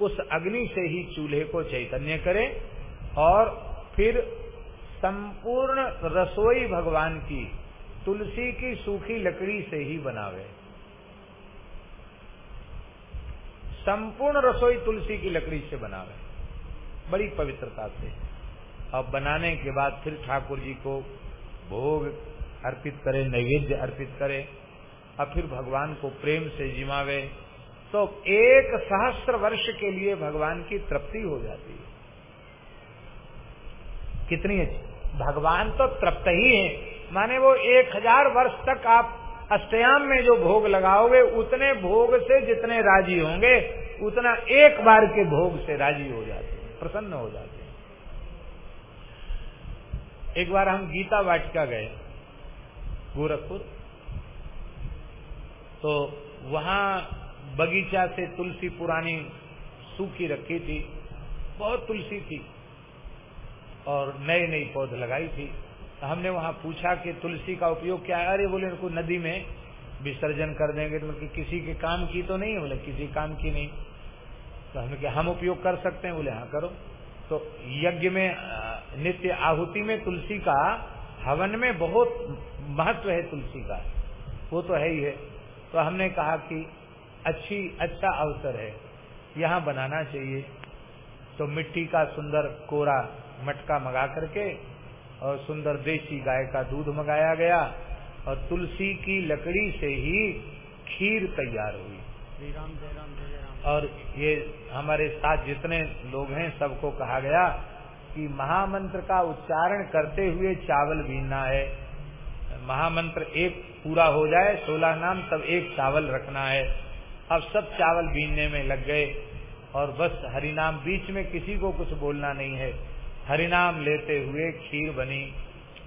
उस अग्नि से ही चूल्हे को चैतन्य करें और फिर संपूर्ण रसोई भगवान की, तुलसी की सूखी लकड़ी से ही बनावे। संपूर्ण रसोई तुलसी की लकड़ी से बनावे। बड़ी पवित्रता से। और बनाने के बाद फिर ठाकुर जी को भोग अर्पित करे, नैवेद्य अर्पित करे और फिर भगवान को प्रेम से जिमावे तो एक सहस्त्र वर्ष के लिए भगवान की तृप्ति हो जाती है। कितनी अच्छी। भगवान तो तृप्त ही है। माने वो एक हज़ार वर्ष तक आप अष्टयाम में जो भोग लगाओगे, उतने भोग से जितने राज़ी होंगे, उतना एक बार के भोग से राज़ी हो जाते हैं, प्रसन्न हो जाते हैं। एक बार हम गीता वाटिका गए। गोरखपुर। तो वहाँ बगीचा से तुलसी पुरानी सूखी रखी थी। बहुत तुलसी थी और नए नई पौध लगाई थी। तो हमने वहाँ पूछा कि तुलसी का उपयोग क्या है? अरे बोले उनको नदी में विसर्जन कर देंगे। तो कि किसी के काम की तो नहीं बोले, किसी काम की नहीं। तो हमने कहा, हम उपयोग कर सकते हैं। बोले हाँ करो। तो यज्ञ में नित्य आहुति में तुलसी का हवन में बहुत महत्व है तुलसी का। वो तो है ही है। तो हमने कहा कि अच्छी अच्छा अवसर है। यहाँ बनाना चाहिए। तो मिट्टी का सुंदर कोरा मटका मंगा करके और सुंदर देसी गाय का दूध मंगाया गया और तुलसी की लकड़ी से ही खीर तैयार हुई। राम राम राम। और ये हमारे साथ जितने लोग हैं सबको कहा गया कि महामंत्र का उच्चारण करते हुए चावल बीनना है। महामंत्र एक पूरा हो जाए, सोलह नाम तब एक चावल रखना है। अब सब चावल बीनने में लग गए और बस हरिनाम, बीच में किसी को कुछ बोलना नहीं है। हरिनाम लेते हुए खीर बनी,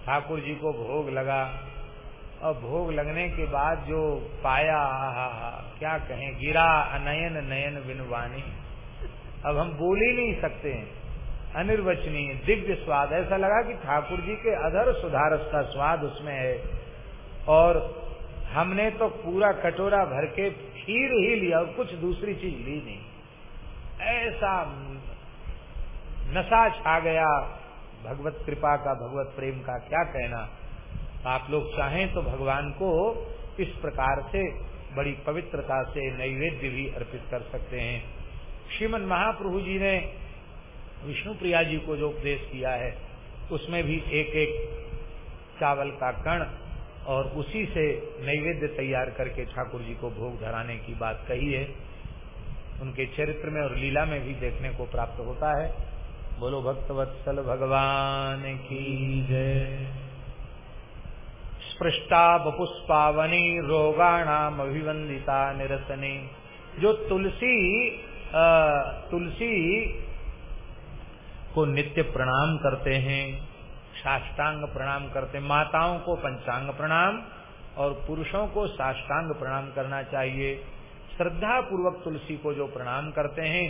ठाकुर जी को भोग लगा। और भोग लगने के बाद जो पाया हा हा, क्या कहें, गिरा, अनयन, नयन बिनवानी अब हम बोल ही नहीं सकते हैं। अनिर्वचनीय, दिव्य स्वाद। ऐसा लगा कि ठाकुर जी के अधर सुधारस का स्वाद उसमें है। और हमने तो पूरा कटोरा भर के खीर ही लिया और कुछ दूसरी चीज़ ली नहीं। ऐसा नशा छा गया। भगवत कृपा का, भगवत प्रेम का क्या कहना? आप लोग चाहें तो भगवान को इस प्रकार से बड़ी पवित्रता से नैवेद्य भी अर्पित कर सकते हैं। श्रीमन महाप्रभु जी ने विष्णु प्रिया जी को जो उपदेश किया है उसमें भी एक एक चावल का कण और उसी से नैवेद्य तैयार करके ठाकुर जी को भोग धराने की बात कही है। उनके चरित्र में और लीला में भी देखने को प्राप्त होता है। बोलो भक्तवत्सल भगवान की जय। स्पृष्टा बपुष्पावनी रोगाणाम अभिवंदिता निरसनी। जो तुलसी आ, तुलसी को नित्य प्रणाम करते हैं, साष्टांग प्रणाम करते हैं। माताओं को पंचांग प्रणाम और पुरुषों को साष्टांग प्रणाम करना चाहिए। श्रद्धा पूर्वक तुलसी को जो प्रणाम करते हैं,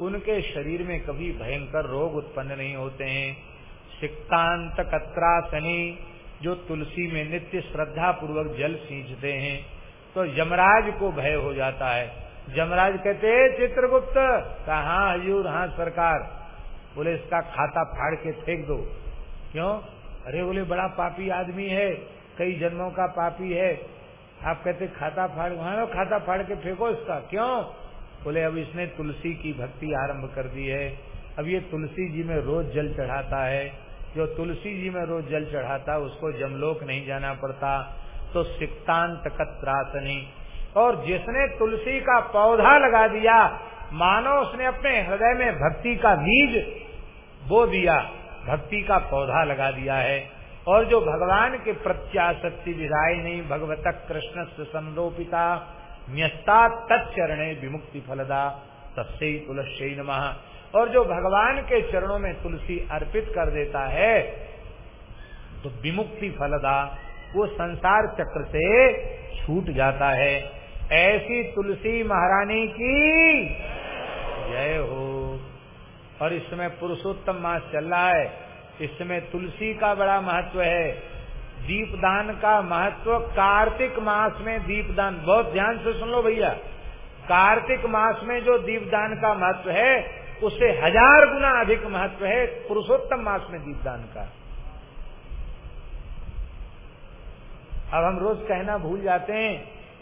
उनके शरीर में कभी भयंकर रोग उत्पन्न नहीं होते हैं। सिक्तांत कत्रासनी, जो तुलसी में नित्य श्रद्धा पूर्वक जल सींचते हैं तो यमराज को भय हो जाता है। यमराज कहते चित्रगुप्त, कहा हजूर हाँ सरकार? बोले, इसका खाता फाड़ के फेंक दो। क्यों? अरे बोले, बड़ा पापी आदमी है, कई जन्मों का पापी है। आप कहते, खाता फाड़, वहाँ खाता फाड़ के फेंको इसका, क्यों? बोले, अब इसने तुलसी की भक्ति आरंभ कर दी है। अब ये तुलसी जी में रोज जल चढ़ाता है। जो तुलसी जी में रोज जल चढ़ाता, उसको जमलोक नहीं जाना पड़ता। तो सिक्तांत कत्रासनी। और जिसने तुलसी का पौधा लगा दिया, मानो उसने अपने हृदय में भक्ति का बीज बो दिया, भक्ति का पौधा लगा दिया है। और जो भगवान के प्रत्याशक्ति विधाय नहीं, भगवत कृष्ण से संरोपिता न्यस्ता तत्चरणे विमुक्ति फलदा तस्से तुलसी नमः। और जो भगवान के चरणों में तुलसी अर्पित कर देता है तो विमुक्ति फलदा, वो संसार चक्र से छूट जाता है। ऐसी तुलसी महारानी की जय हो। और इस समय पुरुषोत्तम मास चल रहा है। इस समय तुलसी का बड़ा महत्व है। दीपदान का महत्व कार्तिक मास में दीपदान। बहुत ध्यान से सुन लो भैया। कार्तिक मास में जो दीपदान का महत्व है, उससे हज़ार गुना अधिक महत्व है पुरुषोत्तम मास में दीपदान का। अब हम रोज कहना भूल जाते हैं।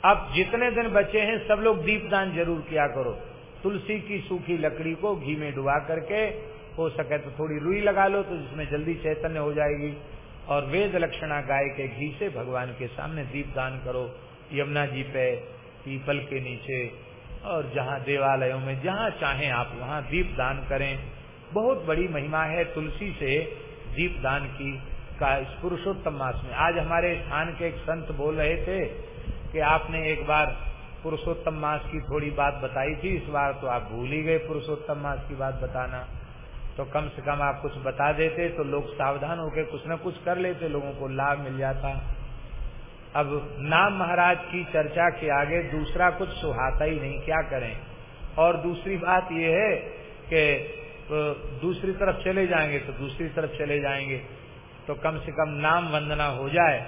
अब जितने दिन बचे हैं, सब लोग दीपदान ज़रूर किया करो। तुलसी की सूखी लकड़ी को घी में डुबा करके, हो सके तो थोड़ी रुई लगा लो तो जिसमें जल्दी चैतन्य हो जाएगी। और वेद लक्षणा गाय के घी से भगवान के सामने दीप दान करो। यमुना जी पे, पीपल के नीचे, और जहाँ देवालयों में जहाँ चाहे आप वहाँ दीप दान करें। बहुत बड़ी महिमा है तुलसी से दीप दान की, का इस पुरुषोत्तम मास में। आज हमारे स्थान के एक संत बोल रहे थे कि आपने एक बार पुरुषोत्तम मास की थोड़ी बात बताई थी, इस बार तो आप भूल ही गए पुरुषोत्तम मास की बात बताना। तो कम से कम आप कुछ बता देते तो लोग सावधान होकर कुछ न कुछ कर लेते, लोगों को लाभ मिल जाता। अब नाम महाराज की चर्चा के आगे दूसरा कुछ सुहाता ही नहीं, क्या करें? और दूसरी बात यह है कि तो दूसरी तरफ़ चले जाएँगे तो दूसरी तरफ़ चले जाएँगे। तो कम से कम नाम वंदना हो जाए।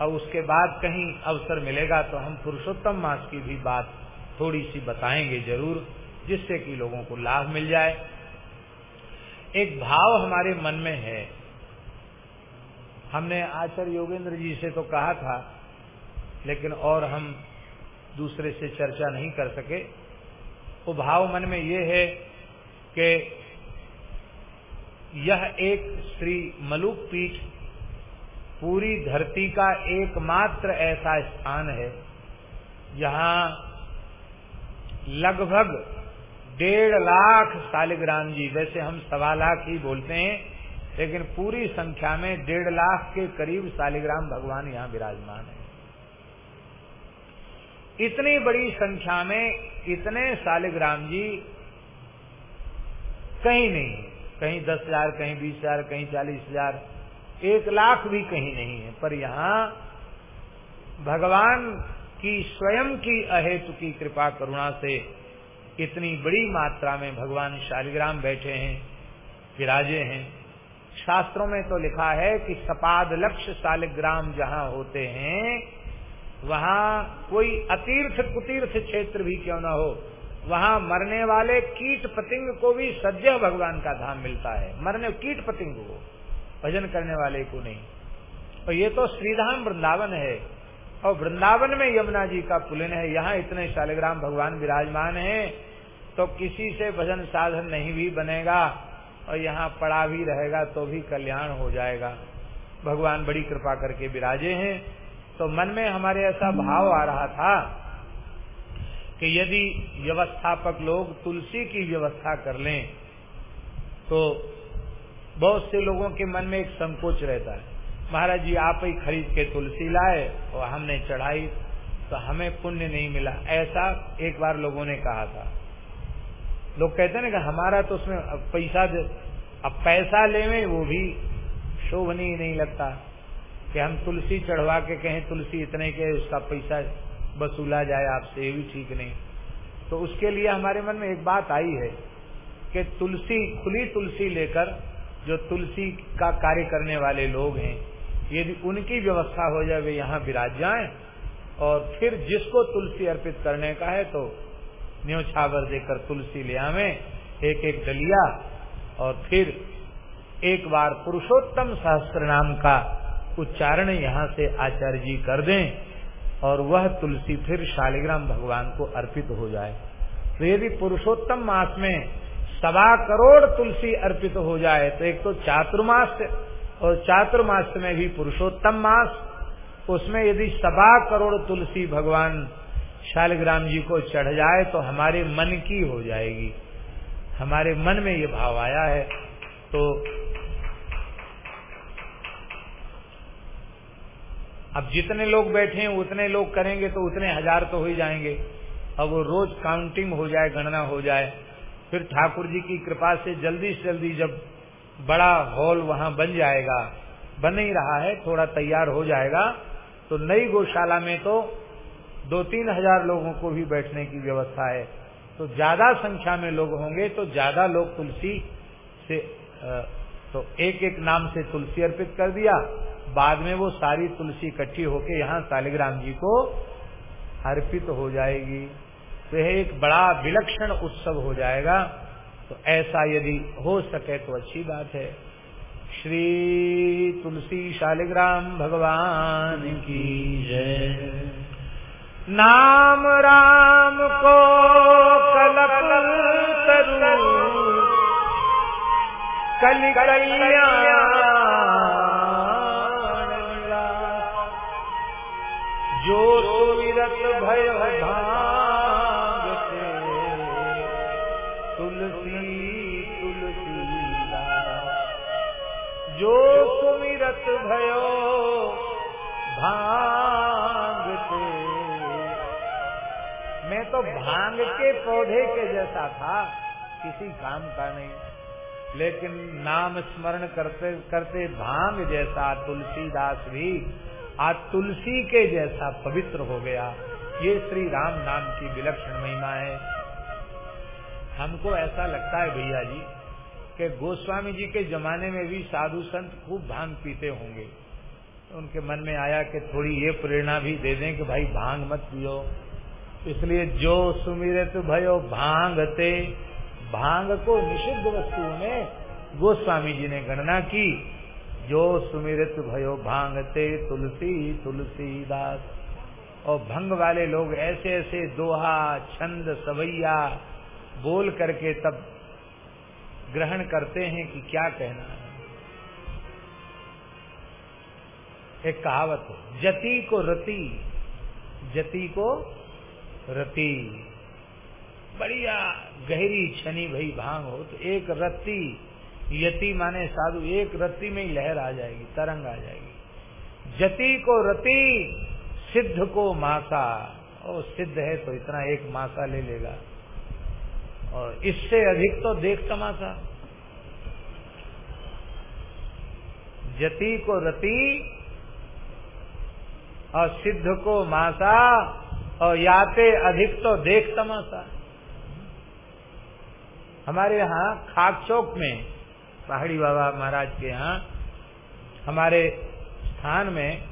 और उसके बाद कहीं अवसर मिलेगा तो हम पुरुषोत्तम मास की भी बात थोड़ी सी बताएँगे ज़रूर, जिससे कि लोगों को लाभ मिल जाए। एक भाव हमारे मन में है। हमने आचार्य योगेंद्र जी से तो कहा था, लेकिन और हम दूसरे से चर्चा नहीं कर सके। वो भाव मन में ये है कि यह एक श्री मलुक पीठ पूरी धरती का एकमात्र ऐसा स्थान है, जहाँ लगभग डेढ़ लाख सालिग्राम जी, वैसे हम सवा लाख ही बोलते हैं, लेकिन पूरी संख्या में डेढ़ लाख के करीब सालिग्राम भगवान यहाँ विराजमान है। इतनी बड़ी संख्या में इतने सालिग्राम जी कहीं नहीं कहीं दस हज़ार, कहीं बीस हज़ार, कहीं चालीस हज़ार एक लाख भी कहीं नहीं है, पर यहाँ भगवान की स्वयं की अहेतु की कृपा करुणा से इतनी बड़ी मात्रा में भगवान शालिग्राम बैठे हैं, विराजे हैं। शास्त्रों में तो लिखा है कि सपाद लक्ष्य शालिग्राम जहाँ होते हैं, वहाँ कोई अतीर्थ कुतीर्थ क्षेत्र भी क्यों न हो। वहाँ मरने वाले कीट पतिंग को भी सद्य भगवान का धाम मिलता है। मरने कीट पतिंग को। भजन करने वाले को नहीं। और ये तो श्रीधाम वृंदावन है। और वृंदावन में यमुना जी का पुलिन है। यहाँ इतने शालिग्राम भगवान विराजमान है तो किसी से भजन साधन नहीं भी बनेगा। और यहाँ पड़ा भी रहेगा तो भी कल्याण हो जाएगा। भगवान बड़ी कृपा करके विराजे हैं। तो मन में हमारे ऐसा भाव आ रहा था कि यदि व्यवस्थापक लोग तुलसी की व्यवस्था कर लें तो बहुत से लोगों के मन में एक संकोच रहता है। महाराज जी, आप ही खरीद के तुलसी लाए और हमने चढ़ाई तो हमें पुण्य नहीं मिला। ऐसा एक बार लोगों ने कहा था। लोग कहते ना कि हमारा तो उसमें पैसा अब पैसा ले वो भी शोभनीय नहीं लगता। कि हम तुलसी चढ़वा के कहें, तुलसी इतने के, उसका पैसा वसूला जाए, आपसे ये भी ठीक नहीं। तो उसके लिए हमारे मन में एक बात आई है कि तुलसी, खुली तुलसी लेकर जो तुलसी का कार्य करने वाले लोग हैं, यदि उनकी व्यवस्था हो जाए, वे यहाँ विराज जाए और फिर जिसको तुलसी अर्पित करने का है तो न्योछावर देकर तुलसी ले आवे एक एक डलिया और फिर एक बार पुरुषोत्तम सहस्त्र नाम का उच्चारण यहाँ से आचार्य जी कर दें और वह तुलसी फिर शालिग्राम भगवान को अर्पित हो जाए। तो यदि पुरुषोत्तम मास में सवा करोड़ तुलसी अर्पित हो जाए तो एक तो चातुर्मास और चातुर्मास में भी पुरुषोत्तम मास। उसमें यदि सवा करोड़ तुलसी भगवान शालिग्राम जी को चढ़ जाए तो हमारे मन की हो जाएगी। हमारे मन में ये भाव आया है। तो अब जितने लोग बैठे हैं, उतने लोग करेंगे तो उतने हज़ार तो हो ही जाएँगे। अब वो रोज काउंटिंग हो जाए, गणना हो जाए। फिर ठाकुर जी की कृपा से जल्दी से जल्दी जब बड़ा हॉल वहाँ बन जाएगा, बन ही रहा है, थोड़ा तैयार हो जाएगा तो नई गौशाला में तो दो तीन हज़ार लोगों को भी बैठने की व्यवस्था है। तो ज़्यादा संख्या में लोग होंगे तो ज़्यादा लोग तुलसी से तो एक एक नाम से तुलसी अर्पित कर दिया। बाद में वो सारी तुलसी इकट्ठी होके यहाँ सालिग्राम जी को अर्पित हो जाएगी। तो यह एक बड़ा विलक्षण उत्सव हो जाएगा। तो ऐसा यदि हो सके तो अच्छी बात है। श्री तुलसी शालिग्राम भगवान की जय। नाम राम को कलप कल जो सुमिरत भय भाँग सुमिरत भयो। भाँग से मैं तो भाँग के पौधे के जैसा था, किसी काम का नहीं। लेकिन नाम स्मरण करते करते भाँग जैसा, तुलसीदास भी आज तुलसी के जैसा पवित्र हो गया। ये श्री राम नाम की विलक्षण महिमा है। हमको ऐसा लगता है, भैया जी कि गोस्वामी जी के जमाने में भी साधु संत खूब भाँग पीते होंगे। उनके मन में आया कि थोड़ी ये प्रेरणा भी दे दें कि भाई भाँग मत पियो। इसलिए जो सुमिरत भयो भांगते, भाँग को निषिद्ध वस्तुओं में गोस्वामी जी ने गणना की। जो सुमिरत भयो भांगते, तुलसी तुलसी दास और भंग वाले लोग ऐसे ऐसे दोहा, छंद, सवैया बोल करके तब ग्रहण करते हैं कि क्या कहना है। एक कहावत हो, जति को रति, जति को रति। बढ़िया, गहरी छनी भई भाँग हो तो एक रति, यति माने साधु, एक रति में ही लहर आ जाएगी, तरंग आ जाएगी। जति को रति, सिद्ध को मासा। और सिद्ध है तो इतना एक मासा ले लेगा। और इससे अधिक तो देख तमाशा। जति को रति और सिद्ध को मासा और याते अधिक तो देख तमाशा। हमारे यहाँ खाक चौक में, पहाड़ी बाबा महाराज के यहाँ, हमारे स्थान में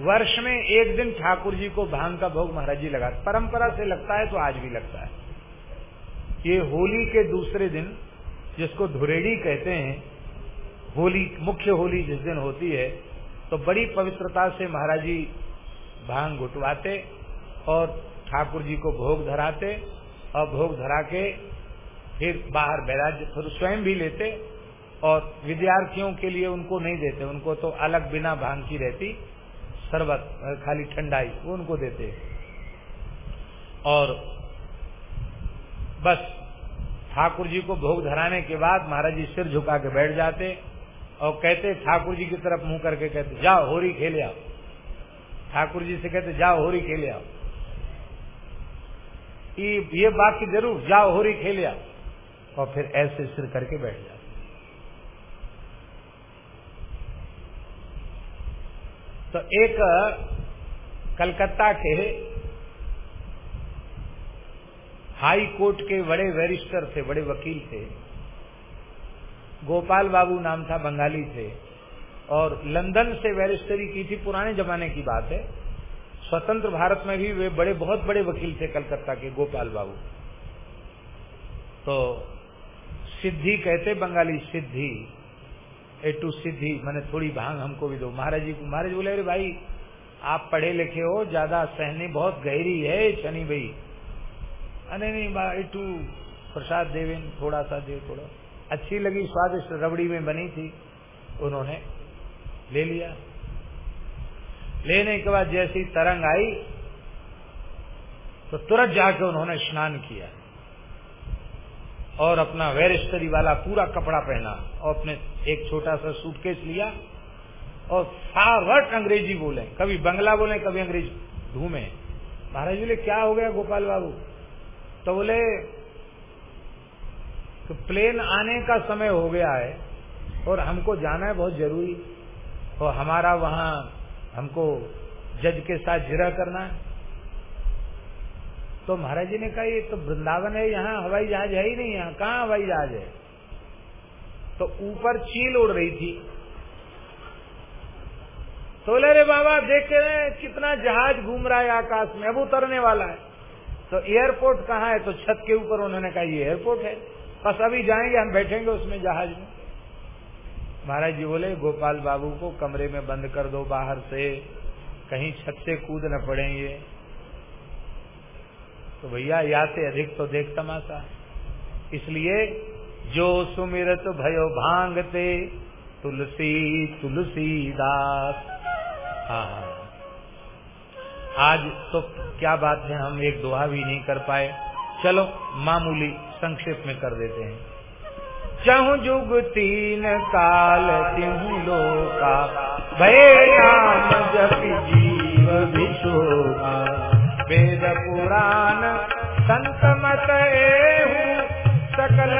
वर्ष में एक दिन ठाकुर जी को भाँग का भोग महाराज जी लगा परंपरा से लगता है तो आज भी लगता है। ये होली के दूसरे दिन, जिसको धुरेड़ी कहते हैं, होली, मुख्य होली जिस दिन होती है तो बड़ी पवित्रता से महाराज जी भाँग घुटवाते और ठाकुर जी को भोग धराते और भोग धरा के फिर बाहर बैराज फिर स्वयं भी लेते और विद्यार्थियों के लिए उनको नहीं देते। उनको तो अलग बिना भाँग की रहती, शरबत, खाली ठंडाई, वो उनको देते। और बस। ठाकुर जी को भोग धराने के बाद महाराज जी सिर झुका के बैठ जाते और कहते ठाकुर जी की तरफ़ मुँह करके कहते, जाओ, होरी खेले आओ। ठाकुर जी से कहते, जाओ, होरी खेले आओ। ये बात की ज़रूर, जाओ, होरी खेले आओ। और फिर ऐसे सिर करके बैठ जाते। तो एक कलकत्ता के हाई कोर्ट के बड़े बैरिस्टर थे, बड़े वकील थे। गोपाल बाबू नाम था, बंगाली थे। और लंदन से बैरिस्टरी की थी, पुराने जमाने की बात है। स्वतंत्र भारत में भी वे बड़े, बहुत बड़े वकील थे कलकत्ता के, गोपाल बाबू। तो सिद्धि कहते बंगाली, सिद्धि, ए टू सिद्धि, मैंने थोड़ी भाँग हमको भी दो। महाराज जी, महाराज बोले, अरे भाई, आप पढ़े लिखे हो, ज़्यादा सहनी, बहुत गहरी है, शनि भाई। अरे नहीं भाई टू प्रसाद देवेन थोड़ा सा दे, थोड़ा। अच्छी लगी, स्वादिष्ट रबड़ी में बनी थी, उन्होंने ले लिया। लेने के बाद जैसी तरंग आई तो तुरंत जाके उन्होंने स्नान किया और अपना वेरिस्टरी वाला पूरा कपड़ा पहना और अपने एक छोटा सा सूटकेस लिया और सावट अंग्रेज़ी बोले। कभी बंगला बोले, कभी अंग्रेज़ी घूमे महाराज बोले, क्या हो गया, गोपाल बाबू? तो बोले तो प्लेन आने का समय हो गया है और हमको जाना है, बहुत ज़रूरी। और हमारा वहाँ हमको जज के साथ जिरा करना है। तो महाराज जी ने कहा, ये तो वृंदावन है, यहाँ हवाई जहाज़ है ही नहीं, यहाँ कहाँ हवाई जहाज़ है? तो ऊपर चील उड़ रही थी। तो बोले रे बाबा देख के कितना जहाज़ घूम रहा है आकाश में, अब उतरने वाला है। तो एयरपोर्ट कहाँ है? तो छत के ऊपर उन्होंने कहा, ये एयरपोर्ट है। बस अभी जाएँगे, हम बैठेंगे उसमें जहाज़ में। महाराज जी बोले, गोपाल बाबू को कमरे में बंद कर दो बाहर से। कहीं छत से कूद न पड़ेंगे तो भैया या से अधिक तो देख तमाशा। इसलिए, जो सुमिरत भयो भांगते, तुलसी तुलसी दास हाँ हाँ। आज तो क्या बात है, हम एक दोहा भी नहीं कर पाए। चलो, मामूली संक्षेप में कर देते हैं। चहु जुग तीन काल तिहु लोका, भय नाम जप जीव विशोका वेद पुराण, संत मत सकल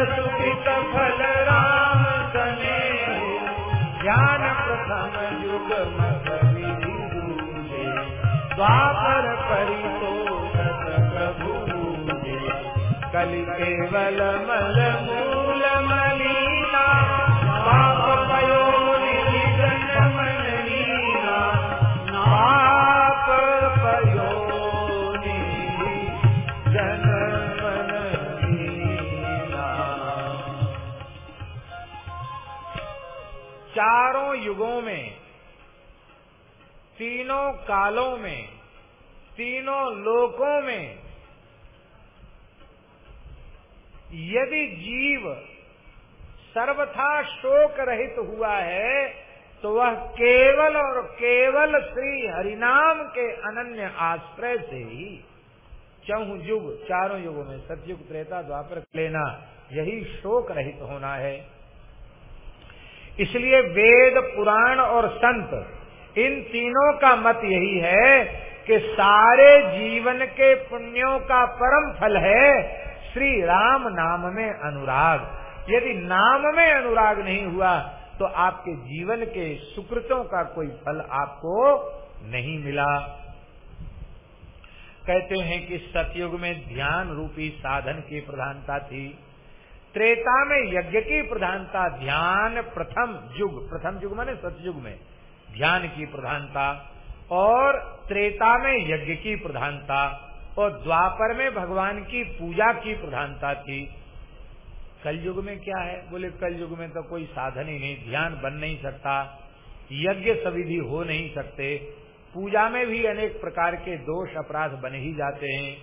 द्वापर परितोष प्रभु कलि केवल मल मूल मलीना, पाप पयो जन्म लीना पाप पयो जन्म लीना चारों युगों में, तीनों कालों में तीनों लोकों में यदि जीव सर्वथा शोक रहित हुआ है तो वह केवल और केवल श्री हरिनाम के अनन्य आश्रय से ही चौह युग, चारों युगों में, सतयुग, त्रेता, द्वापर लेना यही शोक रहित होना है। इसलिए वेद, पुराण और संत, इन तीनों का मत यही है कि सारे जीवन के पुण्यों का परम फल है श्री राम नाम में अनुराग। यदि नाम में अनुराग नहीं हुआ तो आपके जीवन के सुकृतों का कोई फल आपको नहीं मिला। कहते हैं कि सतयुग में ध्यान रूपी साधन की प्रधानता थी। त्रेता में यज्ञ की प्रधानता, ध्यान प्रथम युग प्रथम युग माने सतयुग में ध्यान की प्रधानता। और त्रेता में यज्ञ की प्रधानता और द्वापर में भगवान की पूजा की प्रधानता थी। कलयुग में क्या है? बोले, कलयुग में तो कोई साधन ही नहीं, ध्यान बन नहीं सकता, यज्ञ सविधि हो नहीं सकते। पूजा में भी अनेक प्रकार के दोष अपराध बन ही जाते हैं।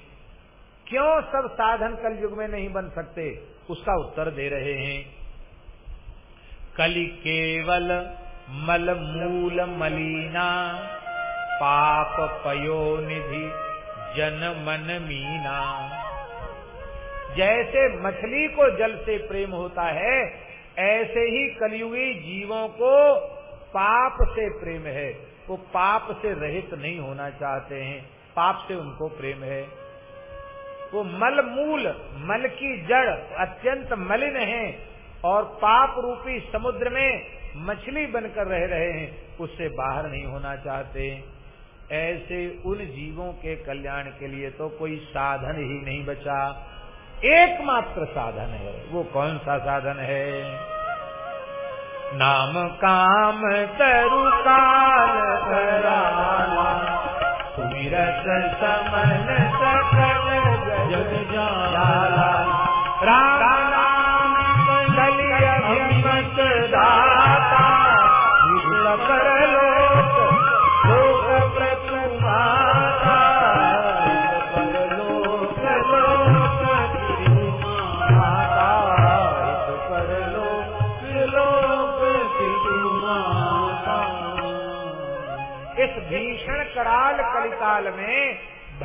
क्यों सब साधन कलयुग में नहीं बन सकते? उसका उत्तर दे रहे हैं। कलि केवल मल मूल मलीना पाप पयो निधि जन मन मीना। जैसे मछली को जल से प्रेम होता है, ऐसे ही कलयुगी जीवों को पाप से प्रेम है। वो पाप से रहित नहीं होना चाहते हैं। पाप से उनको प्रेम है। वो मल मूल, मल की जड़ अत्यंत मलिन है और पाप रूपी समुद्र में मछली बनकर रह रहे हैं, उससे बाहर नहीं होना चाहते। ऐसे उन जीवों के कल्याण के लिए तो कोई साधन ही नहीं बचा। एकमात्र साधन है। वो कौन सा साधन है? नाम काम तरु काल समन सकल जग जाला राम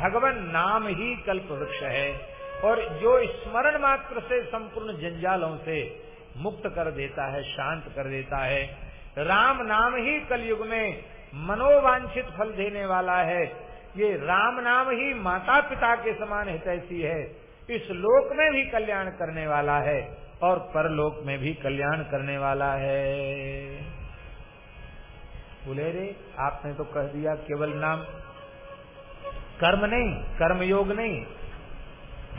भगवान नाम ही कल्प वृक्ष है और जो स्मरण मात्र से संपूर्ण जंजालों से मुक्त कर देता है, शांत कर देता है। राम नाम ही कलयुग में मनोवांछित फल देने वाला है। ये राम नाम ही माता पिता के समान हितैषी है। इस लोक में भी कल्याण करने वाला है और परलोक में भी कल्याण करने वाला है। बोले रे, आपने तो कह दिया केवल नाम। कर्म नहीं कर्म योग नहीं।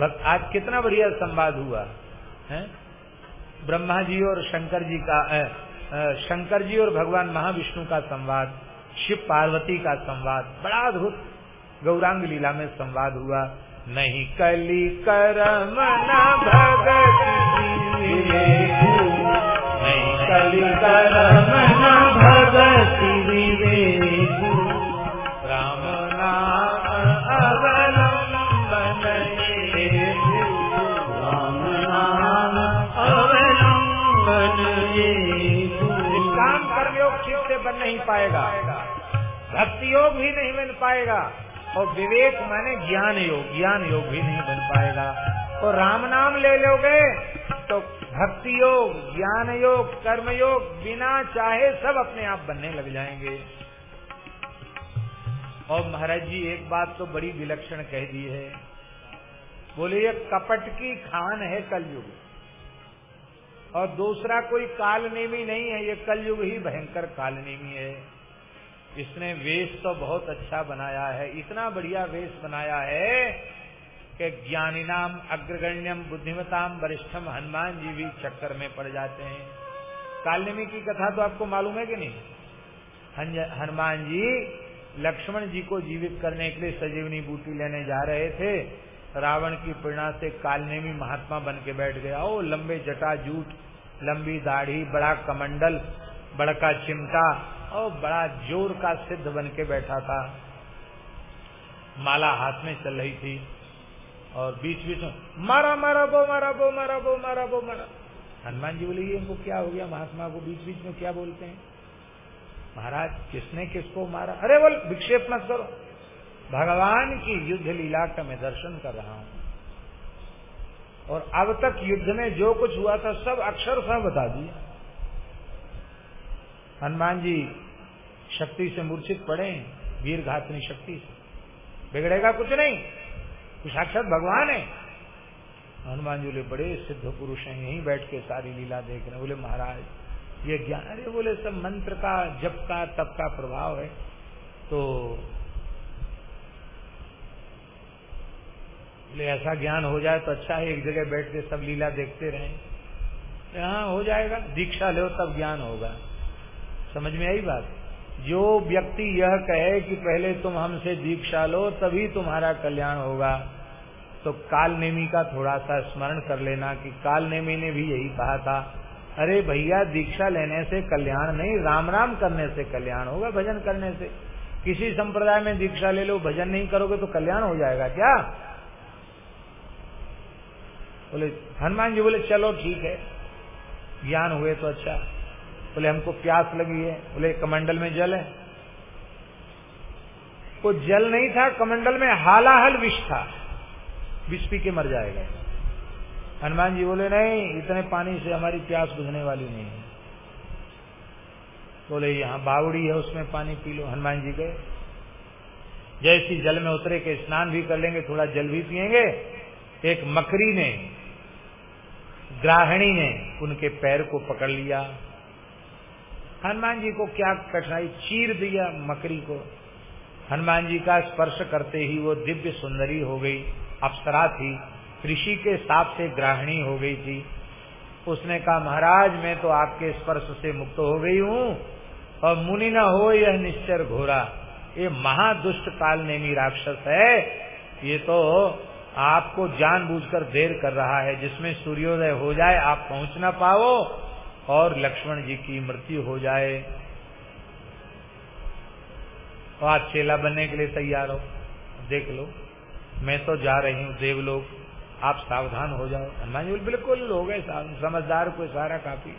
बस आज कितना बढ़िया संवाद हुआ है? ब्रह्मा जी और शंकर जी का आ, शंकर जी और भगवान महाविष्णु का संवाद शिव पार्वती का संवाद बड़ा अद्भुत गौरांग लीला में संवाद हुआ। नहीं कली करम न भगती नहीं कली करम भक्ति योग भी नहीं बन पाएगा और विवेक माने ज्ञान योग ज्ञान योग भी नहीं बन पाएगा। और राम नाम ले लोगे तो भक्ति योग, ज्ञान योग, कर्म योग बिना चाहे सब अपने आप बनने लग जाएँगे। और महाराज जी, एक बात तो बड़ी विलक्षण कह दी है। बोले ये कपट की खान है कलयुग, और दूसरा कोई कालनेमी नहीं है, ये कलयुग ही भयंकर कालनेमी है। इसने वेश तो बहुत अच्छा बनाया है, इतना बढ़िया वेश बनाया है कि ज्ञानी नाम अग्रगण्यम, बुद्धिमताम, वरिष्ठम हनुमान जी भी चक्कर में पड़ जाते हैं। कालनेमी की कथा तो आपको मालूम है कि नहीं? हनुमान जी लक्ष्मण जी को जीवित करने के लिए सजीवनी बूटी लेने जा रहे थे। रावण की प्रेरणा से कालनेमी महात्मा बन के बैठ गया। ओ, लंबे जटा जूट लंबी दाढ़ी, बड़ा कमंडल, बड़का चिमटा और बड़ा ज़ोर का सिद्ध बन के बैठा था। माला हाथ में चल रही थी और बीच बीच में, मारा मारा, बो मारा बो मारा बो मारा बो, मारा। हनुमान जी बोले, ये इनको क्या हो गया? महात्मा को बीच बीच में क्या बोलते हैं? महाराज, किसने किसको मारा? अरे बोल, विक्षेप मत करो। भगवान की युद्ध लीला का मैं दर्शन कर रहा हूँ। और अब तक युद्ध में जो कुछ हुआ था, सब अक्षर से बता दिया। हनुमान जी शक्ति से मूर्छित पड़े वीर घातनी शक्ति से। बिगड़ेगा कुछ नहीं, कुछ साक्षात भगवान है। हनुमान जी बोले, बड़े सिद्ध पुरुष हैं, यहीं बैठ के सारी लीला देख रहे बोले, महाराज, ये ज्ञान, अरे बोले, सब मंत्र का, जप का, तप का प्रभाव है। तो बोले, ऐसा ज्ञान हो जाए तो अच्छा है, एक जगह बैठ के सब लीला देखते रहें। हाँ हो जाएगा, दीक्षा लो तब ज्ञान होगा। समझ में आई बात? जो व्यक्ति यह कहे कि पहले तुम हमसे दीक्षा लो, तभी तुम्हारा कल्याण होगा। तो काल नेमी का थोड़ा सा स्मरण कर लेना कि काल नेमी ने भी यही कहा था, अरे भैया, दीक्षा लेने से कल्याण नहीं राम राम करने से कल्याण होगा, भजन करने से। किसी संप्रदाय में दीक्षा ले लो, भजन नहीं करोगे तो कल्याण हो जाएगा क्या? बोले, हनुमान जी बोले, चलो ठीक है, ज्ञान हुए तो अच्छा। बोले, हमको प्यास लगी है। बोले, कमंडल में जल है। वो जल नहीं था, कमंडल में हालाहल विष था। विष पी के मर जाएगा। हनुमान जी बोले, नहीं, इतने पानी से हमारी प्यास बुझने वाली नहीं है। बोले, यहाँ बावड़ी है, उसमें पानी पी लो। हनुमान जी गए। जैसी जल में उतरे के स्नान भी कर लेंगे, थोड़ा जल भी पिएँगे एक मकरी ने, ग्राहणी ने उनके पैर को पकड़ लिया। हनुमान जी को क्या कठिनाई, चीर दिया मकड़ी को। हनुमान जी का स्पर्श करते ही वो दिव्य सुंदरी हो गई, अप्सरा थी, ऋषि के साप से ग्राहणी हो गई थी। उसने कहा, महाराज, मैं तो आपके स्पर्श से मुक्त हो गई हूँ, और मुनि न हो यह निश्चर घोरा ये महादुष्ट काल नेमी राक्षस है। ये तो आपको जानबूझकर देर कर रहा है। जिसमें सूर्योदय हो जाए, आप पहुँच ना पाओ। और लक्ष्मण जी की मृत्यु हो जाए तो आप चेला बनने के लिए तैयार हो। देख लो, मैं तो जा रही हूँ देवलोक आप सावधान हो जाओ। हनुमान जी बिल्कुल हो गए समझदार को सारा काफ़ी।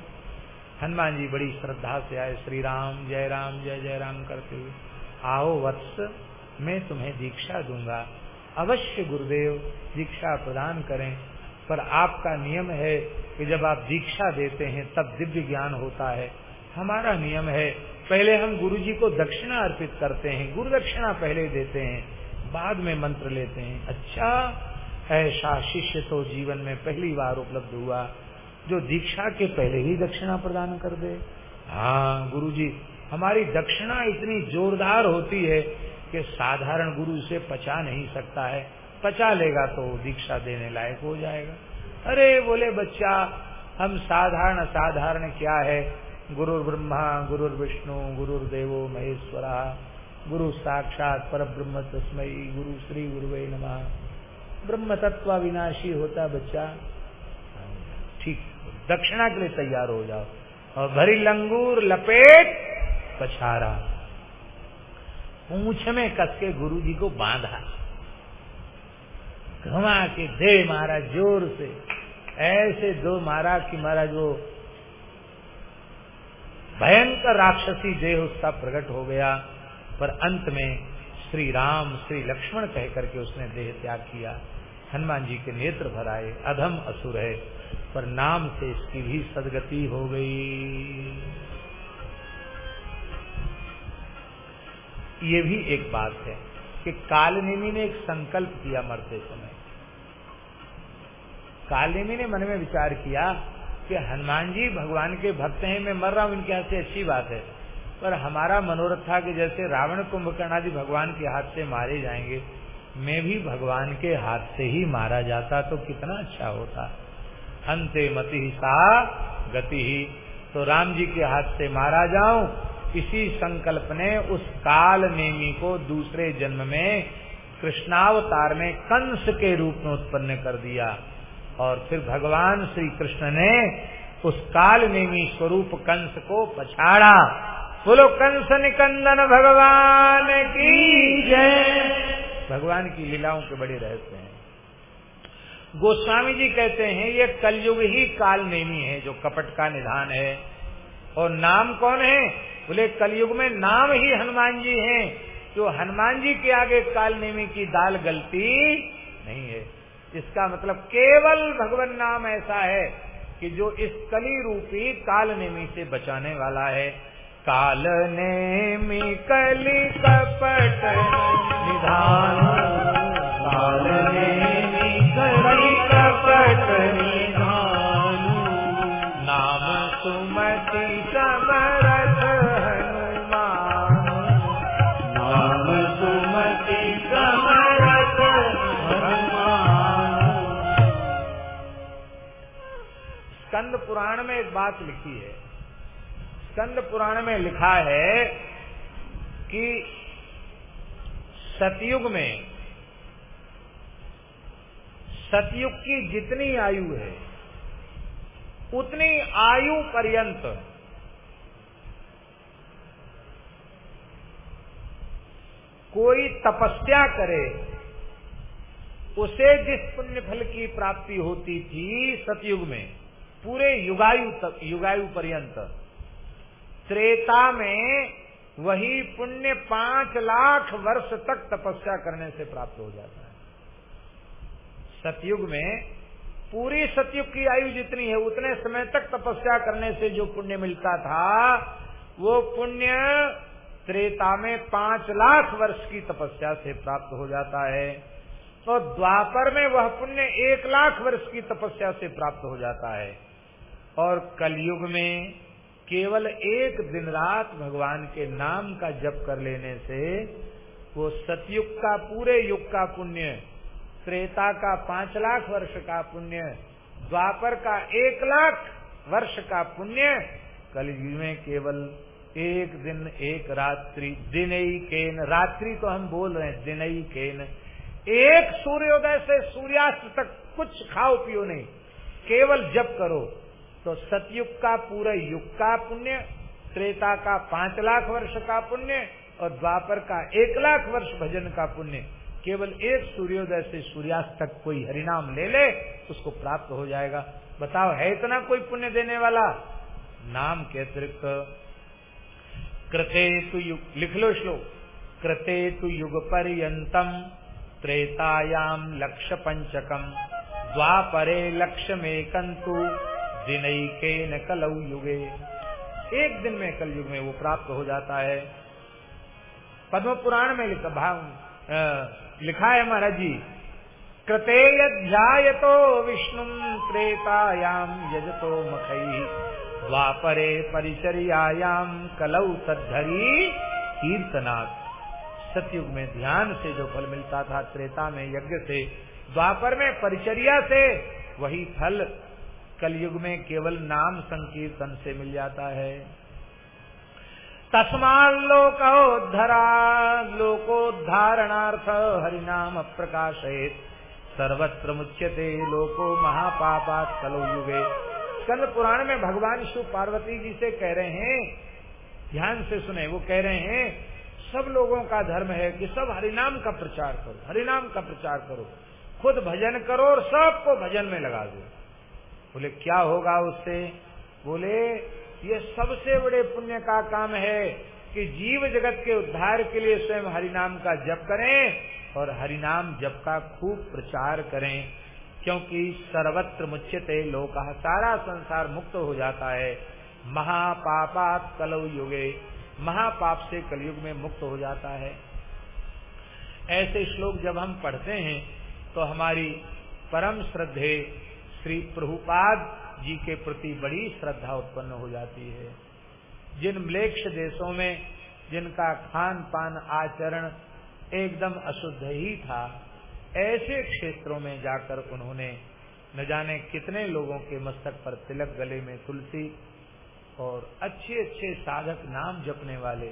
हनुमान जी बड़ी श्रद्धा से आए श्री राम जय राम, जय जय राम करते हुए, आओ वत्स, मैं तुम्हें दीक्षा दूँगा। अवश्य गुरुदेव, दीक्षा प्रदान करें। पर आपका नियम है कि जब आप दीक्षा देते हैं, तब दिव्य ज्ञान होता है। हमारा नियम है, पहले हम गुरु जी को दक्षिणा अर्पित करते हैं गुरु दक्षिणा पहले देते हैं, बाद में मंत्र लेते हैं। अच्छा ऐसा शिष्य तो जीवन में पहली बार उपलब्ध हुआ, जो दीक्षा के पहले ही दक्षिणा प्रदान कर दे। हाँ गुरु जी हमारी दक्षिणा इतनी जोरदार होती है कि साधारण गुरु से पचा नहीं सकता है। पचा लेगा तो दीक्षा देने लायक हो जाएगा। अरे बोले, बच्चा, हम साधारण असाधारण क्या है? गुरु ब्रह्मा गुरु विष्णु गुरु देवो महेश्वरा, गुरु साक्षात पर ब्रह्म तस्मयी गुरु श्री गुरु नमः। ब्रह्म तत्व विनाशी होता बच्चा। ठीक, दक्षिणा के लिए तैयार हो जाओ। और भरी लंगूर, लपेट, पछारा। पूछ में कस के गुरु जी को बांधा। घुमा के दे मारा ज़ोर से। ऐसे दो मारा कि महाराज वो भयंकर राक्षसी देह उसका प्रकट हो गया। पर अंत में श्री राम, श्री लक्ष्मण कह करके उसने देह त्याग किया। हनुमान जी के नेत्र भर आए, अधम असुर है, पर नाम से इसकी भी सदगति हो गई। ये भी एक बात है कि कालनेमी ने एक संकल्प किया मरते समय। कालनेमी ने मन में विचार किया कि हनुमान जी भगवान के भक्त हैं, मैं मर रहा हूँ, इनके हाथ से अच्छी बात है। पर हमारा मनोरथ था कि जैसे रावण कुंभकर्ण आदि भगवान के हाथ से मारे जाएँगे, मैं भी भगवान के हाथ से ही मारा जाता तो कितना अच्छा होता। अंते मति सा गति ही। तो राम जी के हाथ से मारा जाऊँ, इसी संकल्प ने उस काल नेमी को दूसरे जन्म में कृष्णावतार में कंस के रूप में उत्पन्न कर दिया। और फिर भगवान श्री कृष्ण ने उस काल नेमी स्वरूप कंस को पछाड़ा। बोलो, कंस निकंदन, भगवान की जय। भगवान की लीलाओं के बड़े रहस्य हैं। गोस्वामी जी कहते हैं, ये कलयुग ही काल नेमी है, जो कपट का निधान है। और नाम कौन है? बोले, कलयुग में नाम ही हनुमान जी हैं। जो हनुमान जी के आगे काल नेमी की दाल गलती नहीं है। इसका मतलब केवल भगवान नाम ऐसा है कि जो इस कली रूपी काल नेमी से बचाने वाला है। काल नेमी कली कपट, निधान काल नेमी बात लिखी है। स्कंद पुराण में लिखा है कि सतयुग में, सतयुग की जितनी आयु है, उतनी आयु पर्यंत कोई तपस्या करे, उसे जिस पुण्य फल की प्राप्ति होती थी सतयुग में पूरे युगायु तक, युगायु पर्यंत। त्रेता में वही पुण्य पाँच लाख वर्ष तक तपस्या करने से प्राप्त हो जाता है। सतयुग में पूरी सतयुग की आयु जितनी है, उतने समय तक तपस्या करने से जो पुण्य मिलता था, वो पुण्य त्रेता में पाँच लाख वर्ष की तपस्या से प्राप्त हो जाता है। तो द्वापर में वह पुण्य एक लाख वर्ष की तपस्या से प्राप्त हो जाता है। और कलयुग में केवल एक दिन रात भगवान के नाम का जप कर लेने से वो सतयुग का, पूरे युग का पुण्य, त्रेता का पाँच लाख वर्ष का पुण्य, द्वापर का एक लाख वर्ष का पुण्य, कलयुग में केवल एक दिन, एक रात्रि दिन केन, रात्रि तो हम बोल रहे हैं दिन केन। एक सूर्योदय से सूर्यास्त तक कुछ खाओ पियो नहीं, केवल जप करो। तो सतयुग का पूरे युग का पुण्य, त्रेता का पाँच लाख वर्ष का पुण्य और द्वापर का एक लाख वर्ष भजन का पुण्य। केवल एक सूर्योदय से सूर्यास्त तक कोई हरिनाम ले ले, उसको प्राप्त हो जाएगा। बताओ, है इतना कोई पुण्य देने वाला? नाम के अतिरिक्त कृते तु युग लिख लो श्लोक। कृते तु युग पर्यतम त्रेतायाम लक्ष्य पंचकम। द्वापरे लक्ष्य में कंतु के न कलऊ युगे एक दिन में कल युग में वो प्राप्त हो जाता है। पद्म पुराण में लिखा लिखा है महाराज जी कृतेय तो विष्णु त्रेतायाम यजतो मखई द्वापरे परिचर्यायाम कलऊ तद्धरी कीर्तनाथ सतयुग में ध्यान से जो फल मिलता था, त्रेता में यज्ञ से, द्वापर में परिचर्या से, वही फल कलयुग में केवल नाम संकीर्तन से मिल जाता है। तस्माल लोकोद्धरा, लोकोद्धारणार्थ हरिनाम प्रकाशित सर्वत्र मुच्यते लोको महापापा कलो युगे। स्कंद पुराण में भगवान शिव पार्वती जी से कह रहे हैं, ध्यान से सुने, वो कह रहे हैं, सब लोगों का धर्म है कि सब हरिनाम का प्रचार करो, हरिनाम का प्रचार करो। खुद भजन करो और सबको भजन में लगा दो। बोले, क्या होगा उससे? बोले, ये सबसे बड़े पुण्य का काम है कि जीव जगत के उद्धार के लिए स्वयं हरिनाम का जप करें और हरिनाम जप का खूब प्रचार करें, क्योंकि सर्वत्र मुच्यते लोक सारा संसार मुक्त हो जाता है। महापापात कलव युगे, महापाप से कलयुग में मुक्त हो जाता है। ऐसे श्लोक जब हम पढ़ते हैं तो हमारी परम श्रद्धे श्री प्रभुपाद जी के प्रति बड़ी श्रद्धा उत्पन्न हो जाती है। जिन म्लेक्ष देशों में जिनका खान पान आचरण एकदम अशुद्ध ही था, ऐसे क्षेत्रों में जाकर उन्होंने न जाने कितने लोगों के मस्तक पर तिलक गले में तुलसी और अच्छे अच्छे साधक नाम जपने वाले।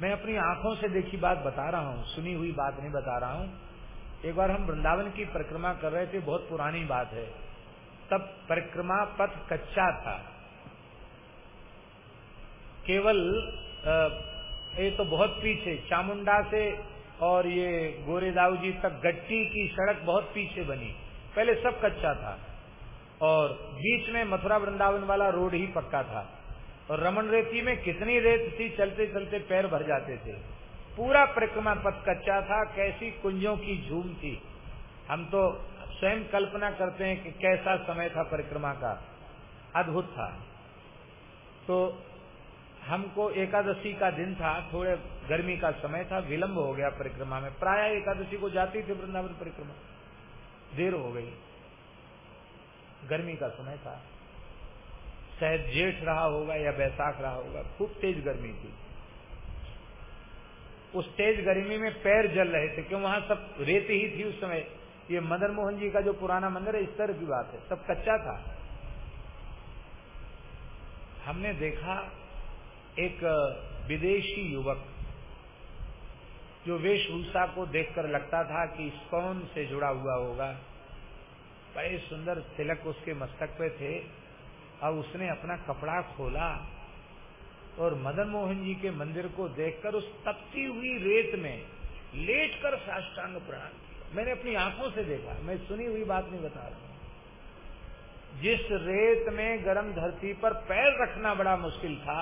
मैं अपनी आँखों से देखी बात बता रहा हूँ, सुनी हुई बात नहीं बता रहा हूँ। एक बार हम वृंदावन की परिक्रमा कर रहे थे, बहुत पुरानी बात है। तब परिक्रमा पथ कच्चा था। केवल ये तो बहुत पीछे, चामुंडा से और ये गोरेदाऊ जी तक गट्टी की सड़क बहुत पीछे बनी। पहले सब कच्चा था और बीच में मथुरा वृंदावन वाला रोड ही पक्का था। और रमन रेती में कितनी रेत थी चलते चलते पैर भर जाते थे। पूरा परिक्रमा पथ कच्चा था, कैसी कुंजों की झूम थी। हम तो स्वयं कल्पना करते हैं कि कैसा समय था परिक्रमा का। अद्भुत था। तो हमको एकादशी का दिन था, थोड़े गर्मी का समय था, विलंब हो गया परिक्रमा में। प्राय एकादशी को जाती थी वृंदावन परिक्रमा। देर हो गई। गर्मी का समय था। शायद जेठ रहा होगा या बैसाख रहा होगा, खूब तेज गर्मी थी। उस तेज गर्मी में पैर जल रहे थे, क्यों? वहाँ सब रेत ही थी उस समय। ये मदन मोहन जी का जो पुराना मंदिर है, इस तरह की बात है। सब कच्चा था। हमने देखा एक विदेशी युवक जो वेशभूषा को देखकर लगता था कि कौन से जुड़ा हुआ होगा। बड़े सुंदर तिलक उसके मस्तक पे थे और उसने अपना कपड़ा खोला और मदन मोहन जी के मंदिर को देखकर उस तपती हुई रेत में लेटकर साष्टांग प्रणाम मैंने अपनी आँखों से देखा, मैं सुनी हुई बात नहीं बता रहा जिस रेत में गर्म धरती पर पैर रखना बड़ा मुश्किल था,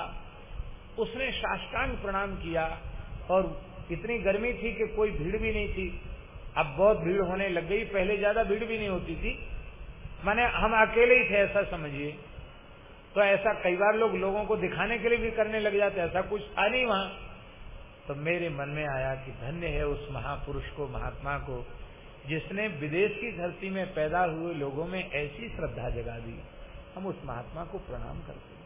उसने साष्टांग प्रणाम किया और इतनी गर्मी थी कि कोई भीड़ भी नहीं थी। अब बहुत भीड़ होने लग गई, पहले ज़्यादा भीड़ भी नहीं होती थी। माने हम अकेले ही थे, ऐसा समझिए। तो ऐसा कई बार लोग लोगों को दिखाने के लिए भी करने लग जाते ऐसा कुछ था नहीं वहाँ। तो मेरे मन में आया कि धन्य है उस महापुरुष को, महात्मा को, जिसने विदेश की धरती में पैदा हुए लोगों में ऐसी श्रद्धा जगा दी। हम उस महात्मा को प्रणाम करते हैं।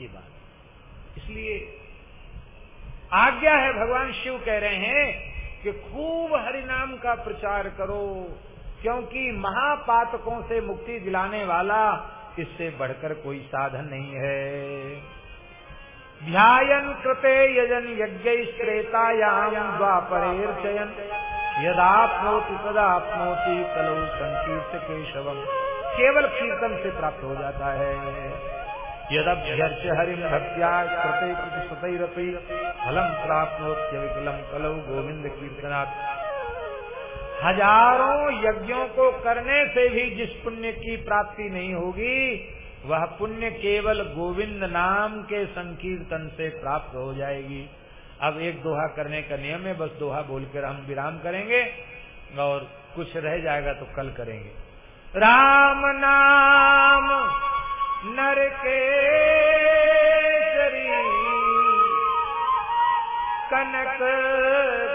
ये बात। इसलिए आज्ञा है, भगवान शिव कह रहे हैं कि खूब हरिनाम का प्रचार करो, क्योंकि महापातकों से मुक्ति दिलाने वाला इससे बढ़कर कोई साधन नहीं है। ध्यान कृते यजन यज्ञ श्रेतायाम द्वापरेर चयन। तदाप्नोति कलो संकीर्त केशवम केवल कीर्तन से प्राप्त हो जाता है। यदभ्यर्च हरिम भक्त्या कृते प्रतिशतरपी फलम प्राप्त विकलम कलौ गोविंद कीर्तनाथ हज़ारों यज्ञों को करने से भी जिस पुण्य की प्राप्ति नहीं होगी, वह पुण्य केवल गोविंद नाम के संकीर्तन से प्राप्त हो जाएगी। अब एक दोहा करने का नियम है, बस दोहा बोलकर हम विराम करेंगे और कुछ रह जाएगा तो कल करेंगे। राम नाम नर के कनक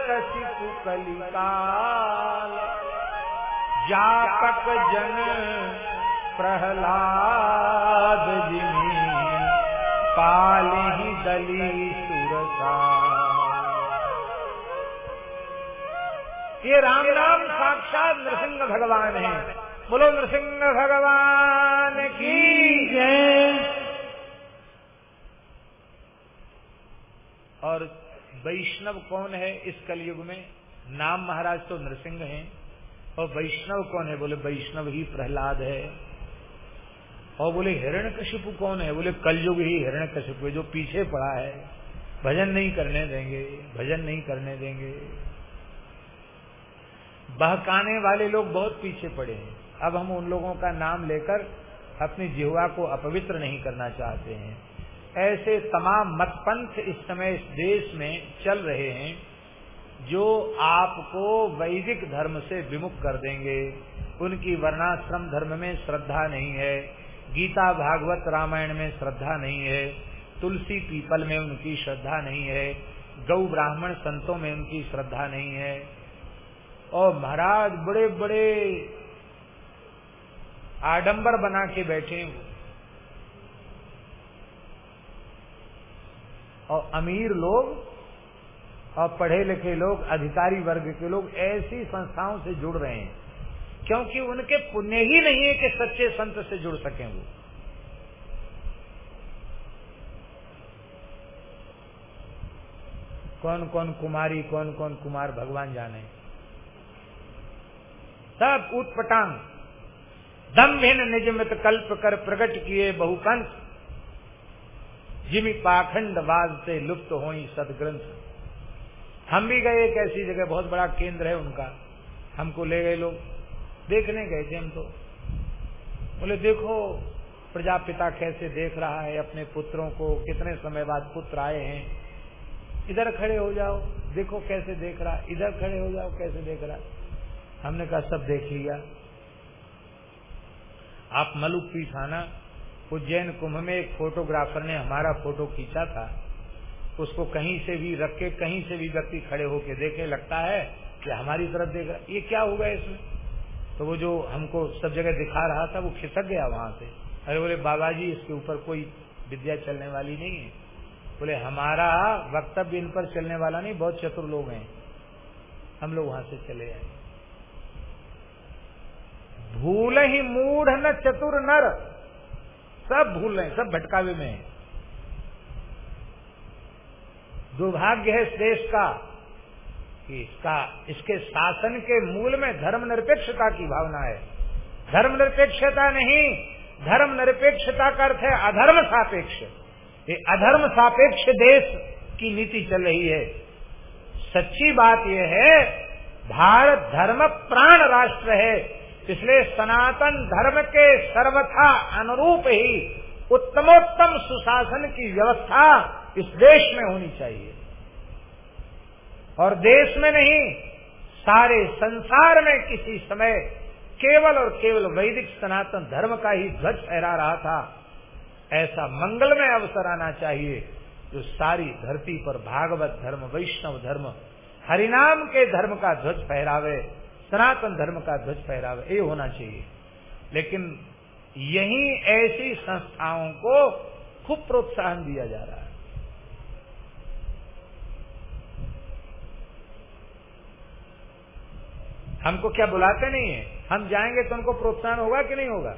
कशिपु कलिकाल जापक जन प्रहलाद पाल ही दली सुरसा। ये राम नाम साक्षात नृसिंह भगवान है। बोलो, नृसिंह भगवान की जय। और वैष्णव कौन है इस कलयुग में? नाम महाराज तो नृसिंह हैं। और वैष्णव कौन है? बोले, वैष्णव ही प्रहलाद है। और बोले हिरण कशिपु कौन है? बोले, कलयुग ही हिरण कशिपु जो पीछे पड़ा है। भजन नहीं करने देंगे, भजन नहीं करने देंगे। बहकाने वाले लोग बहुत पीछे पड़े हैं। अब हम उन लोगों का नाम लेकर अपनी जिहवा को अपवित्र नहीं करना चाहते हैं। ऐसे तमाम मतपंथ इस समय इस देश में चल रहे हैं जो आपको वैदिक धर्म से विमुख कर देंगे, उनकी वर्णाश्रम धर्म में श्रद्धा नहीं है, गीता भागवत रामायण में श्रद्धा नहीं है, तुलसी पीपल में उनकी श्रद्धा नहीं है, गौ ब्राह्मण संतों में उनकी श्रद्धा नहीं है। और महाराज बड़े बड़े आडंबर बना के बैठे हैं और अमीर लोग और पढ़े लिखे लोग, अधिकारी वर्ग के लोग ऐसी संस्थाओं से जुड़ रहे हैं। क्योंकि उनके पुण्य ही नहीं है कि सच्चे संत से जुड़ सकें वो। कौन कौन कुमारी कौन कौन कुमार भगवान जाने। सब उठपटांग दम्भिन निजमित कल्प कर प्रकट किए बहुपंथ जिमी पाखंड वाद से लुप्त हो सदग्रंथ। हम भी गए, एक ऐसी जगह, बहुत बड़ा केंद्र है उनका। हमको ले गए लोग। देखने गए थे हम तो। बोले, देखो, प्रजापिता कैसे देख रहा है अपने पुत्रों को, कितने समय बाद पुत्र आए हैं। इधर खड़े हो जाओ, देखो कैसे देख रहा इधर खड़े हो जाओ, कैसे देख रहा हमने कहा, सब देख लिया। आप मलुक पी थाना उज्जैन कुंभ में एक फोटोग्राफर ने हमारा फ़ोटो खींचा था। उसको कहीं से भी रख के, कहीं से भी व्यक्ति खड़े होके देखे, लगता है कि हमारी तरफ़ देख रहा, ये क्या होगा इसमें? तो वो जो हमको सब जगह दिखा रहा था, वो खिसक गया वहाँ से। अरे बोले बाबा जी इसके ऊपर कोई विद्या चलने वाली नहीं है। बोले, हमारा वक्तव्य इन पर चलने वाला नहीं, बहुत चतुर लोग हैं। हम लोग वहाँ से चले आए। भूल ही मूढ़ न चतुर नर। सब भूल रहे सब भटकावे में है। दुर्भाग्य है इस देश का, कि इसका, इसके शासन के मूल में धर्मनिरपेक्षता की भावना है। धर्मनिरपेक्षता नहीं, धर्मनिरपेक्षता का अर्थ है अधर्म सापेक्ष। ये अधर्म सापेक्ष देश की नीति चल रही है। सच्ची बात यह है, भारत धर्म प्राण राष्ट्र है। इसलिए सनातन धर्म के सर्वथा अनुरूप ही उत्तमोत्तम सुशासन की व्यवस्था इस देश में होनी चाहिए। और देश में नहीं, सारे संसार में किसी समय केवल और केवल वैदिक सनातन धर्म का ही ध्वज फहरा रहा था। ऐसा मंगलमय अवसर आना चाहिए जो सारी धरती पर भागवत धर्म, वैष्णव धर्म, हरिनाम के धर्म का ध्वज फहरावे, सनातन धर्म का ध्वज फहरावे, ये होना चाहिए। लेकिन यही ऐसी संस्थाओं को खूब प्रोत्साहन दिया जा रहा है। हमको क्या बुलाते नहीं है? हम जाएँगे तो उनको प्रोत्साहन होगा कि नहीं होगा?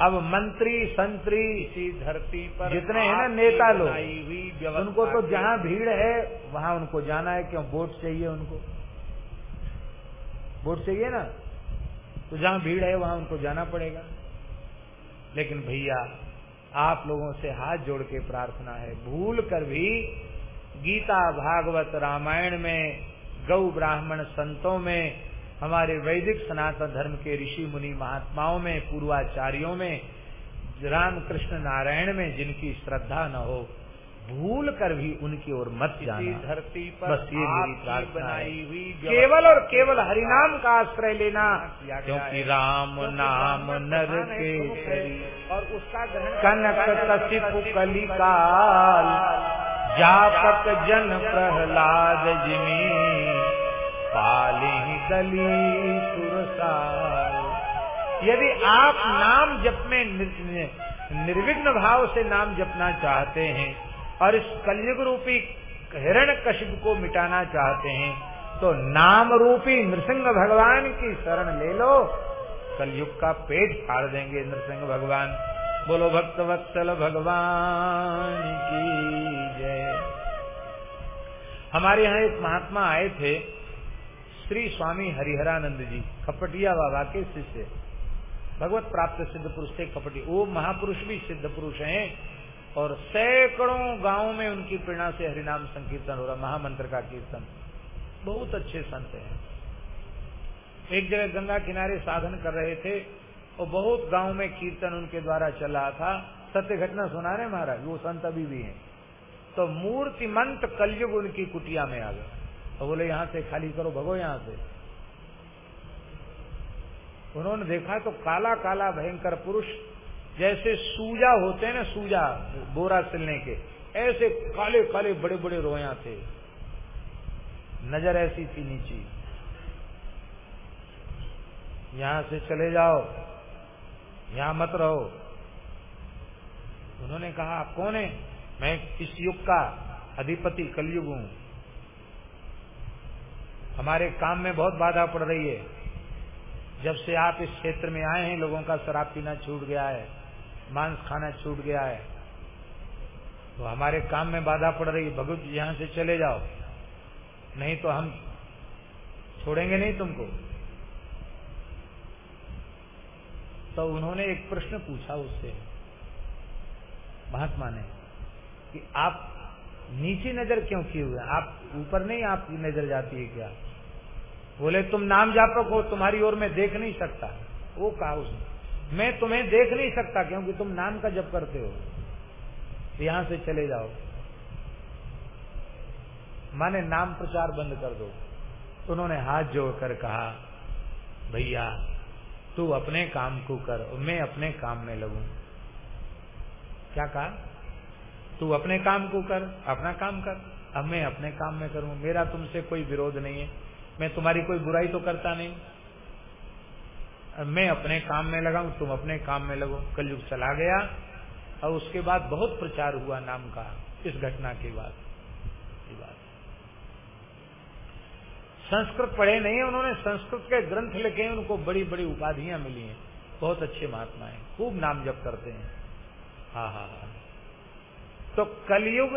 अब मंत्री संतरी इसी धरती पर जितने हैं ना नेता लोग, उनको तो जहाँ भीड़ है वहाँ उनको जाना है क्यों? वोट चाहिए उनको। वोट चाहिए ना? तो जहाँ भीड़ है वहाँ उनको जाना पड़ेगा। लेकिन भैया आप लोगों से हाथ जोड़ के प्रार्थना है। भूल कर भी गीता भागवत रामायण में गौ ब्राह्मण संतों में हमारे वैदिक सनातन धर्म के ऋषि मुनि महात्माओं में पूर्वाचार्यों में राम कृष्ण नारायण में जिनकी श्रद्धा न हो भूल कर भी उनकी ओर मत जाना। धरती पर बस ये मेरी प्रार्थना है। बनाई हुई केवल और केवल हरिनाम का आश्रय लेना। क्योंकि राम नाम नर के है, और उसका ग्रहण कनक कलिकाल। जापक जन प्रहलाद जिमी पाली दली सुरसाल यदि आप नाम जप में निर- निर्विघ्न भाव से नाम जपना चाहते हैं और इस कलयुग रूपी हिरण कशिप को मिटाना चाहते हैं तो नाम रूपी नृसिंह भगवान की शरण ले लो। कलयुग का पेट फाड़ देंगे नृसिंह भगवान। बोलो भक्त वत्सल भगवान की जय। हमारे यहाँ एक महात्मा आए थे, श्री स्वामी हरिहरानंद जी, खपटिया बाबा के शिष्य। भगवत प्राप्त सिद्ध पुरुष थे खपटी वो महापुरुष भी सिद्ध पुरुष हैं और सैकड़ों गाँवों में उनकी प्रेरणा से हरिनाम संकीर्तन हो रहा, महामंत्र का कीर्तन। बहुत अच्छे संत हैं। एक जगह गंगा किनारे साधन कर रहे थे और बहुत गाँव में कीर्तन उनके द्वारा चल था। सत्य घटना सुना रहे महाराज? वो संत अभी भी हैं। तो मूर्तिमंत कलयुग उनकी कुटिया में आ गए। तो बोले, यहाँ से खाली करो, भगो यहाँ से। उन्होंने देखा तो काला काला भयंकर पुरुष, जैसे सूजा होते हैं ना, सूजा, बोरा सिलने के, ऐसे काले काले बड़े बड़े रोया थे। नज़र ऐसी थी नीचे। यहाँ से चले जाओ। यहाँ मत रहो। उन्होंने कहा, आप कौन है? मैं इस युग का अधिपति, कलयुग हूँ। हमारे काम में बहुत बाधा पड़ रही है। जब से आप इस क्षेत्र में आए हैं, लोगों का शराब पीना छूट गया है, मांस खाना छूट गया है तो हमारे काम में बाधा पड़ रही है। भगवत यहाँ से चले जाओ। नहीं तो हम छोड़ेंगे नहीं तुमको। तो उन्होंने एक प्रश्न पूछा उससे। महात्मा ने कि आप नीचे नज़र क्यों किए हुए आप ऊपर नहीं आपकी नज़र जाती है क्या? बोले, तुम नाम जापक हो, तुम्हारी ओर मैं देख नहीं सकता। वो कहा उसने। मैं तुम्हें देख नहीं सकता क्योंकि तुम नाम का जप करते हो। तो यहाँ से चले जाओ। माने नाम प्रचार बंद कर दो। उन्होंने हाथ जोड़कर कहा, भैया तू अपने काम को कर मैं अपने काम में लगू। क्या कहा? तू अपने काम को कर, अपना काम कर। अब मैं अपने काम में करूँ। मेरा तुमसे कोई विरोध नहीं है। मैं तुम्हारी कोई बुराई तो करता नहीं। मैं अपने काम में लगा तुम अपने काम में लगो। कलयुग चला गया, और उसके बाद बहुत प्रचार हुआ नाम का, इस घटना के बाद। की बात। संस्कृत पढ़े नहीं उन्होंने संस्कृत के ग्रंथ लिखे उनको बड़ी बड़ी उपाधियाँ मिली हैं। बहुत अच्छे महात्मा हैं। खूब नाम जप करते हैं। हाँ हाँ हाँ। तो कलयुग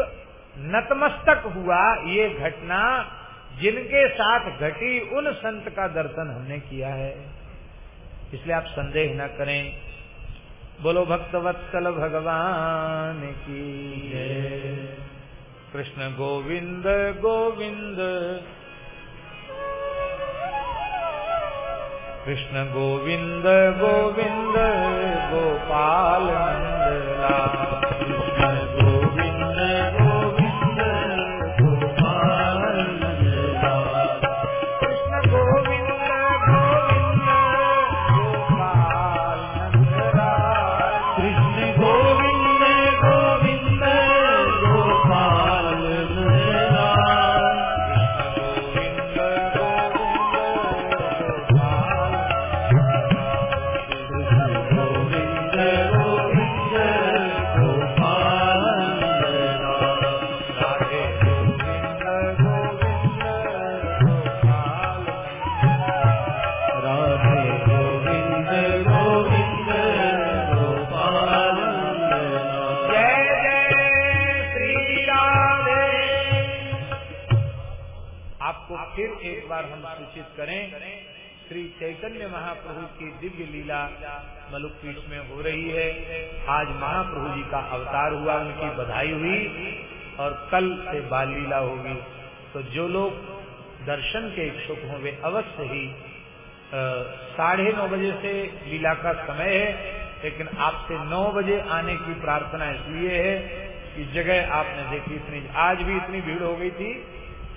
नतमस्तक हुआ ये घटना, जिनके साथ घटी उन संत का दर्शन हमने किया है। इसलिए आप संदेह न करें। बोलो, भक्तवत्सल भगवान की कृष्ण गोविंद गोविंद। कृष्ण गोविंद गोविंद गोपाल चैतन्य महाप्रभु की दिव्य लीला मलुकपीठ में हो रही है। आज महाप्रभु जी का अवतार हुआ, उनकी बधाई हुई और कल से बाल लीला होगी। तो जो लोग दर्शन के इच्छुक हों, वे अवश्य ही साढ़े नौ बजे से लीला का समय है, लेकिन आपसे नौ बजे आने की प्रार्थना इसलिए है कि जगह आपने देखी इतनी, आज भी इतनी भीड़ हो गई थी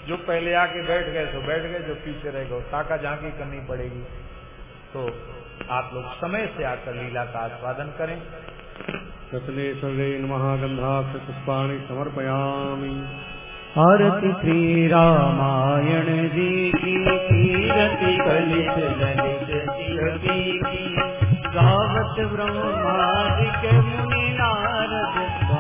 जो पहले आके बैठ गए तो बैठ गए जो पीछे रह गए। ताका झांकी करनी पड़ेगी। तो आप लोग समय से आकर लीला का आस्वादन करें। रत्नेश्वरेण महागंधाक्ष पुष्पाणि समर्पयामि। आरती श्री रामायण जी की कीरति कलित ललित की। गावत ब्रह्मादिक मुनि नारद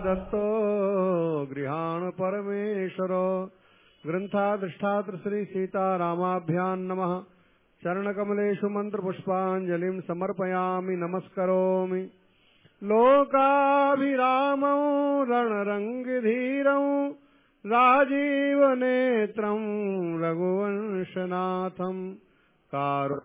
दत्तो गृहाण परमेश्वर। ग्रन्थादृष्टात्र श्री सीतारामाभ्याम् नमः। चरणकमलेषु मन्त्रपुष्पाञ्जलिम् समर्पयामि, नमस्करोमि। लोकाभिरामौ, रणरङ्गधीरौ राजीवनेत्रम् रघुवंशनाथम्। कारुण्य